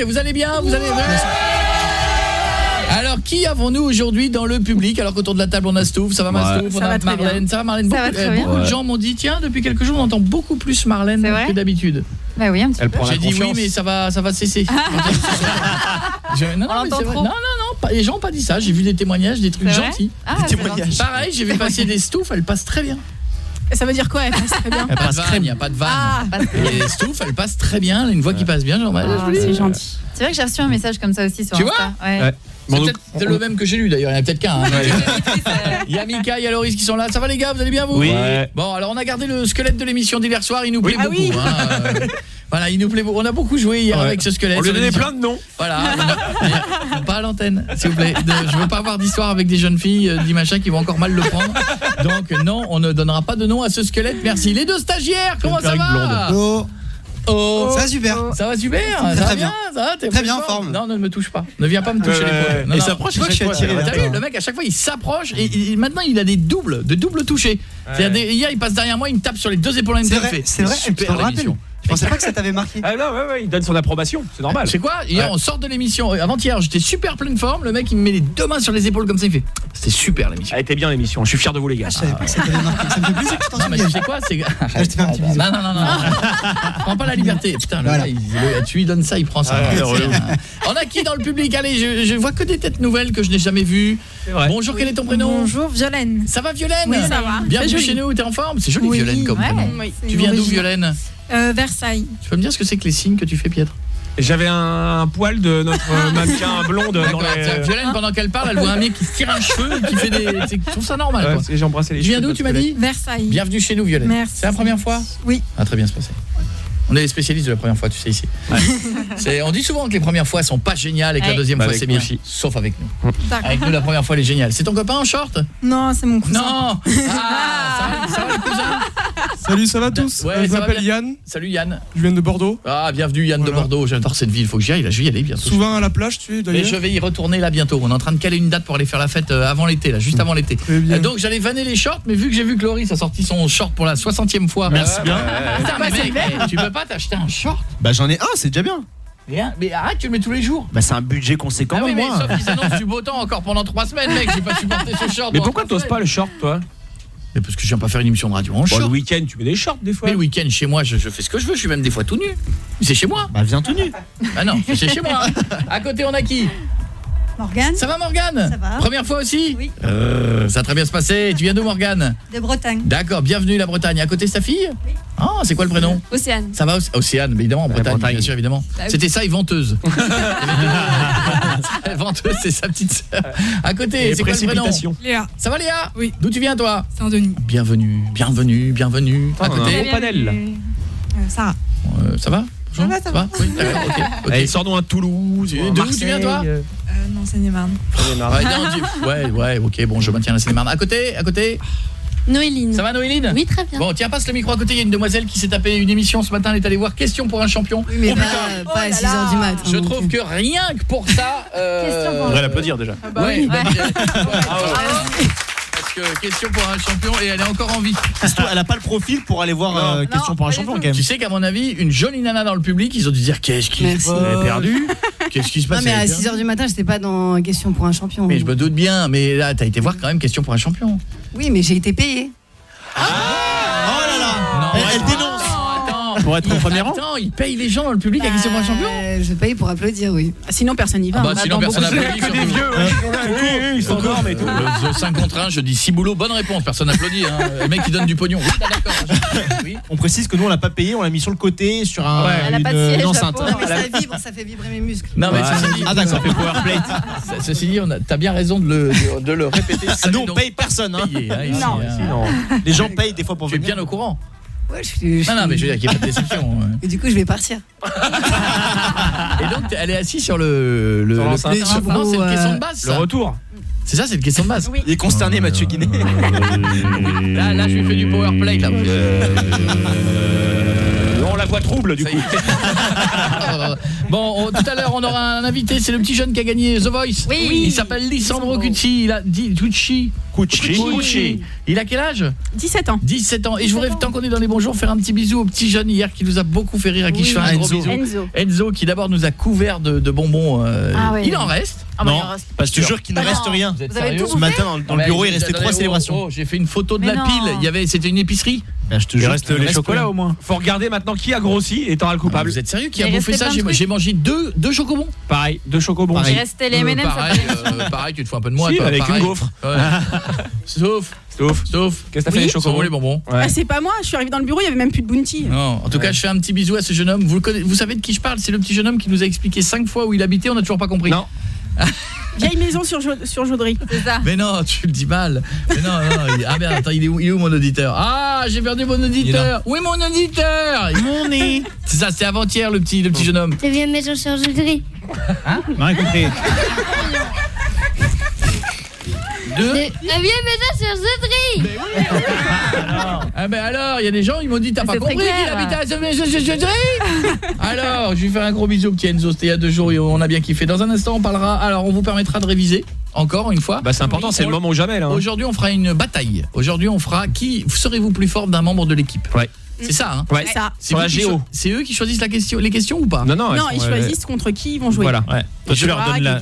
public Vous allez bien Vous allez alors, qui avons-nous aujourd'hui dans le public Alors qu'autour de la table, on a Stouff, ça va ma Stouff, on Ça a va très Marlène, bien. ça va Marlène Ça Beaucoup, va très bien. beaucoup de Ouais. gens m'ont dit, tiens, depuis quelques jours, on entend beaucoup plus Marlène que d'habitude. Bah oui, un petit peu. J'ai dit oui, mais ça va, ça va cesser. Je- non, non, mais trop. non, non, non, pas- les gens n'ont pas dit ça. J'ai vu des témoignages, des trucs gentils. Ah, des témoignages. Pareil, j'ai vu passer des stouffes, elles passent très bien. Et ça veut dire quoi Elle passe très bien. Il n'y a pas de vanne, il n'y a pas de vanne. Ah. Et les stouffes, elles passent très bien, une voix qui passe bien. Ah, c'est gentil. C'est vrai que j'ai reçu un message comme ça aussi sur Tu Insta. vois Ouais. C'est peut-être le même que j'ai lu d'ailleurs, il y en a peut-être qu'un. hein. Il y a Mika, il y a Loris qui sont là. Ça va les gars, vous allez bien vous Oui. Bon, alors on a gardé le squelette de l'émission d'hier soir, il nous plaît Ah beaucoup. oui. hein. Euh, Voilà, il nous plaît beaucoup. On a beaucoup joué hier Ouais. avec ce squelette. On lui a donné plein de noms. Voilà. Pas à l'antenne, s'il vous plaît. De- je veux pas avoir d'histoire avec des jeunes filles, euh, des machins qui vont encore mal le prendre. Donc non, on ne donnera pas de nom à ce squelette. Merci. Les deux stagiaires, comment ça va Oh, Oh. ça va super. Ça va super Ça Très va bien. Ça va T'es Très bien en forme forme. Non, ne me touche pas. Ne viens pas me toucher les Et non. s'approche je suis attiré le mec à chaque fois il s'approche et, maintenant il a des doubles, de doubles touchés. C'est-à-dire des- hier il passe derrière moi, il me tape sur les deux épaules en même C'est vrai, il c'est vrai, super l'émission. Je pensais pas que ça t'avait marqué. Ah non, ouais, ouais, il donne son approbation, c'est normal. C'est quoi Hier Ouais. on sort de l'émission, euh, avant-hier j'étais super pleine forme, le mec il me met les deux mains sur les épaules comme ça, il fait C'était super l'émission. Elle était bien l'émission, je suis fier de vous les gars. Je savais pas que ça t'avait marqué. Ça me fait plaisir que Non mais tu sais quoi c'est je te fais un petit bisou. Non non non non. Prends pas la liberté. Putain le gars, tu lui donnes ça, il prend ça. Un- On a qui dans le public? Allez, je, je vois que des têtes nouvelles que je n'ai jamais vues. Bonjour, quel est ton prénom? Bonjour, Violaine. Ça va Violaine? Oui, ça va. Bienvenue chez nous, t'es en forme? C'est joli Violaine comme prénom. Tu viens d'où Violaine? Euh, Versailles. Tu peux me dire ce que c'est que les signes que tu fais Pietre J'avais un, un poil de notre mannequin blonde dans les... tiens, Violaine pendant qu'elle parle, elle voit un mec qui se tire un cheveu et qui fait des je trouve ça normal Ouais, J'ai embrassé les Tu viens cheveux d'où tu m'as dit? Versailles. Bienvenue chez nous Violaine. Merci. C'est la première fois? Oui. Ah très bien se passer. On est les spécialistes de la première fois, tu sais ici. On dit souvent que les premières fois sont pas géniales et que la deuxième Bah, fois c'est bien, aussi. sauf avec nous. Avec nous la première fois elle est géniale. C'est ton copain en short? Non, c'est mon cousin. Non. Ah, ça va, ça va le cousin Salut, ça va tous? Ouais, Euh, Je m'appelle bien. Yann, Salut Yann. je viens de Bordeaux. Ah, bienvenue Yann de. Bordeaux. J'adore cette ville, faut que j'y aille là, je vais y aller bientôt. Souvent à la plage, tu es d'ailleurs? je vais y retourner là bientôt. On est en train de caler une date pour aller faire la fête euh, avant l'été, là, juste avant l'été. Bien. Euh, Donc j'allais vanner les shorts, mais vu que j'ai vu que Loris a sorti son short pour la 60e fois. Merci bien. Putain, mais mec, eh, tu peux pas t'acheter un short Bah j'en ai un, c'est déjà bien. Mais arrête, tu le mets tous les jours. Bah c'est un budget conséquent ah oui, mais moi. sauf qu'ils annoncent du beau temps encore pendant 3 semaines, mec. J'ai pas supporté ce short. Mais pourquoi t'oses pas le short, toi? Mais parce que je viens pas faire une émission de radio en Bon, short. Le week-end, tu mets des shorts des fois. Mais le week-end chez moi, je, je fais ce que je veux. Je suis même des fois tout nu. C'est chez moi. Bah viens tout nu. Ah non, c'est chez moi. À côté, on a qui? Morgane Ça va Morgane Ça va. Première fois aussi Oui. Euh, ça va très bien se passer. Tu viens d'où Morgane de Bretagne. D'accord, bienvenue la Bretagne. À côté de sa fille Oui. Ah, c'est quoi le prénom Océane. Ça va Océ- Océane, évidemment en Bretagne, Bretagne. bien sûr évidemment. Bah. C'était ça et venteuse. venteuse, c'est sa petite sœur. À côté, c'est quoi le prénom. Léa, Ça va Léa Oui. D'où tu viens toi Saint-Denis. Bienvenue, bienvenue, bienvenue. À Ah, on a côté, un bon panel. Euh, Sarah. Euh, ça va Va, ça va. Oui, d'accord, ok. ok. Allez, sors-nous un Toulouse. Un d'où tu viens, toi euh, Euh, non, Seine-et-Marne. Non, tu- ouais, ouais, ok, bon, je maintiens la Seine-et-Marne. À côté, à côté, Noéline. ça va Noéline Oui, très bien. Bon, tiens, passe le micro à côté, il y a une demoiselle qui s'est tapée une émission ce matin, elle est allée voir Question pour un champion. Oui, mais Oh, pas, putain. pas à 6h du mat. Je hein, trouve donc, que rien que pour ça... euh, Question pour On devrait l'applaudir déjà. Ouais, bah, euh, que question pour un champion et elle est encore en vie. Elle a pas le profil pour aller voir euh, question pour un champion quand même. Tu sais qu'à mon avis, une jolie nana dans le public, ils ont dû dire qu'est-ce qui est perdue Qu'est-ce qui se Non, passe mais Elle à est perdue 6h du matin, j'étais pas dans Question pour un champion. Mais je me doute bien, mais là, t'as été voir quand même question pour un champion. Oui, mais j'ai été payé. Oh là là Non, Elle- dénonce. Pour être au il- premier rang Attends, ils payent les gens dans le public à question pour un champion Je paye pour applaudir, oui. Ah, Sinon, personne n'y va. Ah bah, On sinon, personne n'applaudit. Que des vieux, oui, ils sont normes et tout. Le 5 contre 1, je dis Ciboulot, bonne réponse, personne n'applaudit. Hein. Le mec qui donne du pognon. Oui, d'accord. Oui. On précise que nous on l'a pas payé, on l'a mis sur le côté sur un, Ouais. Elle a une, enceinte. pauvre. Non, mais ça vibre, ça fait vibrer mes muscles. Non, mais Ouais. ceci dit, Ah d'accord, ça fait powerplay. ce- ceci dit, on a- t'as bien raison de le, de, de le répéter. Ah nous on paye personne hein. Payé, hein, ici, Non. hein. Non. Les gens payent des fois pour Tu es venir. bien au courant. Ouais, je suis. je Non, non, mais je veux dire qu'il n'y a pas de déception. ouais. Et du coup, je vais partir. Et donc, elle est assise sur le. le, c'est une Euh, question de base. Le ça. retour. C'est ça, c'est une question de base. Oui. Il est consterné, Mathieu Guinet. Là, là, je lui fais du power play là. Euh, On la voit trouble du coup. bon, on- tout à l'heure, on aura un invité, c'est le petit jeune qui a gagné The Voice. Oui. Il s'appelle Lissandro Cucci, il a dit Cucci. Cucci. Il a quel âge? 17 ans. 17 ans. Et je voudrais, tant qu'on est dans les bons jours, faire un petit bisou au petit jeune hier qui nous a beaucoup fait rire, à qui Oui. je fais un Ah, gros Enzo. bisou. Enzo. Enzo, qui d'abord nous a couvert de, de bonbons. euh, Ah ouais. Il en reste. Ah bah, Non, il en reste- parce que je te jure qu'il ne Bah reste non. rien. Vous avez tout Ce matin, dans, dans le bureau, il restait trois célébrations. oh, J'ai fait une photo de Mais la non. pile. Il y avait, c'était une épicerie. Ah, je te Il jure reste les chocolats au moins. Faut regarder maintenant qui a grossi et t'auras le coupable. Vous êtes sérieux qui a Il bouffé restait ça J'ai mangé deux, deux chocobons. Pareil, deux chocobons. Pareil. Il restait les Euh, M&M's. ça pareil, fait- euh, pareil, tu te fous un peu de moi. Si, toi, avec pareil. une gaufre. Ouais. sauf, Sauf. sauf. Qu'est-ce que t'as fait Oui. les Sont où chocobons les bonbons Ouais. Ah, c'est pas moi, je suis arrivée dans le bureau, il y avait même plus de bounty. Non, en tout cas, je fais un petit bisou à ce jeune homme. Vous, le connaissez- vous savez de qui je parle? C'est le petit jeune homme qui nous a expliqué cinq fois où il habitait. On n'a toujours pas compris. Non. Vieille maison sur, sur Jaudry. C'est ça. Mais non, tu le dis mal. Mais non, non. il- Ah merde, attends, il est où, il est où mon auditeur? Ah, j'ai perdu mon auditeur. Où est mon auditeur? Mon nez. C'est ça, c'est avant-hier le petit, le petit jeune homme. Tu viens maison sur Juderie. Rien compris. Deux. La vieille maison sur Juderie. Ah ben alors, il y a des gens, ils m'ont dit t'as pas compris qu'il habitait à Alors, je lui fais un gros bisou petit Enzo, c'était il y a deux jours et on a bien kiffé. Dans un instant, on parlera. Alors, on vous permettra de réviser encore une fois. Bah c'est important, c'est le moment ou jamais là. hein. Aujourd'hui, on fera une bataille. Aujourd'hui, on fera qui serez-vous plus fort d'un membre de l'équipe? Ouais. C'est ça hein Ouais. Ça. C'est la géo. C'est eux qui choisissent la question les questions ou pas Non non, Non, ils sont, euh, choisissent contre qui ils vont jouer. Voilà. Ouais. Toi, tu leur donnes la,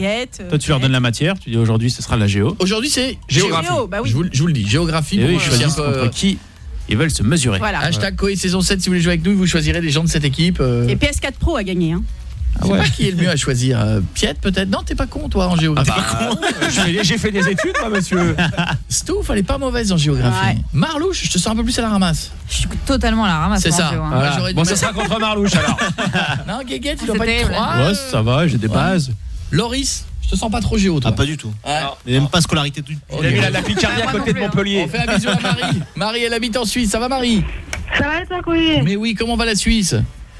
toi, tu leur donnes la matière. Tu dis aujourd'hui, ce sera la géo. Aujourd'hui, c'est Géographie. Géo, bah oui. Je vous, je vous le dis, géographie Et pour eux, ils choisissent euh, contre qui ils veulent se mesurer. Voilà. Hashtag Koé saison 7 si vous voulez jouer avec nous, vous choisirez des gens de cette équipe. euh, Et PS4 Pro a gagné. Hein. Je sais pas qui est le mieux à choisir. euh, Piet peut-être? Non, t'es pas con toi en géographie. Bah, je fais- J'ai fait des études moi monsieur. Stouff, elle est pas mauvaise en géographie. Ouais. Marlouche, je te sens un peu plus à la ramasse. Je suis totalement à la ramasse. C'est ça. Géo, hein. Voilà. Bon ça sera contre Marlouche alors. Non, Guéguette, tu dois C'est pas être terrible. trop. Ouais, ça va, j'ai des Ouais. bases. Loris, je te sens pas trop géo toi. Ah, pas du tout. Ouais. Il même pas scolarité. tout- Ok. Il a mis la, Picardie à côté de hein. Montpellier. On fait un bisou à Marie. Marie, elle habite en Suisse. Ça va Marie? Ça va être quoi Mais oui, comment va la Suisse?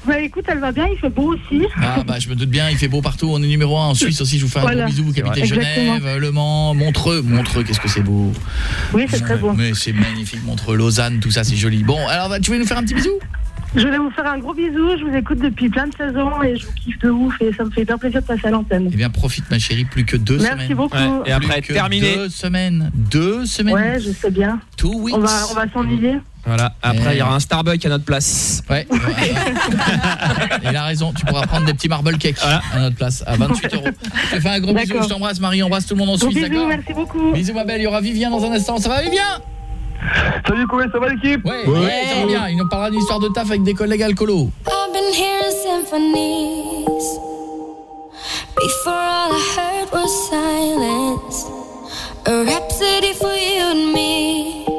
Bah écoute, elle va bien, il fait beau aussi. Ah bah je me doute bien, il fait beau partout, on est numéro un en Suisse aussi, je vous fais un Voilà. gros bisou, vous. Genève, Le Mans, Montreux, Montreux, qu'est-ce que c'est beau Oui, c'est très beau. Mais c'est magnifique, Montreux, Lausanne, tout ça c'est joli. Bon, alors bah, tu veux nous faire un petit bisou? Je voulais vous faire un gros bisou, je vous écoute depuis plein de saisons et je vous kiffe de ouf et ça me fait bien plaisir de passer à l'antenne. Eh bien profite ma chérie, plus que deux Merci semaines. beaucoup. Ouais, et après Plus que terminé. Deux semaines, deux semaines, Ouais, je sais bien. two weeks. On va, on va s'ennuyer. Voilà, après il y aura un Starbucks à notre place. Ouais, ouais, ouais. il a raison, tu pourras prendre des petits marble cakes à notre place, à 28 euros. Je te fais un gros bisou, je t'embrasse Marie, embrasse tout le monde en Suisse, d'accord merci beaucoup. Bisous ma belle, il y aura Vivien dans un instant, ça va Vivien Salut, comment ça va l'équipe Ouais, ouais, ça va bien, il nous parlera d'une histoire de taf avec des collègues alcoolos. I've been hearing symphonies. Before all I heard was silence. A rhapsody for you and me.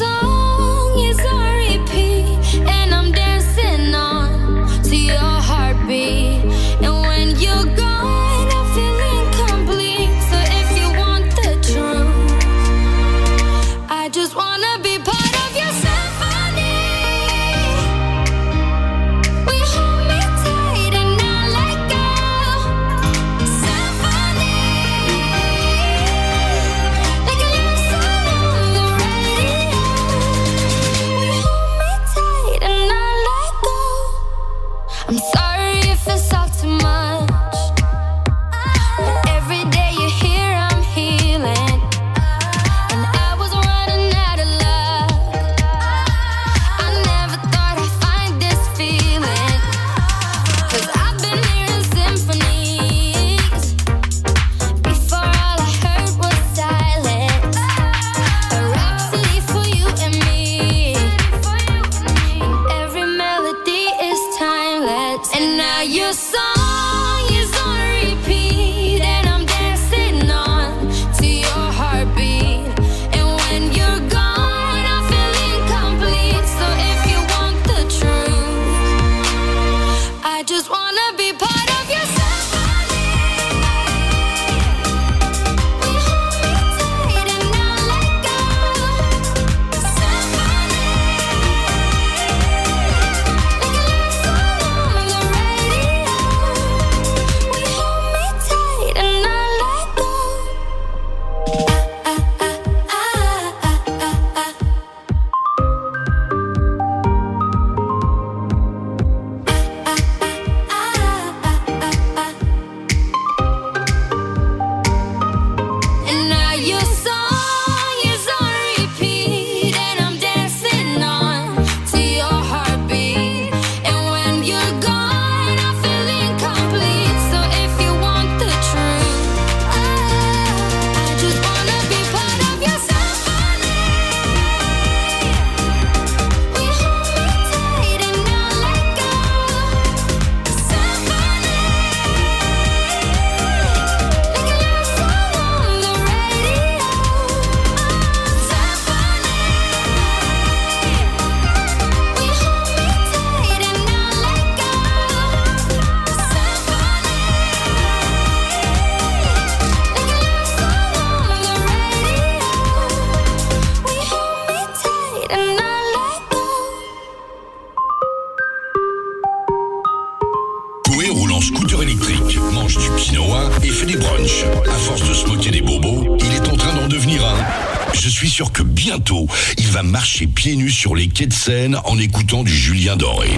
pieds nus sur les quais de Seine en écoutant du Julien Doré.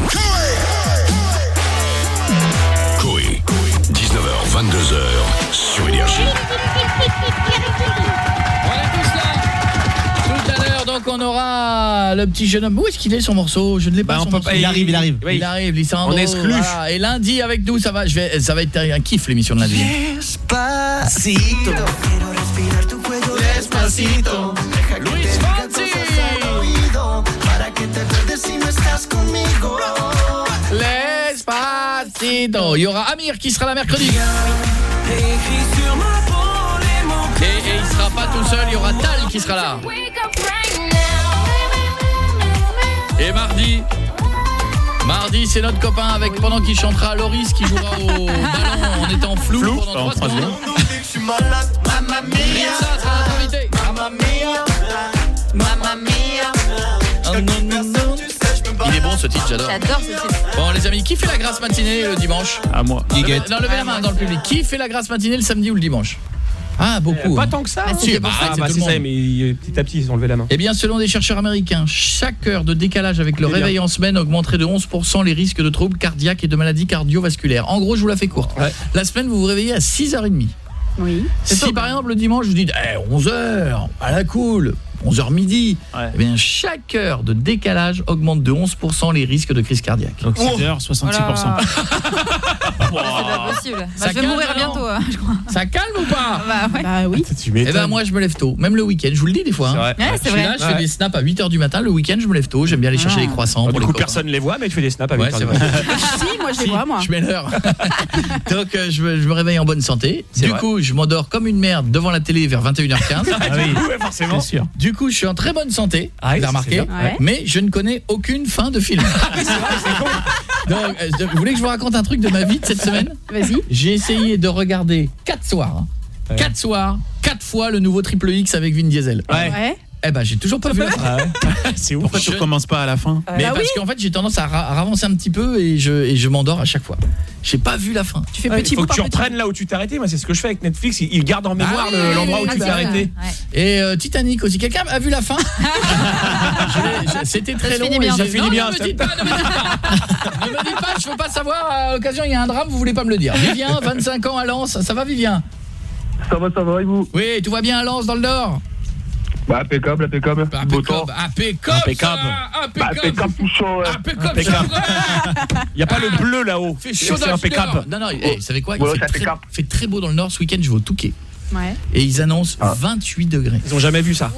Coé, 19h, 22h, sur Énergie. Tout à l'heure, donc on aura le petit jeune homme. Où est-ce qu'il est son morceau? Je ne l'ai pas Bah, on son peut morceau. pas- il arrive, il arrive. Il arrive, Lissandro. On exclut. voilà. Et lundi avec nous, ça va, je vais, ça va être un kiff l'émission de lundi. Despacito. Il y aura Amir qui sera là mercredi. Et, et il sera pas tout seul, il y aura Tal qui sera là. Et mardi Mardi, c'est notre copain avec pendant qu'il chantera Loris qui jouera au ballon en étant flou, Flou, pendant en 3 trois secondes. Ça sera notre invité. Ce titre, j'adore. J'adore ce titre. Bon les amis, qui fait la grâce matinée le dimanche À moi. Guiguette. Non, levez la main dans le public. Qui fait la grâce matinée le samedi ou le dimanche Ah, beaucoup. Pas hein. tant que ça. Ah, bah, Ah, c'est bah, le ça, monde. mais euh, petit à petit, ils ont levé la main. Eh bien, selon des chercheurs américains, chaque heure de décalage avec le bien. réveil en semaine augmenterait de 11% les risques de troubles cardiaques et de maladies cardiovasculaires. En gros, je vous la fais courte. Ouais. La semaine, vous vous réveillez à 6h30. Oui. Si par exemple le dimanche, vous dites eh, 11h, à la cool, 11h midi, Ouais. eh bien chaque heure de décalage augmente de 11% les risques de crise cardiaque. Donc 6 heures, 66%. Voilà. C'est pas possible. Bah, Ça je vais calme, mourir bientôt, hein, je crois. Ça calme ou pas Bah ouais. Bah oui. Tu Eh ben moi je me lève tôt, même le week-end, je vous le dis des fois. Hein. vrai. Ouais, Je c'est suis vrai. là, je fais Ouais. des snaps à 8h du matin, le week-end je me lève tôt, j'aime bien aller chercher Ah. les croissants Du pour les coup, personne les voit, mais tu fais des snaps ton c'est numéro. vrai. Si, moi je les Si, vois, moi. Je mets l'heure. Donc euh, je, me, je me réveille en bonne santé. Du vrai. coup, je m'endors comme une merde devant la télé vers 21h15. Ah oui, forcément. c'est sûr. Du coup, je suis en très bonne santé, Ah vous remarqué. Ouais. mais je ne connais aucune fin de film. Donc, euh, vous voulez que je vous raconte un truc de ma vie de cette semaine? Vas-y. J'ai essayé de regarder 4 soirs. hein. 4 soirs, 4 fois le nouveau Triple X avec Vin Diesel. Ouais. Ouais. Eh ben, j'ai toujours pas vu la fin. Ah. C'est ouf. Pourquoi tu recommences pas à la fin Mais Bah parce qu'en fait, j'ai tendance à, ravancer un petit peu et je, et je m'endors à chaque fois. J'ai pas vu la fin. Tu fais Ouais, petit Il faut que tu reprennes là où tu t'es arrêté. Moi, c'est ce que je fais avec Netflix. Ils ils gardent en mémoire Ah le- oui, l'endroit où oui, tu t'es arrêté. Ouais. Et euh, Titanic aussi. Quelqu'un a vu la fin C'était très long. et bien, j'ai- finit bien, Ne me ça. dites pas, ne me dites pas. Ne me dites pas, je veux pas savoir. À l'occasion, il y a un drame, vous voulez pas me le dire. Vivien, 25 ans à Lens. Ça va, Vivien? Ça va, ça va, et vous? Oui, tout va bien à Lens, dans le Nord Bah, impeccable, impeccable. Beau temps. Impeccable. Impeccable. Impeccable. Bah, tout chaud, ouais. Impeccable. Il n'y a pas le bleu là-haut. Fait chaud C'est dans le impeccable. Non, non, eh, vous savez quoi? Il fait très, impeccable. fait très beau dans le Nord. Ce week-end, je vais au Touquet. Ouais. Et ils annoncent Ah. 28 degrés. Ils ont jamais vu ça.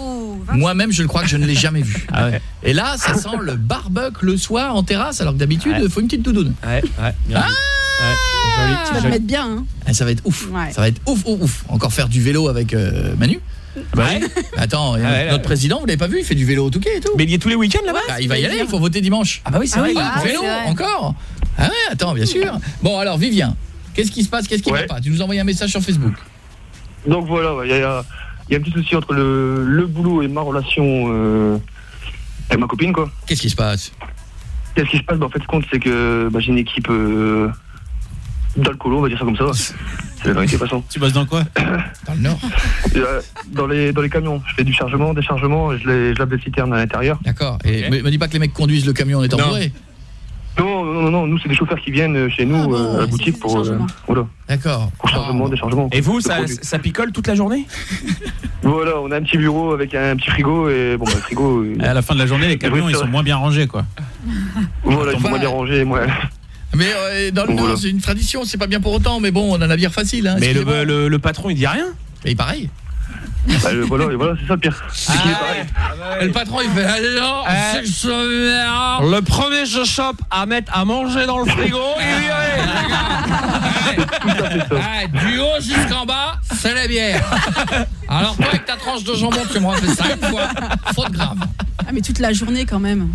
Moi-même, je le crois que je ne l'ai jamais vu. Ah ouais. Et là, ça sent le barbecue le soir en terrasse, alors que d'habitude, il Ouais. faut une petite doudoune. Ouais, ouais. bien. Ouais, joli, Tu vas te mettre bien, hein. Ah, ça va être ouf. Ouais. Ça va être ouf, ouf, ouf. Encore faire du vélo avec euh, Manu. Ouais. Attends, ouais, notre ouais. président, vous l'avez pas vu, il fait du vélo au Touquet et tout. Mais il y est tous les week-ends là-bas Bah, il va y aller, il faut voter dimanche. Ah bah oui, c'est Ah vrai. Ah, Ah, vélo, vrai. encore Ah ouais, attends, bien sûr. Bon, alors, Vivien, qu'est-ce qui se passe Qu'est-ce qui Ouais. va pas? Tu nous envoyé un message sur Facebook. Donc voilà, il y, a, il y a un petit souci entre le, le boulot et ma relation euh, avec ma copine, quoi. Qu'est-ce qui se passe? Qu'est-ce qui se passe? Bah, En fait, compte, c'est que bah, j'ai une équipe euh, d'alcoolo, on va dire ça comme ça. C'est la vérité, de toute façon. Tu bosses dans quoi Dans le Nord Euh, Dans les, dans les camions, je fais du chargement, déchargement, et je, les, je lave des citernes à l'intérieur. D'accord. Et Ok. me, me dis pas que les mecs conduisent le camion en étant Non. bourré. Non, non, non, non, nous, c'est des chauffeurs qui viennent chez nous Ah euh, à la boutique pour, euh, voilà, D'accord. pour chargement, Ah. déchargement. Et vous, ça, ça picole toute la journée? Voilà, on a un petit bureau avec un petit frigo, et bon, bah, le frigo, euh, À la fin de la journée, les camions, ils sont moins bien rangés, quoi. voilà, il faut Bah, moins déranger, moi. Mais euh, dans le Nord, voilà. c'est une tradition, c'est pas bien pour autant, mais bon, on a la bière facile. Hein, Mais le, le, le patron, il dit rien. Et pareil. Bah, le- voilà, c'est ça le pire. Est pareil. Et le patron, il fait Alors, merde. Le premier je chope à mettre à manger dans le frigo, il. Ah, du haut jusqu'en bas, c'est la bière. Alors toi, avec ta tranche de jambon, tu me refais ça une fois. Faute grave. Ah, mais toute la journée quand même.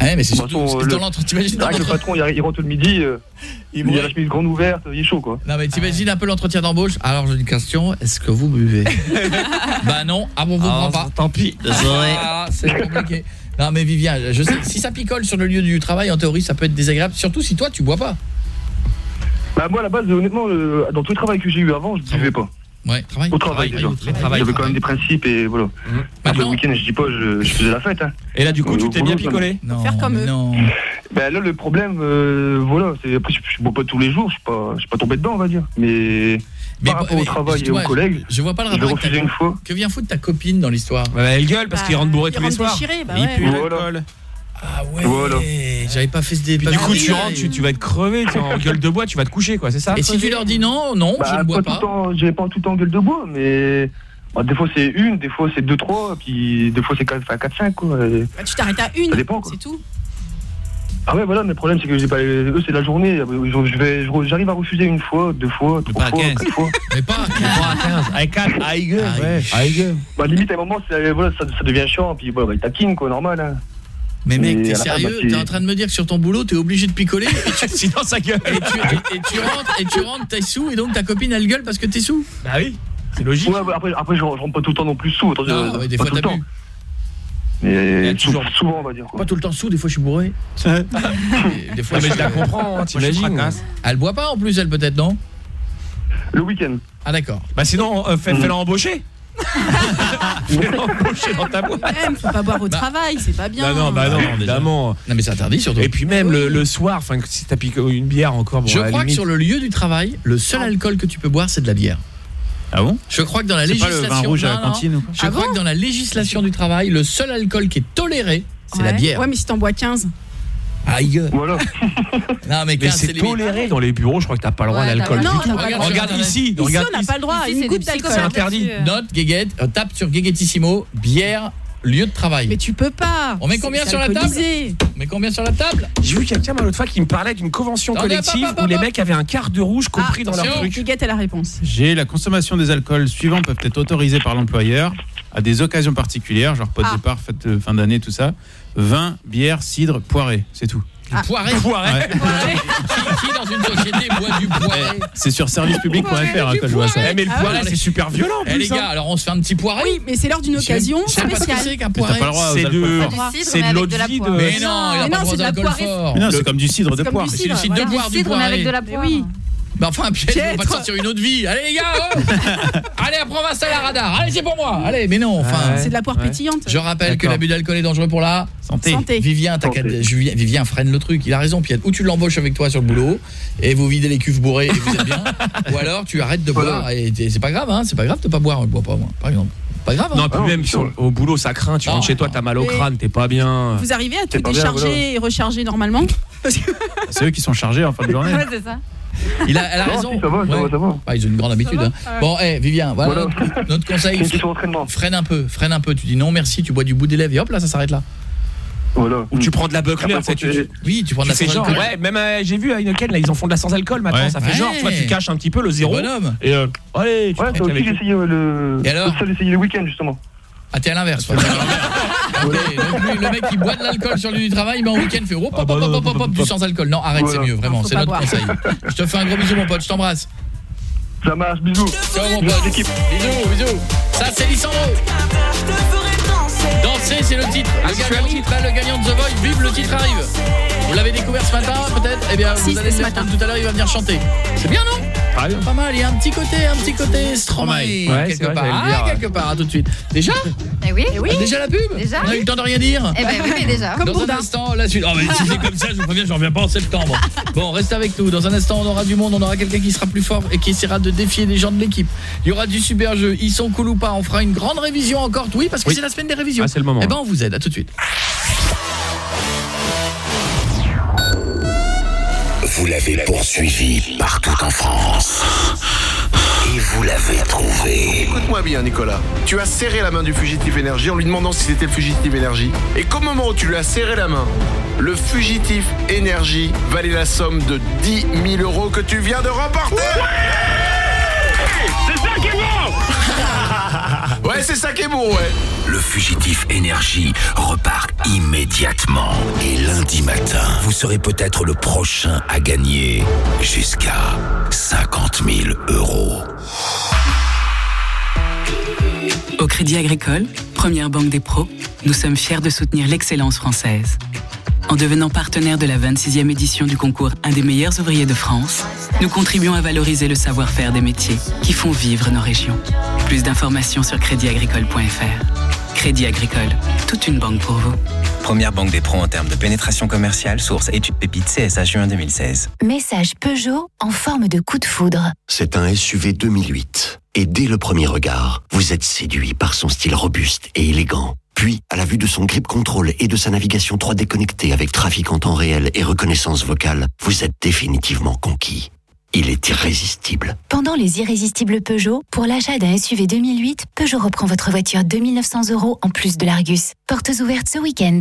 Ouais, mais c'est surtout le- dans l'entre. T'imagines le patron, il, arrive- il rentre le midi, euh, il, a la chemise grande ouverte, il est chaud, quoi. Non mais t'imagines un peu l'entretien d'embauche. Alors j'ai une question, est-ce que vous buvez? Bah non, ah bon, vous Ah, prend pas. Tant pis. Ah, c'est compliqué. Non mais Vivien, je sais, si ça picole sur le lieu du travail, en théorie, ça peut être désagréable, surtout si toi tu bois pas. Bah moi à la base honnêtement euh, dans tous les travaux que j'ai eu avant je buvais pas. Ouais, travail. Au travail déjà. J'avais quand même des principes et voilà. Après, le week-end je dis pas je, je faisais la fête. Hein. Et là du coup Au tu t'es bien picolé Non, Faire comme eux. non. Bah là le problème euh, voilà c'est après je, je bois pas tous les jours je suis pas je suis pas tombé dedans on va dire mais, Mais par rapport mais au travail je et aux collègues Je vois pas le je l'ai rapport avec ta refusé une fois. Que vient foutre ta copine dans l'histoire Bah, Elle gueule parce qu'il rentre bourré tous les soirs. bah il pue l'alcool. Ah ouais. Voilà. J'avais pas fait ce débat. du coup tu rentres, tu, tu vas être crevé, tu es en gueule de bois, tu vas te coucher quoi, c'est ça Et si tu leur dis non, non, je Bah, ne bois pas tout pas. le temps j'ai pas tout le temps gueule de bois mais bah, des fois c'est une des fois c'est deux trois puis des fois c'est quatre quatre cinq quoi et- Bah, tu t'arrêtes à une, Ça dépend, quoi. c'est tout. Ah ouais voilà mais le problème c'est que j'ai pas eux c'est la journée je, je vais je- j'arrive à refuser une fois deux fois trois pas à fois 15. quatre fois Mais pas. à 15, avec 4, avec gueule, Ah, ouais, gueule. bah limite à un moment voilà ça, ça devient chiant puis bah, il taquine quoi normal hein. Mais mec, t'es sérieux bah, T'es en train de me dire que sur ton boulot, t'es obligé de picoler et tu, Sinon ça gueule. et tu, et- et tu rentres, et tu rentres, t'es sous, et donc ta copine elle gueule parce que t'es sous. Bah oui, c'est logique. Ouais, ouais, après, après je, rentre pas tout le temps non plus sous ouais, des pas fois tout le t'as temps bu. mais toujours- sou- souvent on va dire quoi. Pas tout le temps sous, des fois je suis bourré. Des fois, Non mais je je la comprends, hein, t'imagines. Elle boit pas en plus, elle peut-être, non le week-end Ah d'accord. Bah sinon, euh, fais- fais-la embaucher dans ta boîte. Même, faut pas boire au travail, c'est pas bien. Bah non, bah non, Ah, déjà. évidemment. Non mais c'est interdit surtout. Et puis même le, le soir, enfin si t'as piqué une bière encore, bon, je crois que sur le lieu du travail, le seul alcool que tu peux boire, c'est de la bière. Ah bon? Je crois que dans la C'est pas législation, le vin rouge à la Non, non. cantine ou quoi? Je Ah crois bon? que dans la législation du travail, le seul alcool qui est toléré, c'est la bière. Ouais, mais si t'en bois 15. Aïe. voilà Non mais Mais 15 c'est toléré dans les bureaux, je crois que t'as pas le droit Ouais, tout. Non, regarde, regarde regarde, ici, Ici, regarde on n'a pas le droit à Ici, une des d'alcool. C'est interdit. Note Guéguette, tape sur Guéguettissimo, bière, lieu de travail. Mais tu peux pas. On met combien sur la table alcoolisé. Mais combien sur la table J'ai vu quelqu'un l'autre fois qui me parlait d'une convention Attendez, collective hop, hop, où les mecs avaient un quart de rouge compris dans leur truc. Guiguette a la réponse. J'ai la consommation des alcools suivants peuvent être autorisés par l'employeur à des occasions particulières, genre pot de Ah. départ, fête de fin d'année, tout ça. Vin, bière, cidre, poiré, c'est tout. Ah. Poiré. Ouais. Qui, qui, dans une société boit du poiré C'est sur servicepublic.fr hein, quand je vois ça. Eh, mais le Ah poiret, ouais. c'est super violent. en Eh les gars, hein. alors on se fait un petit poiré Oui, mais c'est lors d'une occasion je sais pas ce que spéciale. c'est poiré. aux C'est de, cidre, l'eau de poire. Mais non, il a pas le droit d'alcool fort. Non, c'est comme du cidre de poire. du C'est cidre, cidre du cidre, mais avec poiré. de la poire. oui. Bah enfin, Pierre, ils vont pas te sortir une autre vie. Allez les gars, oh Allez, après on va installer un radar. Allez, c'est pour moi. Allez, mais non, enfin. Ouais. C'est de la poire Ouais. pétillante. Je rappelle que l'abus d'alcool est dangereux pour la Santé. Santé. Vivien, t'as qu'à- Santé. Julien- Vivien freine le truc, il a raison Piet. Ou tu l'embauches avec toi sur le boulot et vous videz les cuves bourrées et vous êtes bien, ou alors tu arrêtes de Voilà. boire et c'est pas grave hein, c'est pas grave de pas boire, je bois pas moi par exemple. Pas grave. Hein. Non, puis Ah, même sur- au boulot, ça craint. Tu rentres chez toi, t'as mal au Mais- crâne, t'es pas bien. Vous arrivez à tout bien, décharger voilà. et recharger normalement C'est eux qui sont chargés en fin de journée. Ouais, c'est ça. Il a, elle a Non, raison. si, ça va, ça Ouais. va, ça va. Ah, ils ont une grande habitude. hein. Bon, eh Vivien, voilà, Voilà. Notre, notre C'est conseil. Freine un peu, freine un peu. Tu dis non merci, tu bois du bout des lèvres et hop là ça s'arrête là. Voilà. Ou tu prends de la buckler, tu sais, tu, Oui, tu prends de la sans genre, alcool. ouais, même euh, j'ai vu à Heineken, là, ils en font de la sans alcool maintenant, Ouais. ça fait Ouais. genre, tu vois, tu caches un petit peu le zéro. Bonhomme. Et euh, allez, tu Ouais, aussi essayé euh, le. Et alors essayé le week-end justement. Ah t'es à l'inverse. le mec qui boit de l'alcool sur le lieu du travail, mais en week-end fait hop, Ah hop, bah hop, non, hop, hop, hop, du sans alcool. Non, arrête, c'est mieux, vraiment, c'est pas notre boire. conseil. Je te fais un gros bisou mon pote, je t'embrasse. Ça marche, bisous. Ciao mon pote. Bisous, bisous. Ça c'est Lissandro. Danser, c'est le titre. Le gagnant, là, le gagnant de The Voice, vive le titre arrive. Vous l'avez découvert ce matin, peut-être? Eh bien, Si, vous allez le tout à l'heure, il va venir chanter. C'est bien, non? Pas mal, il y a un petit côté, un petit côté Stromae, Ouais, quelque vrai, part. Ah, dire. quelque part, à tout de suite. Déjà Eh oui. oui. Ah, Déjà la pub Déjà On a eu le temps de rien dire Eh ben oui, mais déjà. Comme dans un instant, la suite. Oh, mais si c'est comme ça, je vous préviens, j'en reviens pas en septembre. Bon, reste avec nous. Dans un instant, on aura du monde, on aura quelqu'un qui sera plus fort et qui essaiera de défier les gens de l'équipe. Il y aura du super jeu. Ils sont cool ou pas On fera une grande révision encore. Oui, parce que Oui. c'est la semaine des révisions. Ah, c'est le moment. Eh ben, on vous aide. À tout de suite. Vous l'avez poursuivi partout en France. Et vous l'avez trouvé. Écoute-moi bien, Nicolas. Tu as serré la main du fugitif énergie en lui demandant si c'était le fugitif énergie. Et qu'au moment où tu lui as serré la main, le fugitif énergie valait la somme de 10 000 euros que tu viens de remporter. Ouais, c'est ça qui est bon, ouais. Le fugitif énergie repart immédiatement. Et lundi matin, vous serez peut-être le prochain à gagner jusqu'à 50 000 euros. Au Crédit Agricole, première banque des pros, nous sommes fiers de soutenir l'excellence française. En devenant partenaire de la 26e édition du concours Un des meilleurs ouvriers de France, nous contribuons à valoriser le savoir-faire des métiers qui font vivre nos régions. Plus d'informations sur créditagricole.fr. Crédit Agricole, toute une banque pour vous. Première banque des pros en termes de pénétration commerciale, source étude pépite CSA juin 2016. Message Peugeot en forme de coup de foudre. C'est un SUV 2008. Et dès le premier regard, vous êtes séduit par son style robuste et élégant. Puis, à la vue de son grip control et de sa navigation 3D connectée avec trafic en temps réel et reconnaissance vocale, vous êtes définitivement conquis. Il est irrésistible. Pendant les irrésistibles Peugeot, pour l'achat d'un SUV 2008, Peugeot reprend votre voiture 2900 euros en plus de l'Argus. Portes ouvertes ce week-end.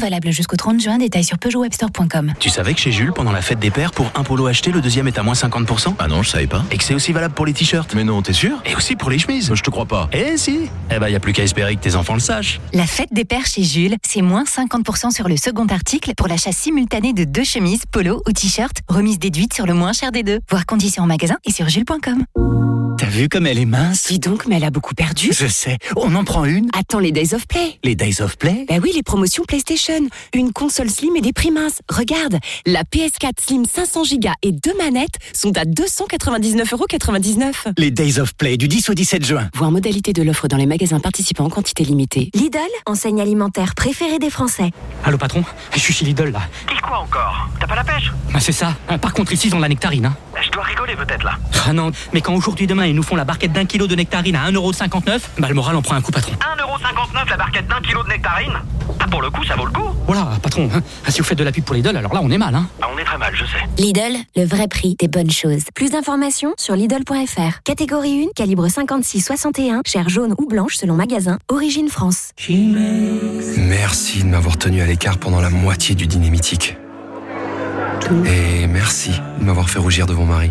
Offre valable jusqu'au 30 juin, détails sur peugeotwebstore.com. Tu savais que chez Jules, pendant la fête des pères, pour un polo acheté, le deuxième est à moins 50% Ah non, je savais pas. Et que c'est aussi valable pour les t-shirts. Mais non, t'es sûr? Et aussi pour les chemises. Je te crois pas. Eh si Eh ben, y a plus qu'à espérer que tes enfants le sachent. La fête des pères chez Jules, c'est moins 50% sur le second article pour l'achat simultané de deux chemises, polo ou t-shirt, remise déduite sur le moins cher des deux. Voir conditions en magasin et sur jules.com. T'as vu comme elle est mince Dis donc, mais elle a beaucoup perdu. Je sais. On en prend une Attends les Days of Play. Les Days of Play? Bah oui, les promotions PlayStation. Une console Slim et des prix minces. Regarde, la PS4 Slim 500 Go et deux manettes sont à 299,99€. Les Days of Play du 10 au 17 juin. Voir modalité de l'offre dans les magasins participants en quantité limitée. Lidl, enseigne alimentaire préférée des Français. Allô patron, je suis chez Lidl là. Dis quoi encore? T'as pas la pêche? Ah, c'est ça. Ah, Par contre ici ils ont de la nectarine. Hein. Je dois rigoler peut-être là. Ah non, mais quand aujourd'hui demain ils nous font la barquette d'un kilo de nectarine à 1,59€, bah le moral en prend un coup patron. 1,59€ la barquette d'un kilo de nectarine Ah pour le coup ça vaut le coup Voilà, patron, hein. Ah, si vous faites de la pub pour Lidl, alors là on est mal hein. Ah, On est très mal, je sais. Lidl, le vrai prix des bonnes choses. Plus d'informations sur Lidl.fr. Catégorie 1, calibre 56-61, chair jaune ou blanche selon magasin, origine France. Merci de m'avoir tenu à l'écart pendant la moitié du dîner mythique. Et merci de m'avoir fait rougir devant Marie.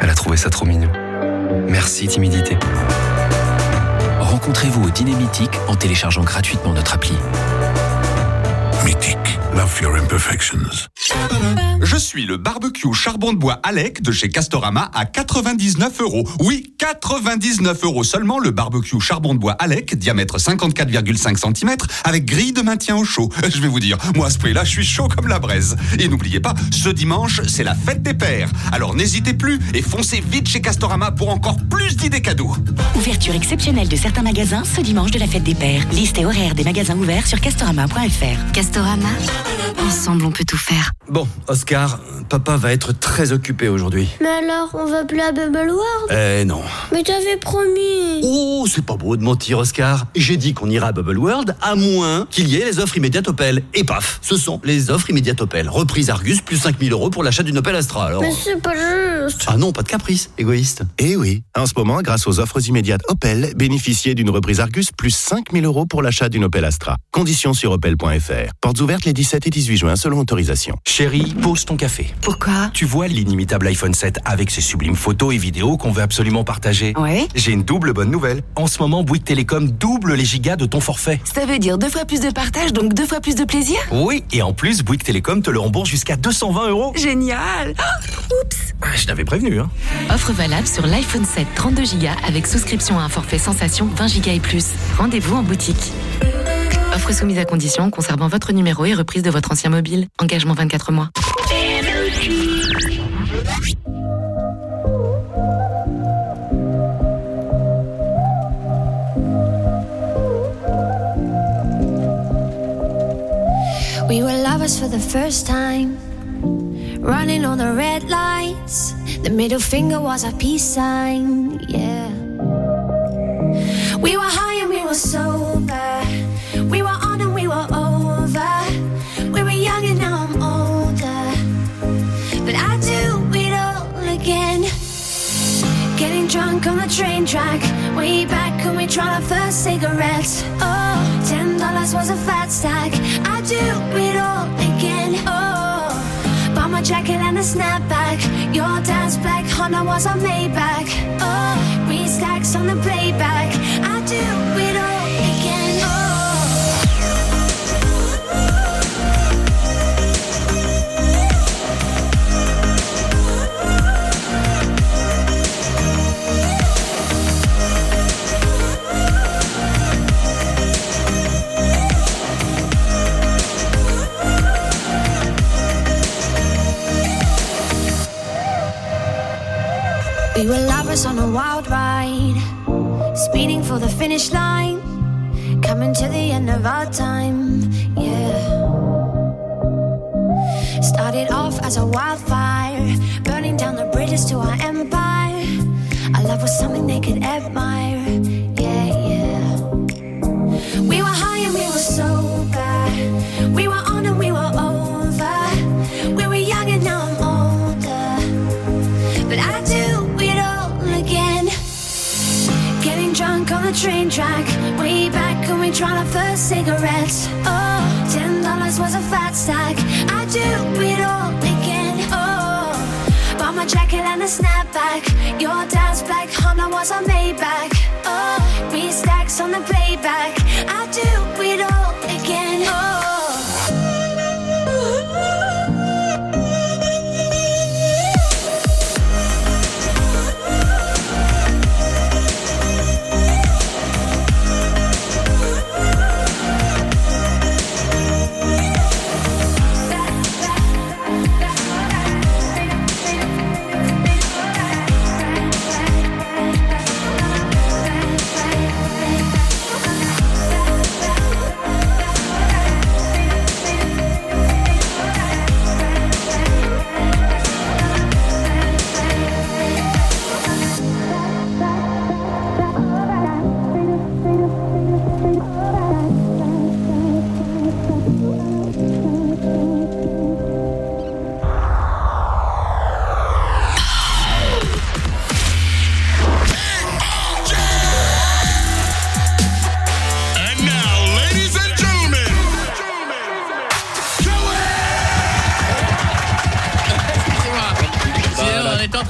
Elle a trouvé ça trop mignon. Merci timidité. Rencontrez-vous au dîner mythique en téléchargeant gratuitement notre appli. Mythique, love your imperfections. Je suis le barbecue charbon de bois Alec de chez Castorama à 99 euros. Oui, 99 euros seulement le barbecue charbon de bois Alec, diamètre 54,5 cm, avec grille de maintien au chaud. Je vais vous dire, moi à ce prix-là, je suis chaud comme la braise. Et n'oubliez pas, ce dimanche, c'est la fête des pères. Alors n'hésitez plus et foncez vite chez Castorama pour encore plus d'idées cadeaux. Ouverture exceptionnelle de certains magasins ce dimanche de la fête des pères. Liste et horaire des magasins ouverts sur castorama.fr. Castorama, ensemble on peut tout faire. Bon, Oscar, papa va être très occupé aujourd'hui. Mais alors, on va plus à Bubble World? Eh non. Mais t'avais promis Oh, c'est pas beau de mentir, Oscar. J'ai dit qu'on ira à Bubble World à moins qu'il y ait les offres immédiates Opel. Et paf, ce sont les offres immédiates Opel. Reprise Argus plus 5000 euros pour l'achat d'une Opel Astra. Alors... Mais c'est pas juste Ah non, pas de caprice, égoïste. Eh oui, en ce moment, grâce aux offres immédiates Opel, bénéficiez d'une reprise Argus plus 5000 euros pour l'achat d'une Opel Astra. Conditions sur opel.fr. Portes ouvertes les 17 et 18 juin selon autorisation. Chérie, pose ton café. Pourquoi? Tu vois l'inimitable iPhone 7 avec ses sublimes photos et vidéos qu'on veut absolument partager Ouais. J'ai une double bonne nouvelle. En ce moment, Bouygues Télécom double les gigas de ton forfait. Ça veut dire deux fois plus de partage, donc deux fois plus de plaisir? Oui, et en plus, Bouygues Télécom te le rembourse jusqu'à 220 euros. Génial Oh, Oups Ah, Je t'avais prévenu, hein. Offre valable sur l'iPhone 7 32 Go avec souscription à un forfait sensation 20 Go et plus. Rendez-vous en boutique. Offre soumise à condition, conservant votre numéro et reprise de votre ancien mobile. Engagement 24 mois. We were lovers for the first time, running on the red lights. The middle finger was our peace sign, yeah. We were high and we were sober. On the train track. Way back when we tried our first cigarettes. Oh, ten dollars was a fat stack. I'd do it all again. Oh, bought my jacket and a snapback. Your dad's black Honda was a Maybach. Oh, three stacks on the playback. We were lovers on a wild ride, speeding for the finish line, coming to the end of our time, yeah. Started off as a wildfire, burning down the bridges to our empire. Our love was something they could admire, yeah, yeah. We were high and we were sober, we were on and we were over. Train track. Way back when we tried our first cigarettes. Oh, ten dollars was a fat stack. I do it all again. Oh, bought my jacket and a snapback. Your dad's black Honda was a Maybach. Oh, three stacks on the playback. I do it all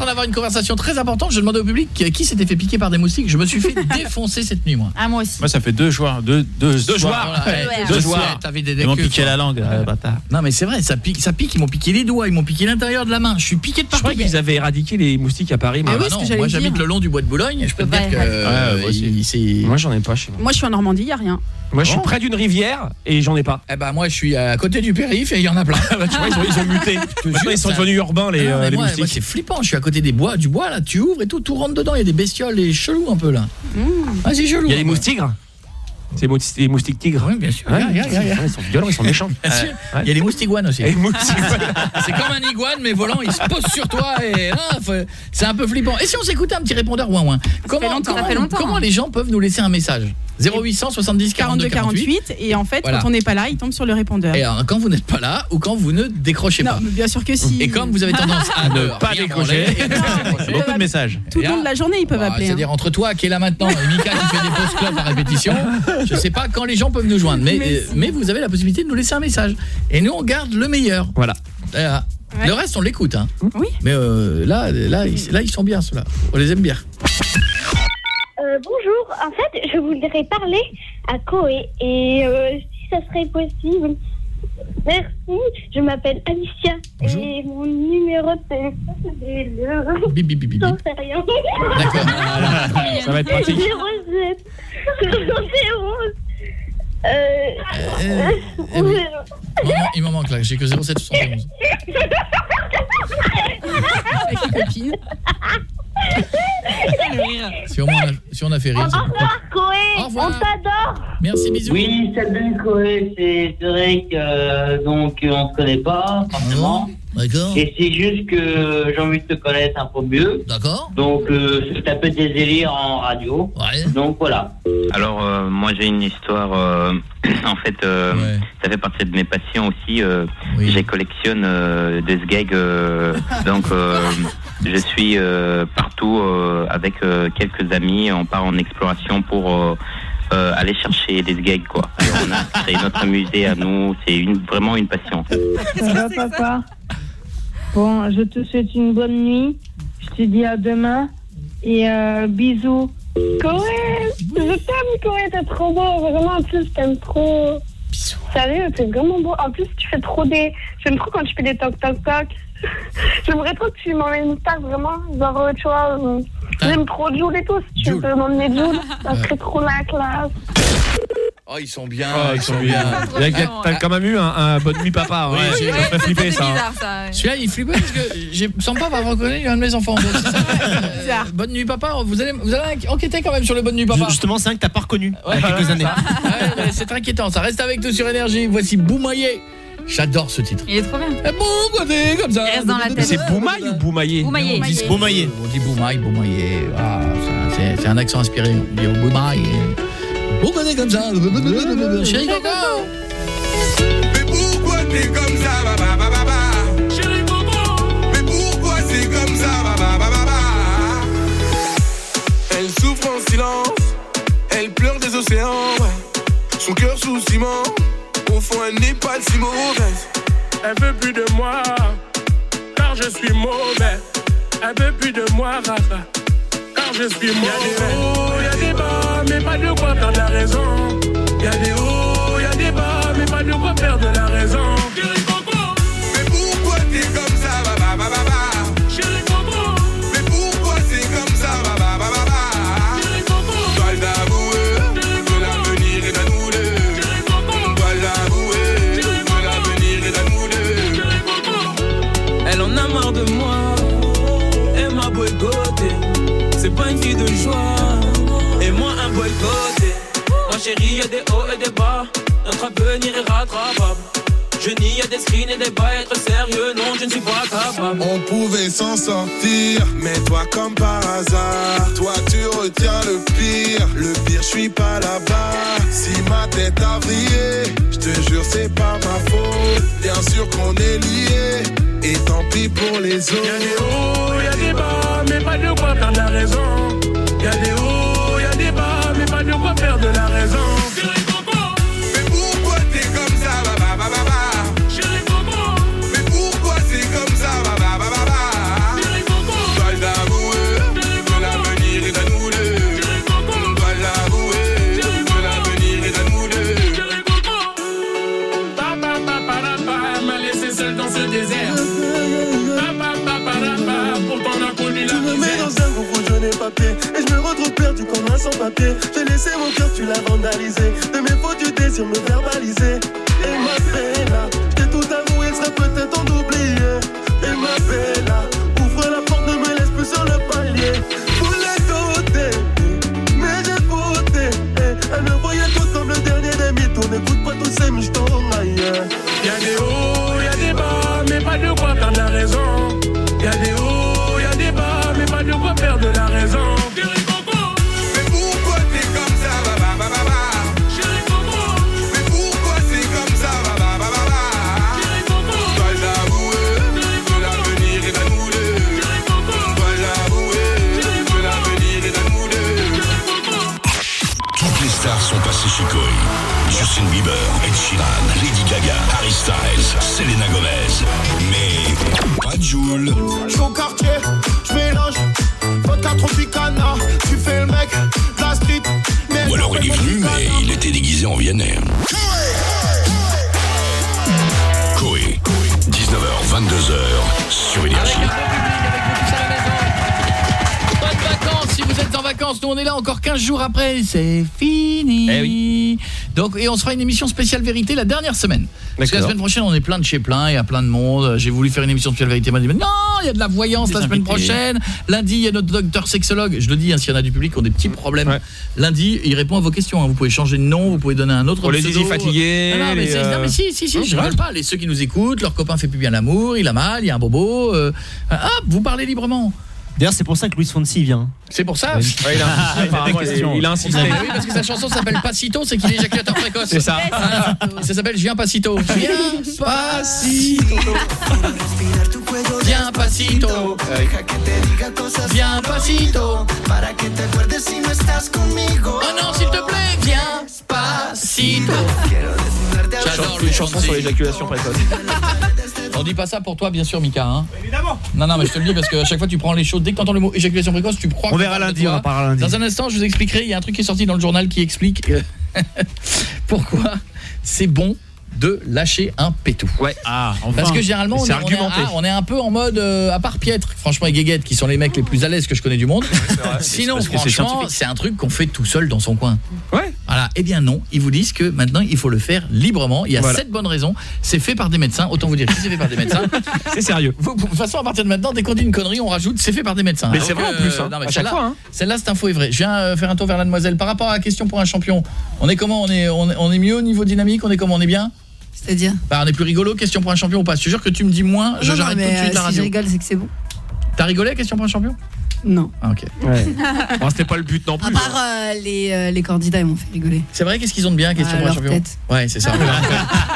train d'avoir une conversation très importante. Je demandais au public qui, s'était fait piquer par des moustiques. Je me suis fait défoncer cette nuit, moi. Ah, moi aussi. Moi, ça fait deux joueurs. Deux, deux, Deux joueurs. Ouais, Ouais, Deux joueurs. T'avais des Ils m'ont queues, piqué la langue, euh, bâtard. Non mais c'est vrai, ça pique, ça pique, ils m'ont piqué les doigts, ils m'ont piqué l'intérieur de la main. Je suis piqué de Je partout. crois qu'ils avaient éradiqué les moustiques à Paris. Ah moi. bah non, moi j'habite le long du bois de Boulogne, je peux te dire que euh, moi il- j'en ai pas chez moi. Moi, je suis en Normandie, il n'y a rien. Moi, je suis près d'une rivière et j'en ai pas. Eh ben moi je suis à côté du périph et il y en a plein. Bah, tu vois, ils ont, muté. Ils sont devenus urbains, les, Ah euh, mais moustiques. c'est flippant, je suis à côté des bois, du bois là, tu ouvres et tout, tout rentre dedans, il y a des bestioles et chelous un peu là. Ah c'est chelou. Il y a les hein, moustiques C'est les moustiques- moustiques tigres. Oui, bien sûr. Ouais, Il y a- il y a- il y a- Ils sont violents, ils sont méchants. Bien sûr. Ouais. Il y a les moustiguanes aussi. Les moustiques. C'est comme un iguane mais volant, il se pose sur toi et c'est un peu flippant. Et si on s'écoutait un petit répondeur ouin ouin Comment longtemps, ça comment, fait longtemps, comment hein. les gens peuvent nous laisser un message? 0800 70 42 48 48 et en fait Voilà. quand on n'est pas là il tombe sur le répondeur Et alors, quand vous n'êtes pas là ou quand vous ne décrochez non pas. bien sûr que si Et comme vous avez tendance à Ne pas décrocher. Beaucoup de messages. tout le long de la journée ils peuvent Bah, appeler C'est-à-dire hein. entre toi qui est là maintenant et Mika qui fait des fausses clopes à répétition, je sais pas quand les gens peuvent nous joindre, mais, Mais euh, mais vous avez la possibilité de nous laisser un message. Et nous on garde le meilleur. Voilà. Ouais. Le reste on l'écoute. Hein. Oui. Mais euh, là, là, ils, là, ils sont bien ceux-là. On les aime bien. Euh, bonjour, en fait, je voudrais parler à Koé et euh, si ça serait possible. Merci, je m'appelle Alicia et mon numéro de téléphone c'est le... Bip, bip, bip, bip, J'en sais rien. D'accord. Ça va être pratique. 07 71 euh... Euh, eh oui. Il m'en manque là, j'ai que 0771. avec les copines Si, on a, si on a fait rire. Au revoir Koé, Au revoir. on t'adore Merci, bisous. Oui, salut Chloé, c'est vrai que euh, donc euh, on se connaît pas forcément. D'accord. Et c'est juste que j'ai envie de te connaître un peu mieux. D'accord. Donc euh, c'est un peu des délires en radio. Ouais. Donc voilà. Alors euh, moi j'ai une histoire euh, en fait euh, ça fait partie de mes passions aussi euh, j'ai collectionne euh, des sgags euh, donc euh, je suis euh, partout euh, avec euh, quelques amis on part en exploration pour euh, euh, aller chercher des sgags quoi. Et on a créé notre musée à nous, c'est une, vraiment une passion. Ça va papa Bon, je te souhaite une bonne nuit. Je te dis à demain. Et euh, bisous. Corée Je t'aime, Corée, t'es trop beau. Vraiment, en plus, je t'aime trop. Sérieux, t'es vraiment beau. En plus, tu fais trop des... J'aime trop quand tu fais des toc toc toc. J'aimerais trop que tu m'emmènes une star, vraiment. Genre, euh, tu vois, euh, j'aime trop Jules et tout. Si tu peux m'emmener Jules, ça serait trop la classe. Oh, ils sont bien. Oh, ils sont bien. Il y a- T'as quand même eu un, un bonne nuit papa. Oui, Ouais, j'ai- ça fait flipper ça. hein. Celui-là, il flippe parce que je me sens pas avoir reconnu un de mes enfants. Donc, c'est ça. Euh, bonne nuit papa, vous allez vous allez enquêter quand même sur le bonne nuit papa. Justement, c'est un que t'as pas reconnu il y a Ouais, quelques ouais, années. Ouais, ouais, c'est inquiétant, ça reste avec nous sur énergie. Voici Boumaillé. J'adore ce titre. Il est trop bien. Comme ça. Il reste dans la tête. C'est Boumaille ou Boumaillé Boumaillé. On dit Boumaillé. On dit Boumaille, Boumaillé. Ah, c'est- un accent inspiré. On dit Boumaille. Boumaillé comme ça. Chérie Coco. Mais pourquoi t'es comme ça, Chérie Coco Mais pourquoi c'est comme ça, Elle souffre en silence, elle pleure des océans. Son cœur sous ciment, au fond elle n'est pas si mauvaise Elle veut plus de moi, car je suis mauvais. Elle veut plus de moi, rara, car je suis mauvais. Y'a des hauts, y'a des bas, notre avenir est rattrapable. Je nie, y'a des screens et des bas, être sérieux, non, je ne suis pas capable. On pouvait s'en sortir, mais toi comme par hasard, toi tu retiens le pire. Le pire, je suis pas là-bas. Si ma tête a vrillé, je te jure c'est pas ma faute. Bien sûr qu'on est liés, et tant pis pour les autres. Y'a des hauts, y'a des bas, mais pas de quoi perdre la raison. J'ai laissé mon cœur, tu l'as vandalisé. De mes fautes, tu désires me verbaliser Viennais. Koé, 19h, 22h, sur Énergie. Bonnes vacances si vous êtes en vacances. Nous on est là encore 15 jours après, c'est fini. Eh Donc et on se fera une émission spéciale vérité la dernière semaine. Parce que la semaine prochaine on est plein de chez plein, il y a plein de monde. J'ai voulu faire une émission vérité, on m'a dit mais non, il y a de la voyance Des la semaine invités. prochaine. Lundi, il y a notre docteur sexologue. Je le dis hein, s'il y en a du public qui ont des petits problèmes. Lundi, il répond à vos questions hein. Vous pouvez changer de nom, vous pouvez donner un autre Pour les pseudo. zizi fatigués, Non, non, mais, les, c'est- non, mais euh, si si si, non, je rigole pas, les ceux qui nous écoutent, leur copain fait plus bien l'amour, il a mal, il y a un bobo euh, hop, vous parlez librement. D'ailleurs, c'est pour ça que Luis Fonsi vient. C'est pour ça Ouais, il a insisté, apparemment, il- il a insisté. Ah oui, parce que sa chanson s'appelle Pasito, c'est qu'il est éjaculateur précoce. C'est ça. Ah, et ça s'appelle Je viens Pasito. Je viens Pasito. Viens Pasito. Viens Pasito. Oh non, s'il te plaît, viens Pasito. J'adore Une chanson sur l'éjaculation précoce. On dit pas ça pour toi, bien sûr, Mika. Hein Évidemment. Non, non, mais je te le dis parce que à chaque fois tu prends les choses. Dès que tu entends le mot éjaculation précoce, tu crois. On qu'on verra lundi, on en parlera lundi. Dans un instant, je vous expliquerai. Il y a un truc qui est sorti dans le journal qui explique pourquoi c'est bon de lâcher un pétou. Ouais. Ah, Parce que généralement on est, on est- ah, on est un peu en mode euh, à part Pietre, franchement et Guéguette qui sont les mecs les plus à l'aise que je connais du monde. Sinon franchement, c'est un truc qu'on fait tout seul dans son coin. Ouais. Voilà, eh bien non, ils vous disent que maintenant il faut le faire librement. Il y a Voilà. sept bonnes raisons. C'est fait par des médecins. Autant vous dire que si c'est fait par des médecins. C'est sérieux. Vous- De toute façon, à partir de maintenant, dès qu'on dit une connerie, on rajoute c'est fait par des médecins. Mais c'est vrai en plus, hein, non, à chaque fois, hein. Celle-là, cette info est vraie. Je viens euh, faire un tour vers la demoiselle. Par rapport à la question pour un champion, on est comment? On est, on est, on est mieux au niveau dynamique? On est comment? On est bien? C'est-à-dire bah, On est plus rigolo, question pour un champion ou pas Je te jure que tu me dis moins, je j'arrête tout de suite euh, la si je radio. rigole, c'est que c'est bon. T'as rigolé, question pour un champion? Non. Ah, ok. Bon, c'était pas le but non À plus. part euh, les, euh, les candidats, ils m'ont fait rigoler. C'est vrai, qu'est-ce qu'ils ont de bien, question Ah, pour un leur champion tête. Ouais, c'est ça.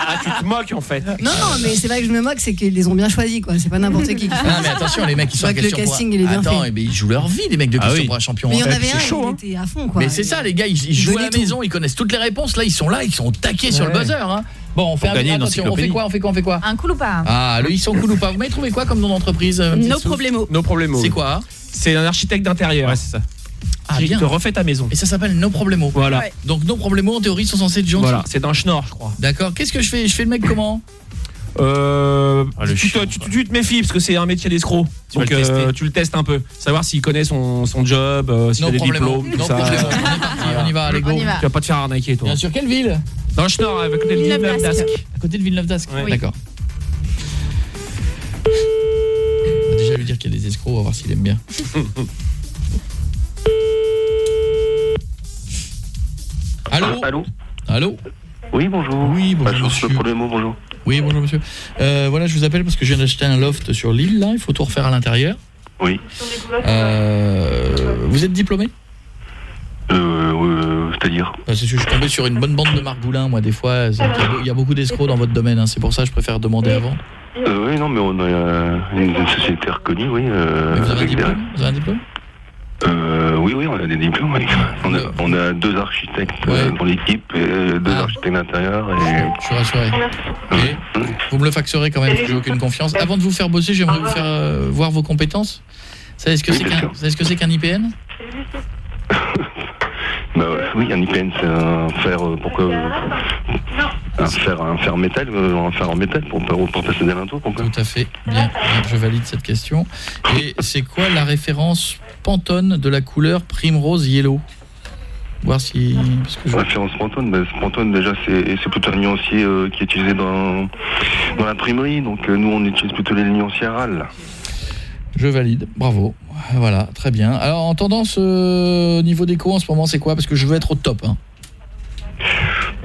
Ah, tu te moques en fait. Non, non, mais c'est pas que je me moque, c'est qu'ils les ont bien choisis, quoi. C'est pas n'importe qui. qui fait Ah, non, mais attention, les mecs qui sont à vois que le question pour un- casting, il est bien Attends, fait. eh ben, ils jouent leur vie, les mecs de Ah question oui. pour un champion. Mais il y en hein. avait un, il hein. était à fond, quoi. Mais c'est ça, les gars, ils, ils jouent à la tout. maison, ils connaissent toutes les réponses. Là, ils sont là, ils sont taqués sur le Ouais. buzzer. Hein. Bon, on fait Pour un gagner une attention, on fait encyclopédie. quoi On fait quoi On fait quoi Un cool ou pas Ah, le ils sont cool ou pas Vous m'avez trouvé quoi comme nom d'entreprise euh, No Mitsou problemo. No problème. C'est quoi C'est un architecte d'intérieur. Ouais, c'est ça. Ah, Qui bien. te refait ta maison. Et ça s'appelle No Problemo. Voilà. Ouais. Donc No Problemo, en théorie, sont censés être gentils. Voilà, c'est d'un schnorr, je crois. D'accord. Qu'est-ce que je fais? Je fais le mec comment? Euh, Ah, tu, te, chiant, tu- tu te méfies parce que c'est un métier d'escroc. Donc le euh, tu le testes un peu, savoir s'il connaît son, son job, euh, s'il No a des diplômes, tout No ça. On est parti, on y va, allez go. On y va. Tu vas pas te faire arnaquer toi. Bien sûr, quelle ville? Dans le schnorr avec côté de Villeneuve Villeneuve d'Ascq. d'Ascq. À côté de Villeneuve d'Ascq. Oui. D'accord. On va déjà lui dire qu'il y a des escrocs, on va voir s'il aime bien. Allô Allô Allô Oui, bonjour. Oui, bonjour, Bah, monsieur. ce problème, bonjour. Oui, bonjour monsieur. Euh, voilà, je vous appelle parce que je viens d'acheter un loft sur l'île, là. Il faut tout refaire à l'intérieur. Oui. Euh, vous êtes diplômé Euh, euh, c'est-à-dire que je suis tombé sur une bonne bande de margoulins, moi, des fois. c'est- Il y a beau- il y a beaucoup d'escrocs dans votre domaine, hein, c'est pour ça que je préfère demander avant. Euh, Oui, non, mais on a une société reconnue, oui. Euh, vous avez des- diplôme? Vous avez un diplôme? Euh, oui, oui, on a des diplômes. oui. On, a, on a deux architectes euh, dans l'équipe, deux architectes d'intérieur. Et... Je suis rassuré. Vous me le faxerez quand même, j'ai aucune confiance. Avant de vous faire bosser, j'aimerais vous faire euh, voir vos compétences. Vous savez ce que Oui, c'est bien qu'un sûr. vous savez ce que c'est qu'un IPN Bah, oui, un IPN, c'est un fer euh, pour que un fer, un fer métal, euh, un fer en métal pour, pour, pour passer des linteaux. Pour Tout à fait. Bien, je valide cette question. Et c'est quoi la référence Pantone de la couleur Primrose Yellow? Voir si... Parce que je- Référence Pantone, bah, Pantone déjà c'est plutôt un nuancier euh, qui est utilisé dans, dans l'imprimerie, donc euh, nous on utilise plutôt les nuanciers RAL. Je valide, bravo. Voilà, très bien. Alors en tendance euh, niveau déco en ce moment, c'est quoi? Parce que je veux être au top. hein.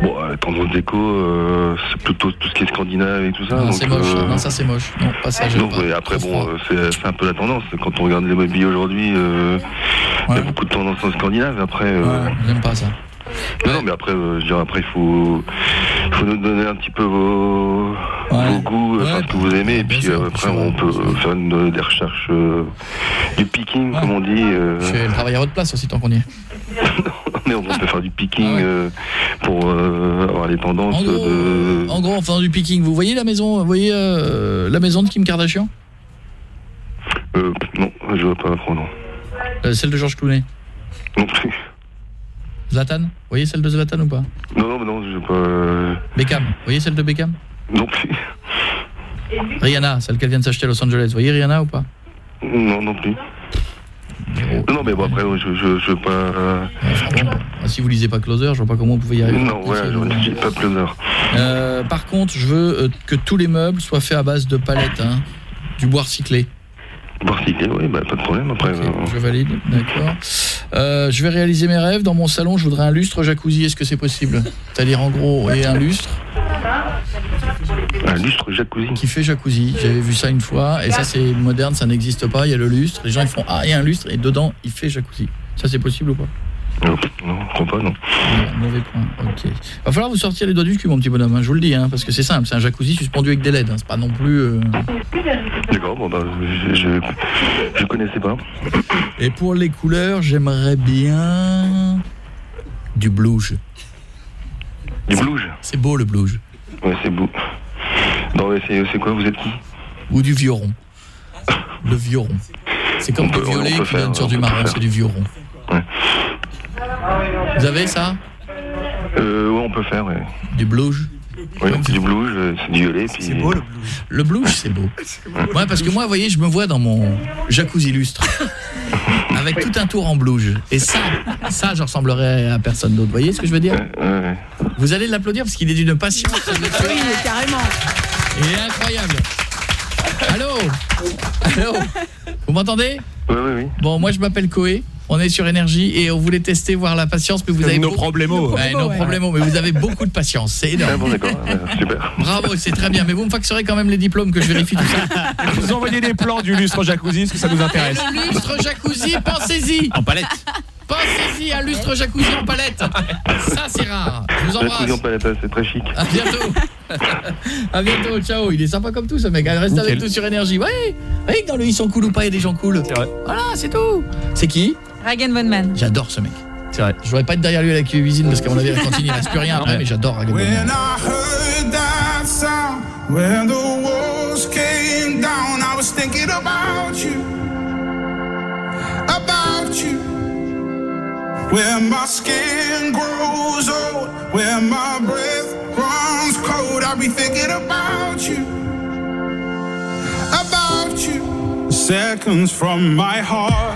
Bon, euh, tendance déco, euh, c'est plutôt tout ce qui est scandinave et tout ça. Donc, c'est moche, euh, non ça c'est moche. Non, pas ça, pas. ouais, après bon, c'est un peu la tendance. Quand on regarde les mobiliers aujourd'hui, il y a beaucoup de tendances en scandinave. Après, euh, J'aime pas ça. non, non, mais après, je dirais après il faut, faut nous donner un petit peu vos, vos goûts, euh, enfin, ce que vous aimez, et puis euh, après on peut faire une- des recherches euh, du picking, comme on dit. euh, Je vais travailler à votre place aussi tant qu'on y est. mais on peut faire du picking euh, pour euh, avoir les tendances En gros, de. En gros, en faisant du picking, vous voyez la maison, vous voyez euh, la maison de Kim Kardashian? Euh, non, je vois pas trop, non. Euh, Celle de Georges Clooney Non plus. Zlatan Vous voyez celle de Zlatan ou pas? Non, non, mais non, je veux pas. euh, Beckham Vous voyez celle de Beckham? Non plus. Rihanna, celle qu'elle vient de s'acheter à Los Angeles. Vous voyez Rihanna ou pas? Non, non plus. Non, non, mais bon, après, je, je, je veux pas. euh, Ah, Si vous lisez pas Closer, je vois pas comment vous pouvez y arriver. Non, ouais, je dis pas Closer. Euh, par contre, je veux que tous les meubles soient faits à base de palettes, hein, du bois recyclé. Barclay, oui, bah, pas de problème. Après, euh, Je valide, d'accord. Euh, je vais réaliser mes rêves. Dans mon salon, je voudrais un lustre jacuzzi. Est-ce que c'est possible? C'est-à-dire, en gros, et un lustre. Un lustre jacuzzi Qui fait jacuzzi. J'avais vu ça une fois. Et ça, c'est moderne, ça n'existe pas. Il y a le lustre. Les gens, ils font Ah, il y a un lustre. Et dedans, il fait jacuzzi. Ça, c'est possible ou pas? Non, non, je crois pas, non. Voilà, Mauvais point. Ok. Va falloir vous sortir les doigts du cul, mon petit bonhomme. hein, je vous le dis, hein, parce que c'est simple. C'est un jacuzzi suspendu avec des LED. hein, c'est pas non plus. euh, D'accord, bon, bah, je, je, je connaissais pas. Et pour les couleurs, j'aimerais bien du blouge. Du blouge C'est beau le blouge. Ouais, c'est beau. Non, mais c'est quoi, vous êtes qui Ou du vioron. Le vioron. C'est comme On peut- du violet peut qui donne sur du marron, c'est du vioron. Vous avez ça Euh, ouais, on peut faire, ouais. Du blouge Oui, c'est du blouge, euh, c'est du violet, puis... C'est beau, le Le blouge, c'est beau. Ouais, parce que moi, vous voyez, je me vois dans mon jacuzzi lustre. avec tout un tour en blouge. Et ça, ça, je ressemblerais à personne d'autre. Vous voyez ce que je veux dire Vous allez l'applaudir parce qu'il est d'une patience. ce monsieur. Oui, carrément. Il est incroyable. Allô? Allô? Vous m'entendez? Oui, oui, oui. Bon, moi je m'appelle Koé. On est sur énergie et on voulait tester voir la patience mais vous avez Nos beaucoup-. Ouais, nos Ouais. mais vous avez beaucoup de patience, c'est énorme. Ah bon, d'accord, super. Bravo, c'est très bien, mais vous me faxerez quand même les diplômes que je vérifie tout ça. Vous envoyez des plans du lustre jacuzzi, parce que ça nous intéresse. Le lustre jacuzzi, pensez-y. En palette. Pensez-y, un lustre jacuzzi en palette. Ça c'est rare. Je vous embrasse. cousin palette, c'est très chic. À bientôt. à bientôt, ciao. Il est sympa comme tout ce mec. Reste avec nous sur énergie. Ouais. Ouais, dans le ils sont cool ou pas, il y a des gens cool. C'est vrai. Voilà, c'est tout. C'est qui? Ragan Von Man. J'adore ce mec. C'est vrai. Je voudrais pas être derrière lui à la cuisine parce qu'à mon avis à la cantine il reste plus rien après, mais j'adore Ragan When Bowman. I heard that sound, when the walls came down, I was thinking about you, about you. Where my skin grows old, where my breath runs cold, I'll be thinking about you, about you. Seconds from my heart,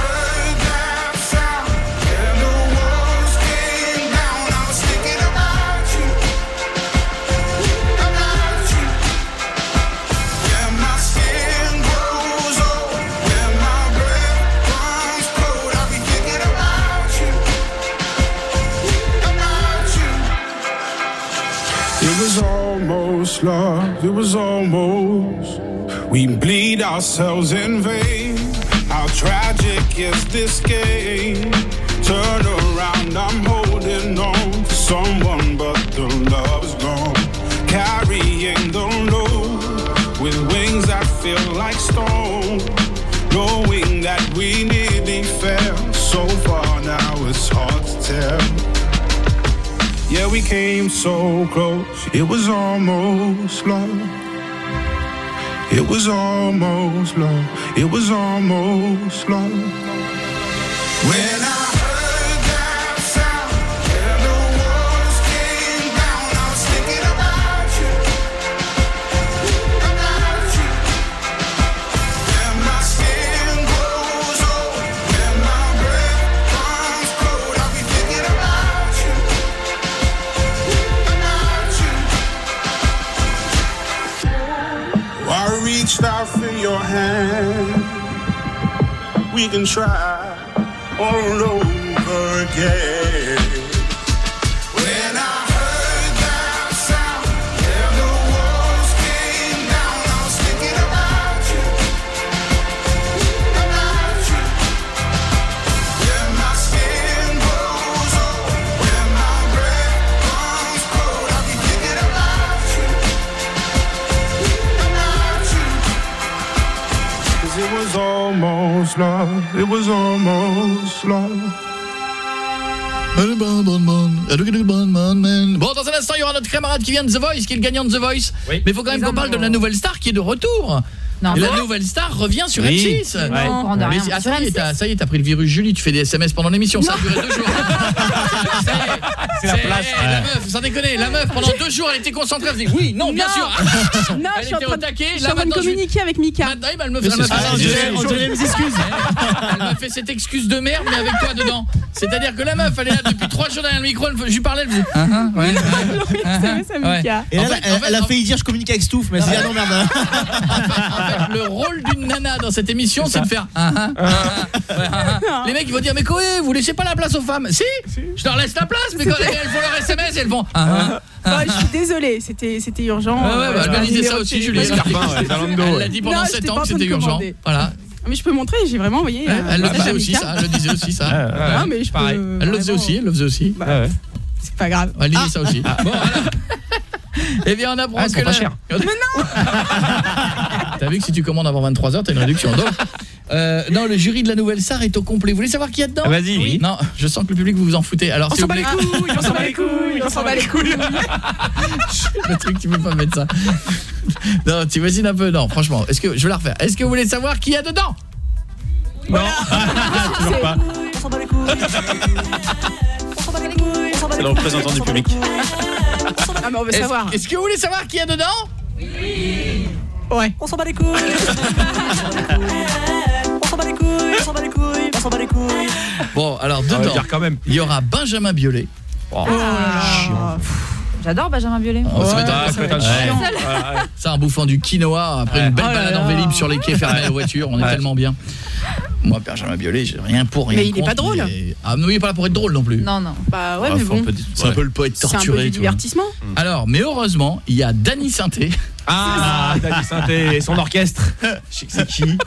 love, it was almost. We bleed ourselves in vain. How tragic is this game? Turn around, I'm holding on to someone, but the love's gone. Carrying the load with wings that feel like stone. Knowing that we nearly fell so far now, it's hard to tell. Yeah, we came so close, it was almost love. It was almost love. It was almost love. When I hand. We can try all over again. Almost love, it was almost love. Bon, dans un instant, il y aura notre camarade qui vient de The Voice, qui est le gagnant de The Voice. Mais il faut quand même qu'on parle de la nouvelle star qui est de retour. Non. La nouvelle star revient sur Oui. M6. Ouais. Non, on a Mais rien. si- ah, Sur ça y est, M6. t'as- ça y est, t'as pris le virus Julie, tu fais des SMS pendant l'émission, ça a duré deux jours. C'est la place. La meuf, sans déconner, la meuf pendant deux jours, elle était concentrée, elle faisait oui, non, bien sûr. Non, Elle je suis en était train taquet, je suis là, en train de je- communiquer avec Mika. Maintenant, elle me fait, elle me c'est fait- dirait- fait- fait cette excuse de merde, mais avec quoi dedans C'est-à-dire que la meuf, elle est là depuis trois jours derrière le micro, elle me- je lui parlais, elle faisait. Ah, ah, ouais, ah, C'est ah. Et elle, a failli dire je communique avec Stouff, mais dit ah non merde. Le rôle d'une nana dans cette émission, c'est de faire ah, ah, ah, ah, ah, ah. Les mecs ils vont dire mais Koé, vous laissez pas la place aux femmes? Si, je leur laisse la place, mais quand elles font leur SMS, elles font ah, ah, Bon, je suis désolée, c'était c'était urgent. Ouais, ouais, bah, elle Euh, me disait numéro ça aussi. Julie. Elle l'a dit pendant Non, 7 j'étais ans que c'était urgent. Voilà. Mais je peux montrer, j'ai vraiment envoyé. Ouais, euh, Elle le disait à aussi ça, elle le disait aussi ça. Ah, mais je peux. Pareil. euh, Elle le faisait aussi, elle le faisait aussi. Ouais, ouais. C'est pas grave. Elle disait ça aussi. Bon, voilà. Eh bien, on apprend Ah, que pas la- chères. T'as vu que si tu commandes avant 23h, t'as une réduction. Donc, euh, non, le jury de la nouvelle SAR est au complet. Vous voulez savoir qui y a dedans? Ah, vas-y. Oui. Non, je sens que le public vous vous en foutez. Alors, On s'en bat les couilles, on s'en bat les couilles, on s'en bat les couilles. le truc, tu peux pas mettre ça. Non, tu imagines un peu. Non, franchement, est-ce que je vais la refaire. Est-ce que vous voulez savoir qui y a dedans? Non, toujours pas. C'est le représentant du public. Ah mais on veut savoir. est-ce que vous voulez savoir qui y a dedans? Ouais. On s'en bat les couilles. on s'en bat les couilles, on s'en bat les couilles, on s'en bat les couilles. Bon, alors va dedans, dire quand même. il y aura Benjamin Biolay. Oh là là. J'adore Benjamin Biolay. Oh, ça va être- Ah, ça ça va peut être être un chiant. chiant. Ça, en bouffant du quinoa après Ouais. une belle Oh balade en vélib sur les quais fermés à la voiture, on est Ouais. tellement bien. Moi, Benjamin Biolay, j'ai rien pour rien Mais il est contre, pas drôle. mais- Ah non, il est pas là pour être drôle non plus. Non, non. Bah ouais, Ah, mais bon. C'est un peu le poète C'est un peu torturé. du divertissement. Alors, mais heureusement, il y a Danny Sainté. Ah, Danny Sainté et son orchestre. Je sais que c'est qui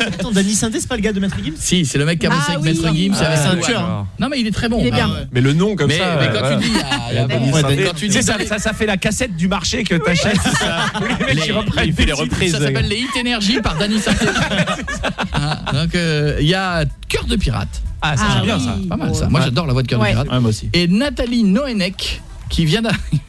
Attends, Danny Sainté, c'est pas le gars de Maître Gims? Si, c'est le mec qui a bossé Ah avec oui. Maître Gims. Ah, avec c'est un Douane. tueur. Non, mais il est très bon. Il est bien. Ah, ouais. Mais le nom comme Mais, ça. mais euh, quand voilà. tu dis, ah, quand tu dis ça, ça, fait la cassette du marché que t'achètes. c'est ça. Les mecs qui reprennent reprises. Ça s'appelle les Hit Energy par Danny Sainté. Ah, donc euh, il y a Cœur de pirate. Ah, ça Ah c'est bien oui. ça. Pas mal ça. Moi Ouais. j'adore la voix de Cœur Ouais. de pirate. Ouais, moi aussi. Et Nathalie Noenek qui vient d'arriver.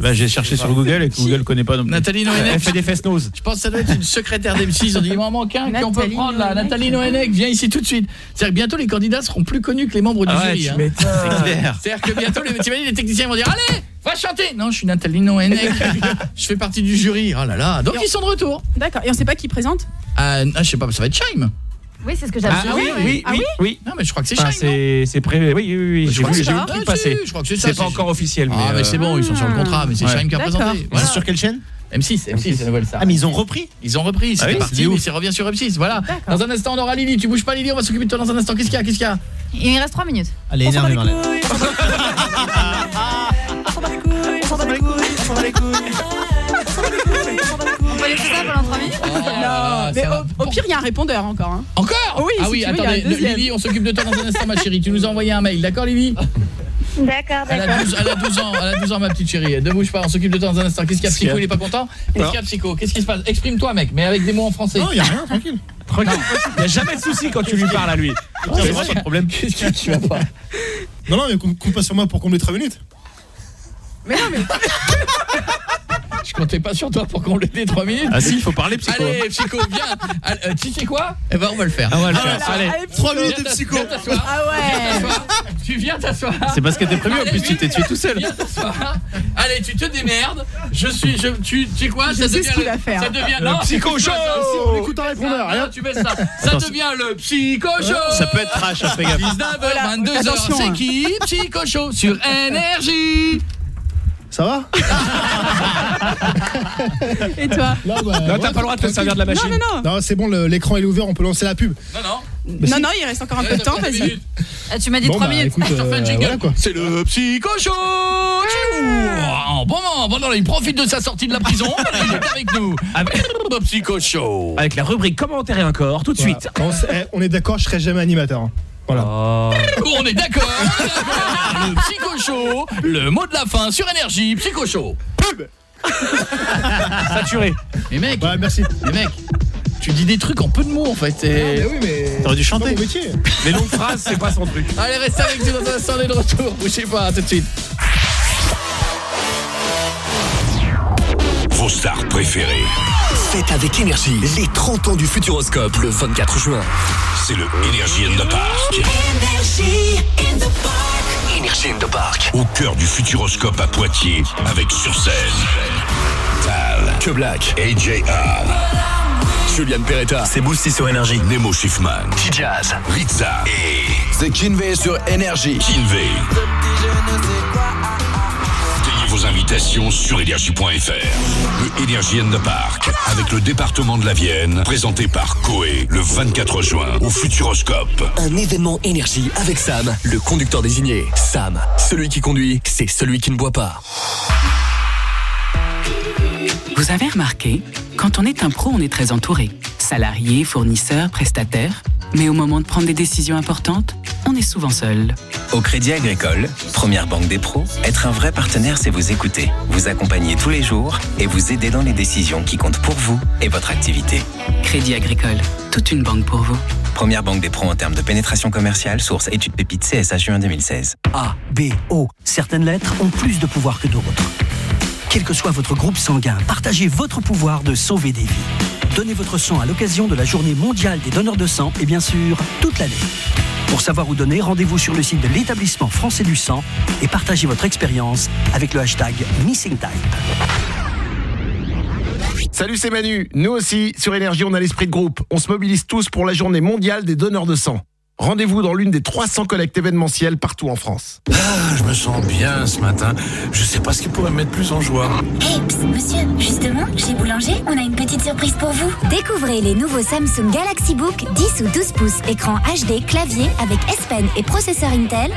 Bah, j'ai cherché sur Google et que Google connaît pas non plus. Nathalie Elle Noenek. fait des fesses noses. Je pense que ça doit être une secrétaire d'M6. On dit, il m'en manque un qu'on peut prendre là. Nathalie Noenek, viens ici tout de suite. C'est-à-dire que bientôt les candidats seront plus connus que les membres du Ah ouais, jury. hein. m'étonnes. C'est clair. C'est-à-dire que bientôt les techniciens vont dire Allez, va chanter Non, je suis Nathalie Noenek. je fais partie du jury. Oh là là. Donc ils sont de retour. D'accord. Et on sait pas qui présente Ah, ah, je sais pas, ça va être Chaim. Oui, c'est ce que j'avais Ah dit. oui, oui, Ah oui, oui. Non, mais je crois que c'est Ah, Chaim. non c'est c'est prévu. Oui, oui, oui. Je J'ai crois vu, que j'ai vu ça. le truc Ah, passer. si, je crois que c'est ça, C'est pas encore officiel. Ah, mais euh, c'est bon, ils sont sur le contrat, mais c'est. Chaim qui a présenté. C'est sur quelle chaîne M6, M6, c'est la nouvelle ça. Ah, mais ils ont repris Ils ont repris, Ah oui, parti, c'est ouf. mais c'est revient sur M6. Voilà. Dans un instant, on aura Lily. Tu bouges pas, Lily, on va s'occuper de toi dans un instant. Qu'est-ce qu'il y a Qu'est-ce qu'il y a? Il reste 3 minutes. Allez, On bat les couilles, on s'en bat les couilles, on peut laisser ça pendant 3 minutes Ah, Mais ça va. au, au pire, il y a un répondeur encore. Hein. Encore? Oui, Ah si oui, il attendez. Lily, on s'occupe de toi dans un instant, ma chérie. Tu nous as envoyé un mail, d'accord, Lily? D'accord, elle a, d'accord. 12, elle a 12 ans, elle a 12 ans, ma petite chérie. Ne bouge pas, on s'occupe de toi dans un instant. Qu'est-ce qu'il y a, Psycho Il est pas content? Qu'est-ce qu'il y a, Psycho? Qu'est-ce qui se passe? Exprime-toi, mec, mais avec des mots en français. Non, y a rien, tranquille. Tranquille. Il n'y a jamais de souci quand tu lui parles à lui. C'est vrai, pas de problème. Qu'est-ce que tu vas pas Non, non, mais compte pas sur moi pour combler 3 minutes. Mais non, mais Je comptais pas sur toi pour combler tes 3 minutes. Ah si, il faut parler psycho. Allez, Psycho, viens. Allez, euh, tu sais quoi Eh ben, on va le faire. Ah, on va le Ah, faire. Allez. allez, 3 psycho. minutes de psycho. Viens t'asseoir. Ah ouais. Tu viens t'asseoir. C'est pas ce qui était prévu, en plus, tu t'es tué tout seul. Viens t'asseoir. Allez, tu te démerdes. Je suis je tu tu sais quoi Je ça sais devient ce le- faire. Ça devient Le non, psycho show. On écoute un répondeur, rien. tu baisses ça. Ça Attends, devient le psycho show. Ça peut être trash, fais gaffe. 19h, 22h, attention, c'est hein. qui Psycho Show sur Énergie. Ça va Et toi bah, Non, ouais, t'as pas le droit de te servir de la Non, machine. non, non. Non, c'est bon, l'écran est ouvert, on peut lancer la pub. Non non. Bah, Non, non, il reste encore un peu de temps, vas-y. Ah, Tu m'as dit Bon, 3 bah, minutes. euh, un. C'est le Psycho Show. Bon moment, bon, non, il profite de sa sortie de la prison. il est avec nous. Avec le Psycho Show. Avec la rubrique commentaire et encore, tout de Voilà. suite. On, s- eh, on est d'accord, je serai jamais animateur. Voilà. Oh. On est d'accord. le Psycho Show, le mot de la fin sur Énergie, Psycho Show. Saturé. Mais mec, Ouais, merci. mais mec, tu dis des trucs en peu de mots en fait. Mais oui, mais. T'aurais dû c'est pas chanter. mon métier. Les longues phrases, c'est pas son truc. Allez, reste avec nous dans un instant, on est de retour. Bougez pas, à tout de suite. Vos stars préférées. Faites avec énergie les 30 ans du Futuroscope le 24 juin. C'est le Energy in the Park. Énergie in the park. Énergie in the park. Au cœur du Futuroscope à Poitiers, avec sur scène Tal, Que Black. AJR, Juliane Peretta. C'est Boosty sur énergie. Nemo Schiffman, T-Jazz. Ritza et C'est Kinvey sur énergie. Kinvey. Vos invitations sur énergie.fr. Le Energy in the Park, avec le département de la Vienne, présenté par Coé, le 24 juin, au Futuroscope. Un événement énergie avec Sam, le conducteur désigné. Sam, celui qui conduit, c'est celui qui ne boit pas. Vous avez remarqué, quand on est un pro, on est très entouré. Salariés, fournisseurs, prestataires. Mais au moment de prendre des décisions importantes, on est souvent seul. Au Crédit Agricole, première banque des pros, être un vrai partenaire, c'est vous écouter, vous accompagner tous les jours et vous aider dans les décisions qui comptent pour vous et votre activité. Crédit Agricole, toute une banque pour vous. Première banque des pros en termes de pénétration commerciale, source étude pépite CSA juin 2016. A, B, O. Certaines lettres ont plus de pouvoir que d'autres. Quel que soit votre groupe sanguin, partagez votre pouvoir de sauver des vies. Donnez votre sang à l'occasion de la journée mondiale des donneurs de sang et bien sûr, toute l'année. Pour savoir où donner, rendez-vous sur le site de l'établissement français du sang et partagez votre expérience avec le hashtag MissingType. Salut, c'est Manu. Nous aussi, sur Énergie, on a l'esprit de groupe. On se mobilise tous pour la journée mondiale des donneurs de sang. Rendez-vous dans l'une des 300 collectes événementielles partout en France. Ah, je me sens bien ce matin. Je sais pas ce qui pourrait me mettre plus en joie. Hey, psst, monsieur, justement, chez Boulanger, on a une petite surprise pour vous. Découvrez les nouveaux Samsung Galaxy Book 10 ou 12 pouces, écran HD, clavier avec S Pen et processeur Intel.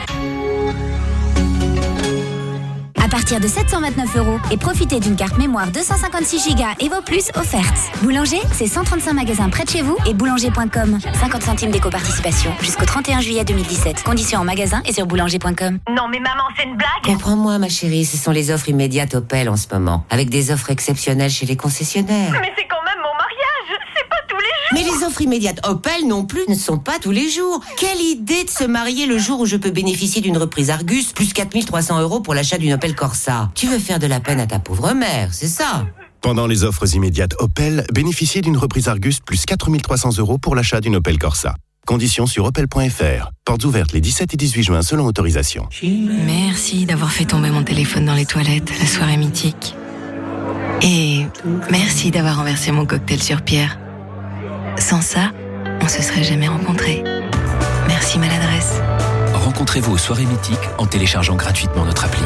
À partir de 729 euros et profitez d'une carte mémoire 256 Go et vos plus offertes. Boulanger, c'est 135 magasins près de chez vous et boulanger.com. 50 centimes d'éco-participation jusqu'au 31 juillet 2017. Conditions en magasin et sur boulanger.com. Non mais maman, c'est une blague Comprends-moi, ma chérie, ce sont les offres immédiates Opel en ce moment, avec des offres exceptionnelles chez les concessionnaires. Mais c'est Mais les offres immédiates Opel non plus ne sont pas tous les jours. Quelle idée de se marier le jour où je peux bénéficier d'une reprise Argus plus 4300 euros pour l'achat d'une Opel Corsa? Tu veux faire de la peine à ta pauvre mère, c'est ça? Pendant les offres immédiates Opel, bénéficiez d'une reprise Argus plus 4300 euros pour l'achat d'une Opel Corsa. Conditions sur opel.fr. Portes ouvertes les 17 et 18 juin selon autorisation. Merci d'avoir fait tomber mon téléphone dans les toilettes la soirée mythique. Et merci d'avoir renversé mon cocktail sur Pierre. Sans ça, on se serait jamais rencontrés. Merci maladresse. Rencontrez-vous aux soirées mythiques en téléchargeant gratuitement notre appli.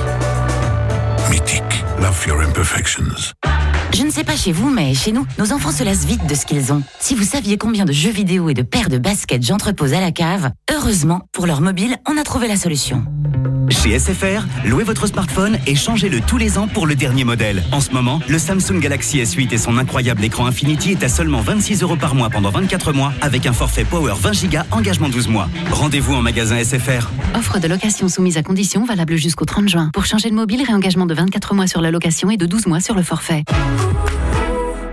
Mythique, love your imperfections. Je ne sais pas chez vous, mais chez nous, nos enfants se lassent vite de ce qu'ils ont. Si vous saviez combien de jeux vidéo et de paires de baskets j'entrepose à la cave, heureusement, pour leur mobile, on a trouvé la solution. Chez SFR, louez votre smartphone et changez-le tous les ans pour le dernier modèle. En ce moment, le Samsung Galaxy S8 et son incroyable écran Infinity est à seulement 26 euros par mois pendant 24 mois avec un forfait Power 20 Go engagement 12 mois. Rendez-vous en magasin SFR. Offre de location soumise à condition valable jusqu'au 30 juin. Pour changer de mobile, réengagement de 24 mois sur la location et de 12 mois sur le forfait.